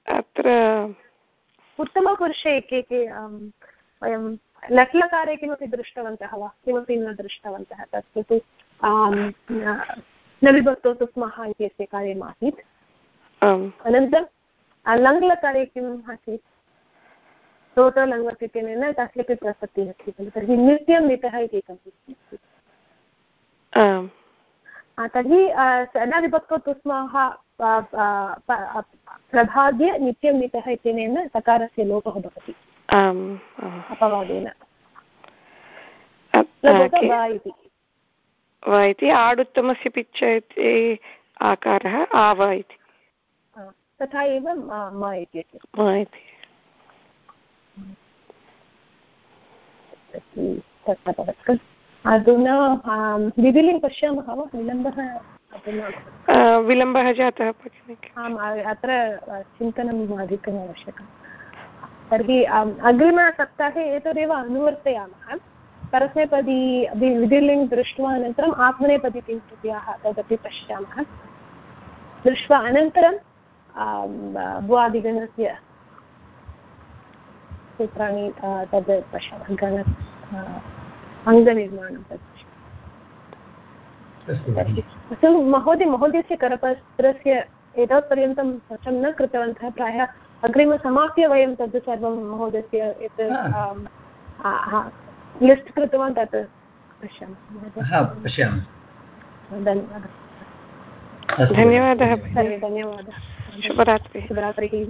अत्र उत्तमपुरुषे के के वयं लट्लकारे किमपि दृष्टवन्तः वा? किमपि न दृष्टवन्तः तत् तु न विभक्तौ तु स्मः इत्यस्य कार्यमासीत् अनन्तरं लङ्लकारे किम् आसीत्? स्तोत्रलङ्वत् इत्यनेन तस्यापि प्रसक्तिः अस्ति खलु तर्हि नित्यं नितः इति एकं तर्हि न विभक्तो तुस्माः प्रभाद्य नित्यं नितः इत्यनेन सकारस्य लोपः भवति। अपवादेन वा इति आडुत्तमस्य पिच्च इति आकारः आव इति तथा एव म इति अधुना विधिलिं पश्यामः वा विलम्बः विलम्बः जातः आम् अत्र चिन्तनम् अधिकम् आवश्यकं तर्हि अग्रिमसप्ताहे एतदेव अनुवर्तयामः। परस्मैपदी विधिलिङ् दृष्ट्वा अनन्तरम् आत्मनेपदी किञ्चित्याः तदपि पश्यामः। दृष्ट्वा अनन्तरं भुवादिगणस्य सूत्राणि तद् पश्यामः। गण अङ्गनिर्माणं तत् अस्तु महोदय महोदयस्य करपत्रस्य एतावत्पर्यन्तं स्वच्छं न कृतवन्तः प्रायः अग्रिमसमाप्य वयं तद् सर्वं महोदयस्य यत् लिस्ट् कृतवान् तत् पश्यामः पश्यामः। धन्यवादः। धन्यवादः। शुभरात्रिः। शुभरात्रिः।